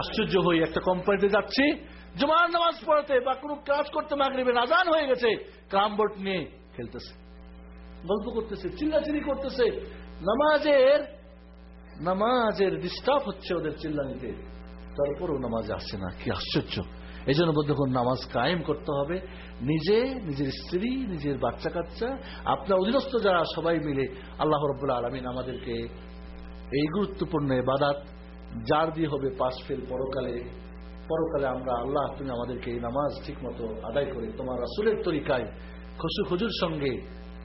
আশ্চর্য হই, একটা কোম্পানিতে যাচ্ছি, জুমার নামাজ পড়াতে বা কোনো কাজ করতে মাগরিবে আজান হয়ে গেছে, ক্রাম বোর্ড নিয়ে খেলতেছে, গল্প করতেছে, চিল্লাচিল্লি করতেছে। নামাজের নামাজের ডিস্টার্ব হচ্ছে ওদের চিল্লানিতে। তারপরও নামাজ আসছে না, কি আশ্চর্য। এই জন্য বন্ধুগণ নামাজ কায়েম করতে হবে। নিজে, নিজের স্ত্রী, নিজের বাচ্চা কাচ্চা আপনার অধীনস্থ যারা সবাই মিলে আল্লাহ রব্বুল্লা আলমিন আমাদেরকে এই গুরুত্বপূর্ণ বাদাত যার দিয়ে হবে পাশ ফেল পরকালে পরকালে আমরা আল্লাহ তুমি আমাদেরকে এই নামাজ ঠিক মতো আদায় করে, তোমার রাসুলের তরিকায় খসু খজুর সঙ্গে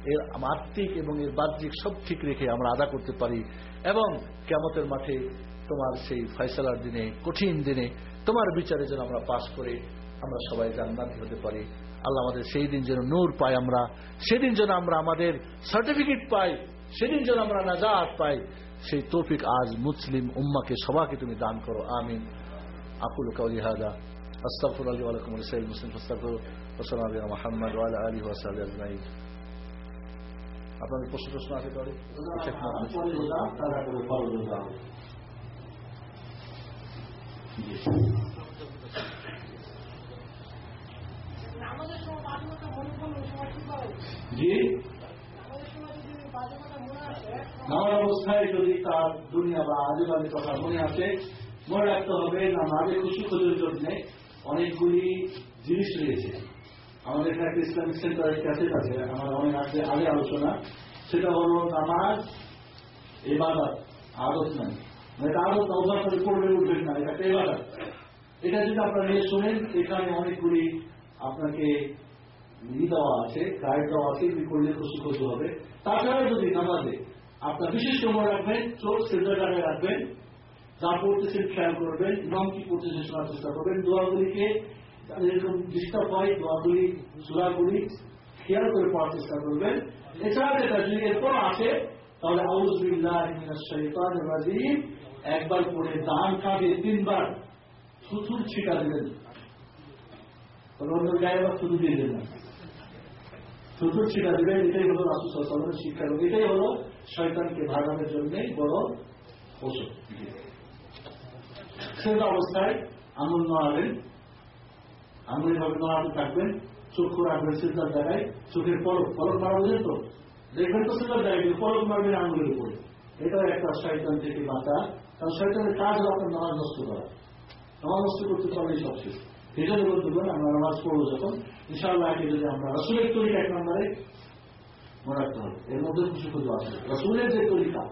এর আত্মিক এবং এর বাহ্যিক সব ঠিক রেখে আমরা আদা করতে পারি এবং কেমতের মাঠে তোমার সেই ফয়সালার দিনে, কঠিন দিনে, তোমার বিচারে যেন আমরা পাশ করে আমরা সবাই জান্নাতি হতে পারি। আল্লাহ আমাদের সেই দিন যেন নূর পাই আমরা, সেদিন যেন আমরা আমাদের সার্টিফিকেট পাই, সেদিন যেন আমরা নাজাত পাই। সেই তৌফিক আজ মুসলিম উম্মাকে সবাকে তুমি দান করো, আমিন। আকুল কাউলি হাদা আস্তাগফিরু আলী ওয়া লাকুম ওয়া লিসাইরিল মুসলিমিন ফাস্তাগফিরু, ওয়া সাল্লাল্লাহু আলা মুহাম্মদ ওয়া আলা আলিহি ওয়া সাহবিহি আজমাইন। আপনাদের প্রশ্ন প্রশ্ন আছে কারও আমাদের সময় বাজে কথা মনে করলে ওই সময় কি করে জি? নামাজ অবস্থায় যদি তার দুনিয়া বা আজে বাজে কথা মনে আসে মনে রাখতে হবে নামাজে খুশি খুশির জন্য অনেকগুলি জিনিস রয়েছে। আমাদের এখানে একটা ইসলামিক সেন্টারের ক্যাসেট আছে আমার অনেক আগে আগে আলোচনা। সেটা হলো নামাজ এবাদত আদত নাই মানে। এটা আদত না অভ্যাস করে করবে উঠবেন না, এটা এবাদত এটা যদি আপনারা নিয়ে শোনেন, এখানে অনেকগুলি আপনাকে দেওয়া আছে গাইড দেওয়া আছে, এগুলি করলে খুশি খুশি হবে। তাছাড়া যদি নামাজে আপনার বিশেষ সময় রাখবেন, চোখ জায়গায় রাখবেন, যা পড়তেছেন খেয়াল করবেন ইমাম কি পড়তেছেন শোনার চেষ্টা করবেন, দোয়াগুলিকে এরকম ডিস্টার্ব হয়, দোয়াগুলি, সুরাগুলি খেয়াল করে পড়ার চেষ্টা করবেন। এছাড়া যেটা যদি এরপর আসে তাহলে আউজবিল্লাহ শৈতানির রাজিম। একবার পড়ে দান কাঁধে তিনবার থুথুর ছিটা দেবেন তবে অন্য গায়ে আবার থুতু দিয়ে দেবেন না। ছিটা দেবেন এটাই হলো রাসুল সাল্লামের শিক্ষা এটাই হলো শয়তানকে ভাগানোর জন্য বড় ওষুধ সেটা অবস্থায় আঙুল নড়াবেন আঙুল এভাবে নড়াতে থাকবেন, চক্ষু রাখবেন সিদ্ধার জায়গায়, চোখের পলক পলক মারা বোঝেন তো? দেখবেন তো সিদ্ধার জায়গায় পলক মারবেন আঙুলের উপরে। এটাও একটা শয়তান থেকে বাঁচা কারণ শয়তানের কাজ হলো আপনার নামাজ নষ্ট করা। নামাজ নষ্ট করতে পারলেই সব শেষ। এই জন্য আমরা নামাজ পড়ব যখন, ইনশাআল্লাহ আগে যদি আমরা রসুলের তরিকা এক নম্বরে মনে রাখতে হবে। এর মধ্যে খুশি খুঁজো আসবে রসুলের যে তরিকা,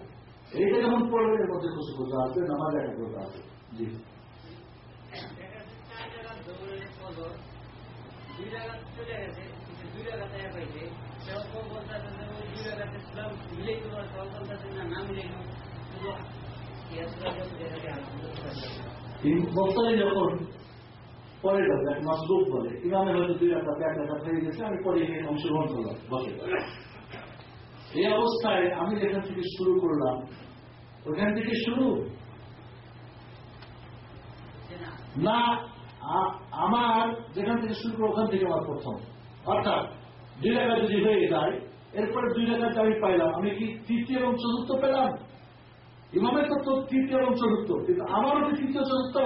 এইটা যখন পড়বেন, এর মধ্যে খুশি খুঁজো আসবে নামাজ একা করতে আসবে জি। জায়গা দুই জায়গা চলে গেছে দুই রাখাতে এক হয়েছে সেও তো বলতেছে দুই রাখাতে ইসলাম মিলে গেল সব না না মিলে গেল যখন পরে যাবে এক মাসরুফ বলে, ইমামে হয়তো দুই রাখা এক রাখা হয়ে গেছে আমি পরে অংশগ্রহণ করলাম, বসে। এই অবস্থায় আমি যেখান থেকে শুরু করলাম, ওখান থেকে শুরু? না আমার যেখান থেকে শুরু করব ওখান থেকে আমার প্রথম। অর্থাৎ দুই রেখা যদি হয়ে যায়, এরপরে দুই রেখাতে আমি পাইলাম, আমি কি তৃতীয় এবং চতুর্থ পেলাম? ইমামের তো তো তৃতীয় এবং চতুর্থ। কিন্তু আমারও কি তৃতীয়, চতুর্থ,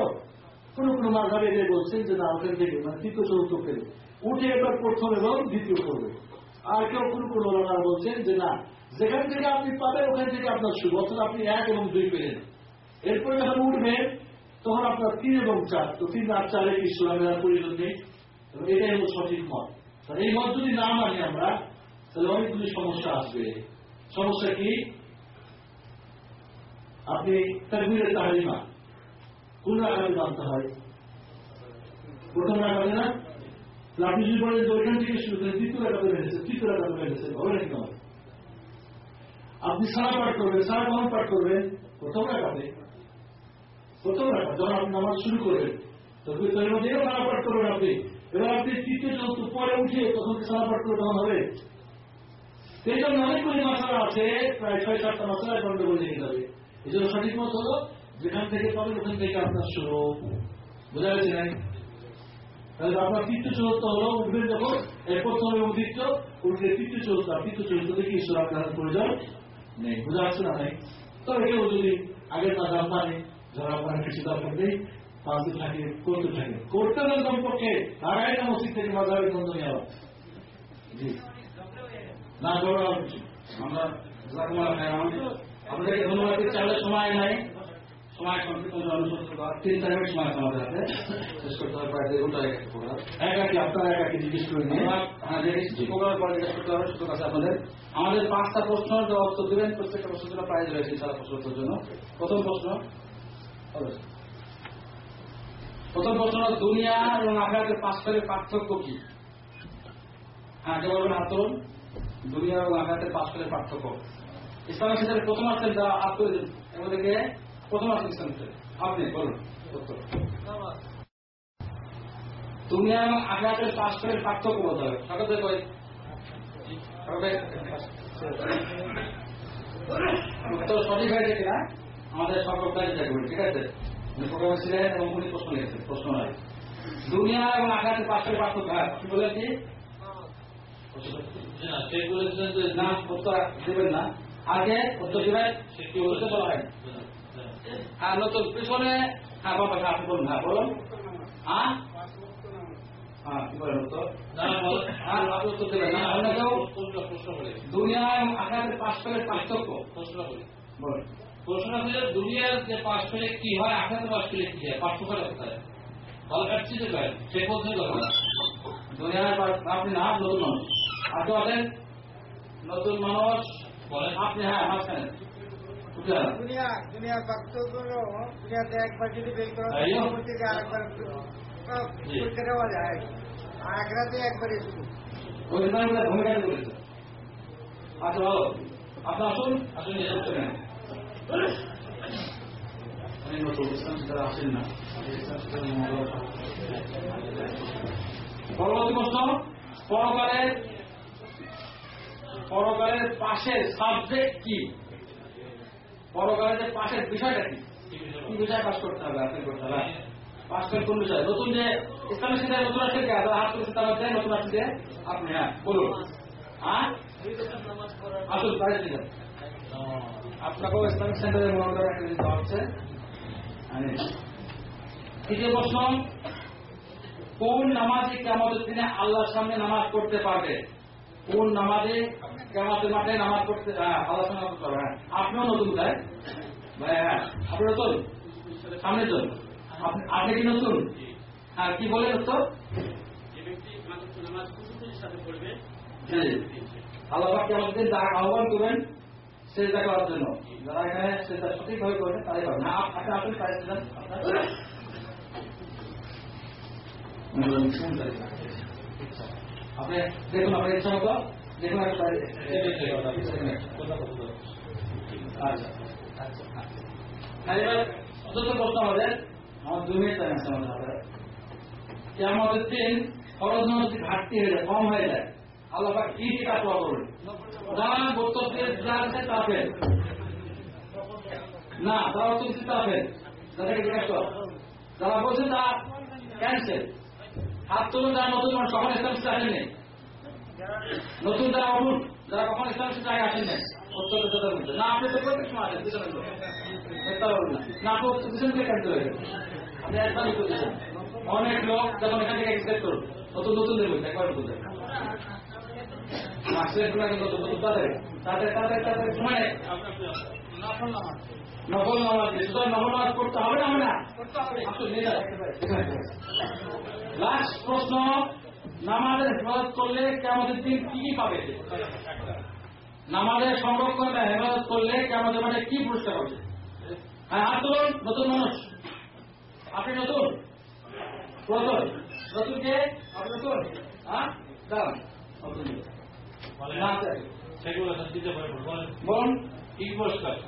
কোন কোন মাঝাবে এটাই বলছেন যে না ওখান থেকে মানে তৃতীয়, চতুর্থ পেলে উঠে এবার প্রথম এবং দ্বিতীয় করবে আর কেউ কোন কোন ওলামারা বলছেন যে না, যেখান থেকে আপনি পাবেন, ওখান থেকে আপনার শুরু। অর্থাৎ আপনি এক এবং দুই পেলেন। এরপরে যখন উঠবেন, তখন আপনার তিন এবং চার। তো তিন আর চারে কি সুরামের আর প্রয়োজন নেই এটাই হলো সঠিক মত। এই মত যদি না মানি আমরা, তাহলে অনেকগুলি সমস্যা আসবে। সমস্যা কি? আপনি তাকবীরের তাহারিমা কোন রাখাতে জানতে হয়? প্রথম রাখাতে না? তাহলে আপনি যদি বলেন যে ওইখান থেকে শুরু করেন দ্বিতীয় রাখাতে বেড়েছে তৃতীয় রাখাতে বেড়েছে হবে নাকি নয় আপনি সারা পাঠ করবেন, সারা কখন পাঠ করবেন, প্রথম রাখাতে প্রথম রাখা যখন আপনি নামাজ শুরু করবেন, তখন তার মধ্যে সারা পাঠ করবেন আপনি। এবার আপনি তৃতীয়, চতুর্থ, পরে উঠে তখন কি সারা পাঠ করবে তখন হবে? সেই জন্য অনেকগুলি মশলা আছে, প্রায় ছয়, সাতটা মশলা গন্ডগোল লেগে যাবে এই জন্য সঠিক মত হলো যেখান থেকে পাবেন, ওখান থেকে আপনার শুরু। বোঝা গেছে নাই? তাহলে আপনার তৃতীয় চতুর্থ হলো উঠবেন যখন এর প্রথম এবং দ্বিতীয় উঠলে তৃতীয় আর তৃতীয় চতুর্থ থেকে ঈশ্বর আপনার প্রয়োজন নেই। বোঝা যাচ্ছে না নাই? তবে কেউ যদি আগের না দাম মানে যারা আপনার কিছু দরকার নেই পাঁচতে থাকে, করতে থাকে। করতে দেন সম্পর্কে তারাই না মসজিদ থেকে মাঝাবের দ্বন্দ্ব নেওয়া জি। না গৌরব আমরা আপনাদেরকে ধন্যবাদ সময় নাই। সময় তিন সময় আমাদের হাতে। শেষ করতে হবে প্রায় দেড় ঘণ্টা প্রোগ্রাম একাকি আপনারা একাকি জিজ্ঞেস করে হ্যাঁ যে পরে জিজ্ঞেস করতে হবে সুযোগ আছে আপনাদের। আমাদের পাঁচটা প্রশ্ন দেওয়া উত্তর দেবেন। প্রত্যেকটা প্রশ্নের জন্য প্রাইজ রয়েছে সারা প্রশ্ন উত্তর জন্য। প্রথম প্রশ্ন। হবে। প্রথম প্রশ্ন দুনিয়া এবং আখেরাতের পাঁচটারের পার্থক্য কি? হ্যাঁ কে বলবেন দুনিয়া এবং আখেরাতের পাঁচটারের পার্থক্য। ইসলামের ক্ষেত্রে প্রথম আসছেন যা হাত দিন এর প্রথম আসছেন ক্ষেত্রে আপনি বলুন দুনিয়া এবং আখেরাতের পাঁচটারের পার্থক্য বলতে হবে। সকলে উত্তর সঠিক হয়েছে কিনা? আমাদের সকলটাই দেখবেন ঠিক আছে? উনি প্রোগ্রামে ছিলেন এবং উনি প্রশ্ন লিখেছেন প্রশ্ন নয় দুনিয়া এবং আখেরাতের পাঁচটারের পার্থক্য হ্যাঁ। আপনি বললেন কি? না উত্তর দেবেন না। আগে উত্তর দেবেন কি উত্তর বলা হয় নতুন পিছনে হ্যাঁ বাবা হ্যাঁ আপনি বলুন হ্যাঁ বলুন। হ্যাঁ? বলেন হ্যাঁ বলুন। প্রশ্ন হলো দুনিয়ার যে পাশ ফেলে কি হয় আখাতে পাশ ফেলে কি হয়? পার্থক্য কোথায়? কাটছি যে ভাই সে পদ্ধতি দুনিয়ার আপনি না নতুন মানুষ। আপনি বলেন নতুন মানুষ বলেন। আপনি হ্যাঁ মাঝখানে দুনিয়া দুনিয়ার পার্থক্য দুনিয়াতে একবার যদি বের করা তাই না? পরবর্তীতে আরেকবার করতে দেওয়া যায়। আর একরাতে শুধু ওই জন্য আমরা ভূমিকা করেছে আচ্ছা ভালো। আপনি আসুন আসুন এই উত্তর নেন। আমি নতুন ইসলাম শিক্ষারা আসেন না। ইসলাম শিক্ষার মহল পরবর্তী প্রশ্ন পরকালের পরকালের পাশের সাবজেক্ট কি? পরকালের পাশের বিষয়টা কি? কি বিষয় পাশ করতে হবে? আপনি করতে হবে পাশ করে কোন বিষয়? নতুন যে ইসলামের সাথে নতুন আসছে হাত তার মধ্যে নতুন আসছে আপনি হ্যাঁ বলুন। হ্যাঁ? আসুন বাইরে দিলেন আপনাকেও ইসলামিক সেন্টারে মনে হচ্ছে। তৃতীয় প্রশ্ন কোন নামাজে কেমতের দিনে আল্লাহর সামনে নামাজ পড়তে পারবে? কোন নামাজে কেমতের মাঠে নামাজ পড়তে হ্যাঁ, সামনে নামাজ পড়তে হ্যাঁ। আপনিও নতুন তাই? ভাই হ্যাঁ আপনি নতুন? সামনের জন আপনি কি নতুন? হ্যাঁ কি বলেন আল্লাহ পাক কেমন আহ্বান করবেন সেটা করার জন্য। যারা এখানে সেটা সঠিকভাবে করবেন তারাই পাবেন না আপ- আপনি আসলে পাইছিলেন আপনার আপনি দেখুন আপনার ইচ্ছা মতো দেখুন একটা আচ্ছা। আচ্ছা চতুর্থ প্রশ্ন আমাদের। আমার দুই মিনিট টাইম আছে আমাদের যে আমাদের দিন খরচ ঘাটতি হয়ে যায় কম হয়ে যায়। আল্লাহ কি কি কাজ করবেন? যারা বক্তব্যে যা আছে তা না তারা তো কিছু তা যারা বলছে তা ক্যান্সেল হাত তুলুন যারা নতুন মানুষ কখন ইসলাম শিক্ষা আসেননি নতুন যারা উঠুন যারা কখন ইসলাম শিক্ষা আগে আসেন নাই? না আপনি তো প্রত্যেক সময় পিছনে না। আপনি পিছন থেকে আপনি অনেক লোক যখন এখান থেকে এক্সপেক্ট করুন নতুন নতুন দেখবেন একবার বুঝে মাসেরগুলা কিন্তু নতুন নতুন তাদের তাদের তাদের তাদের সময় নকল নামাজ। নকল নামাজ করতে হবে না যান। লাস্ট প্রশ্ন, নামাজের হেফাজত করলে কেমন দিন কি কি পাবে? নামাজের সংরক্ষণ বা হেফাজত করলে কেমতের মানে কি পুরস্কার হবে? হ্যাঁ হাত নতুন মানুষ। আপনি নতুন? নতুন? নতুন কে? আপনি নতুন? হ্যাঁ? দাঁড়ান।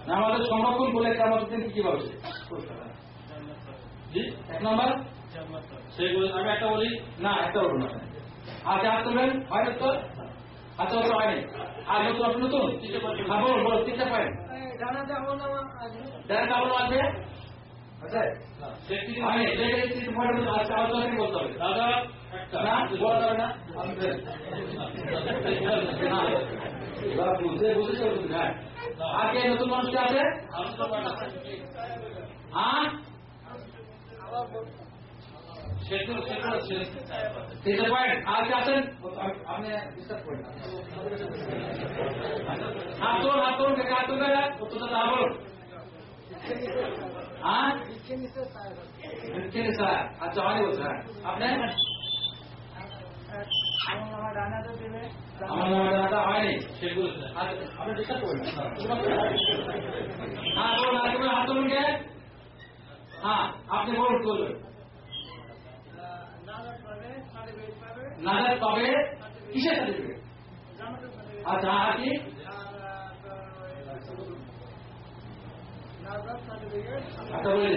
নামাজের সংরক্ষণ করলে কেমন দিন কি কি পাবে? এক নম্বর। আমি একটা বলি না একটা বলুন না। আচ্ছা হাত তুলবেন হয় না তো? আচ্ছা ওটা হয়নি আর নতুন আপনি নতুন? হ্যাঁ বলুন বলুন তিনটা পয়েন্ট আছে আচ্ছা। দাদা না বলা যাবে না। বুঝে হ্যাঁ। আর নতুন মানুষ কে আছে? পয়েন্ট আর কে আছেন? আপনি করেন হাত হাত উত্তরটা বলুন হ্যাঁ? আচ্ছা বলছে হ্যাঁ। আমার হয়নি। সেগুলো আচ্ছা, আপনি করবেন হ্যাঁ বলুন হাত তুলুন হ্যাঁ আপনি বলুন তুলবেন নাজাত নাজাত পাবে কিসের সার্টিফিকেট আচ্ছা আর কি আচ্ছা বলে। আটা হবে।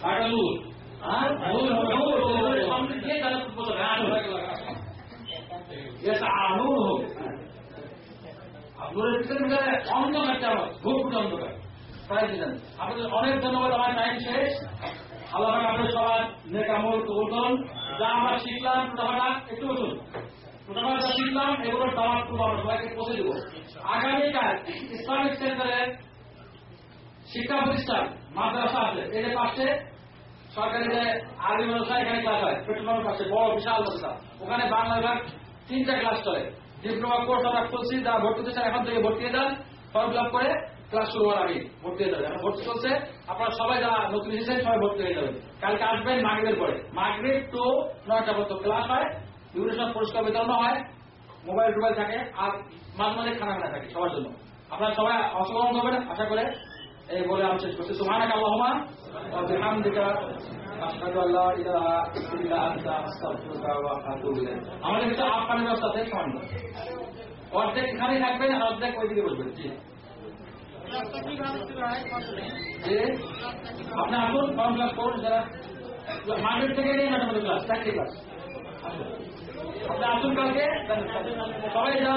সামনে হ্যাঁ, হবে। আপনাদের অন্ধকার অন্ধকার। প্রায় দিলেন। আপনাদের অনেক ধন্যবাদ আমার টাইম শেষ আল্লাহ আপনাদের সবার নেক আমল কবুল যা আমরা শিখলাম টোটাফাটা একটু সেন্টারের শিক্ষা প্রতিষ্ঠান, মাদ্রাসা আছে। পাশে বড়, বিশাল ওখানে বাংলা বিভাগ তিনটা ক্লাস চলে। ডিপ্লোমা কোর্স আমরা খুলছি, যারা ভর্তি হতে এখন থেকে ভর্তি হয়ে যান। ফর্ম ফিল করে ক্লাস শুরু হওয়ার আগে ভর্তি হয়ে যাবে। ভর্তি চলছে, আপনারা সবাই যারা নতুন এসেছেন, সবাই ভর্তি হয়ে যাবেন। কালকে আসবেন মাগরের পরে। মাগরের টু নয়টা পর্যন্ত ক্লাস হয় বিভিন্ন সময় পুরস্কার বিতরণ হয় মোবাইল টোবাইল থাকে, আর মাঝে মাঝে খানা খানা থাকে সবার জন্য। আপনারা সবাই অংশগ্রহণ করবেন, আশা করে এই বলে আমি শেষ করছি। সুবহানাক আল্লাহুম্মা ওয়া বিহামদিকা আমাদের কাছে আফগানের ব্যবস্থা অর্ধেক এখানে থাকবেন আর অর্ধেক ওইদিকে বসবেন। জি। রাস্তা কীভাবে শুরু হয় কত যে আপনি আসুন ফর্ম ফিল করুন যারা মার্কেট থেকে নিয়ে নটা মধ্যে ক্লাস চারটি ক্লাস আপনি আসুন কালকে সবাই যারা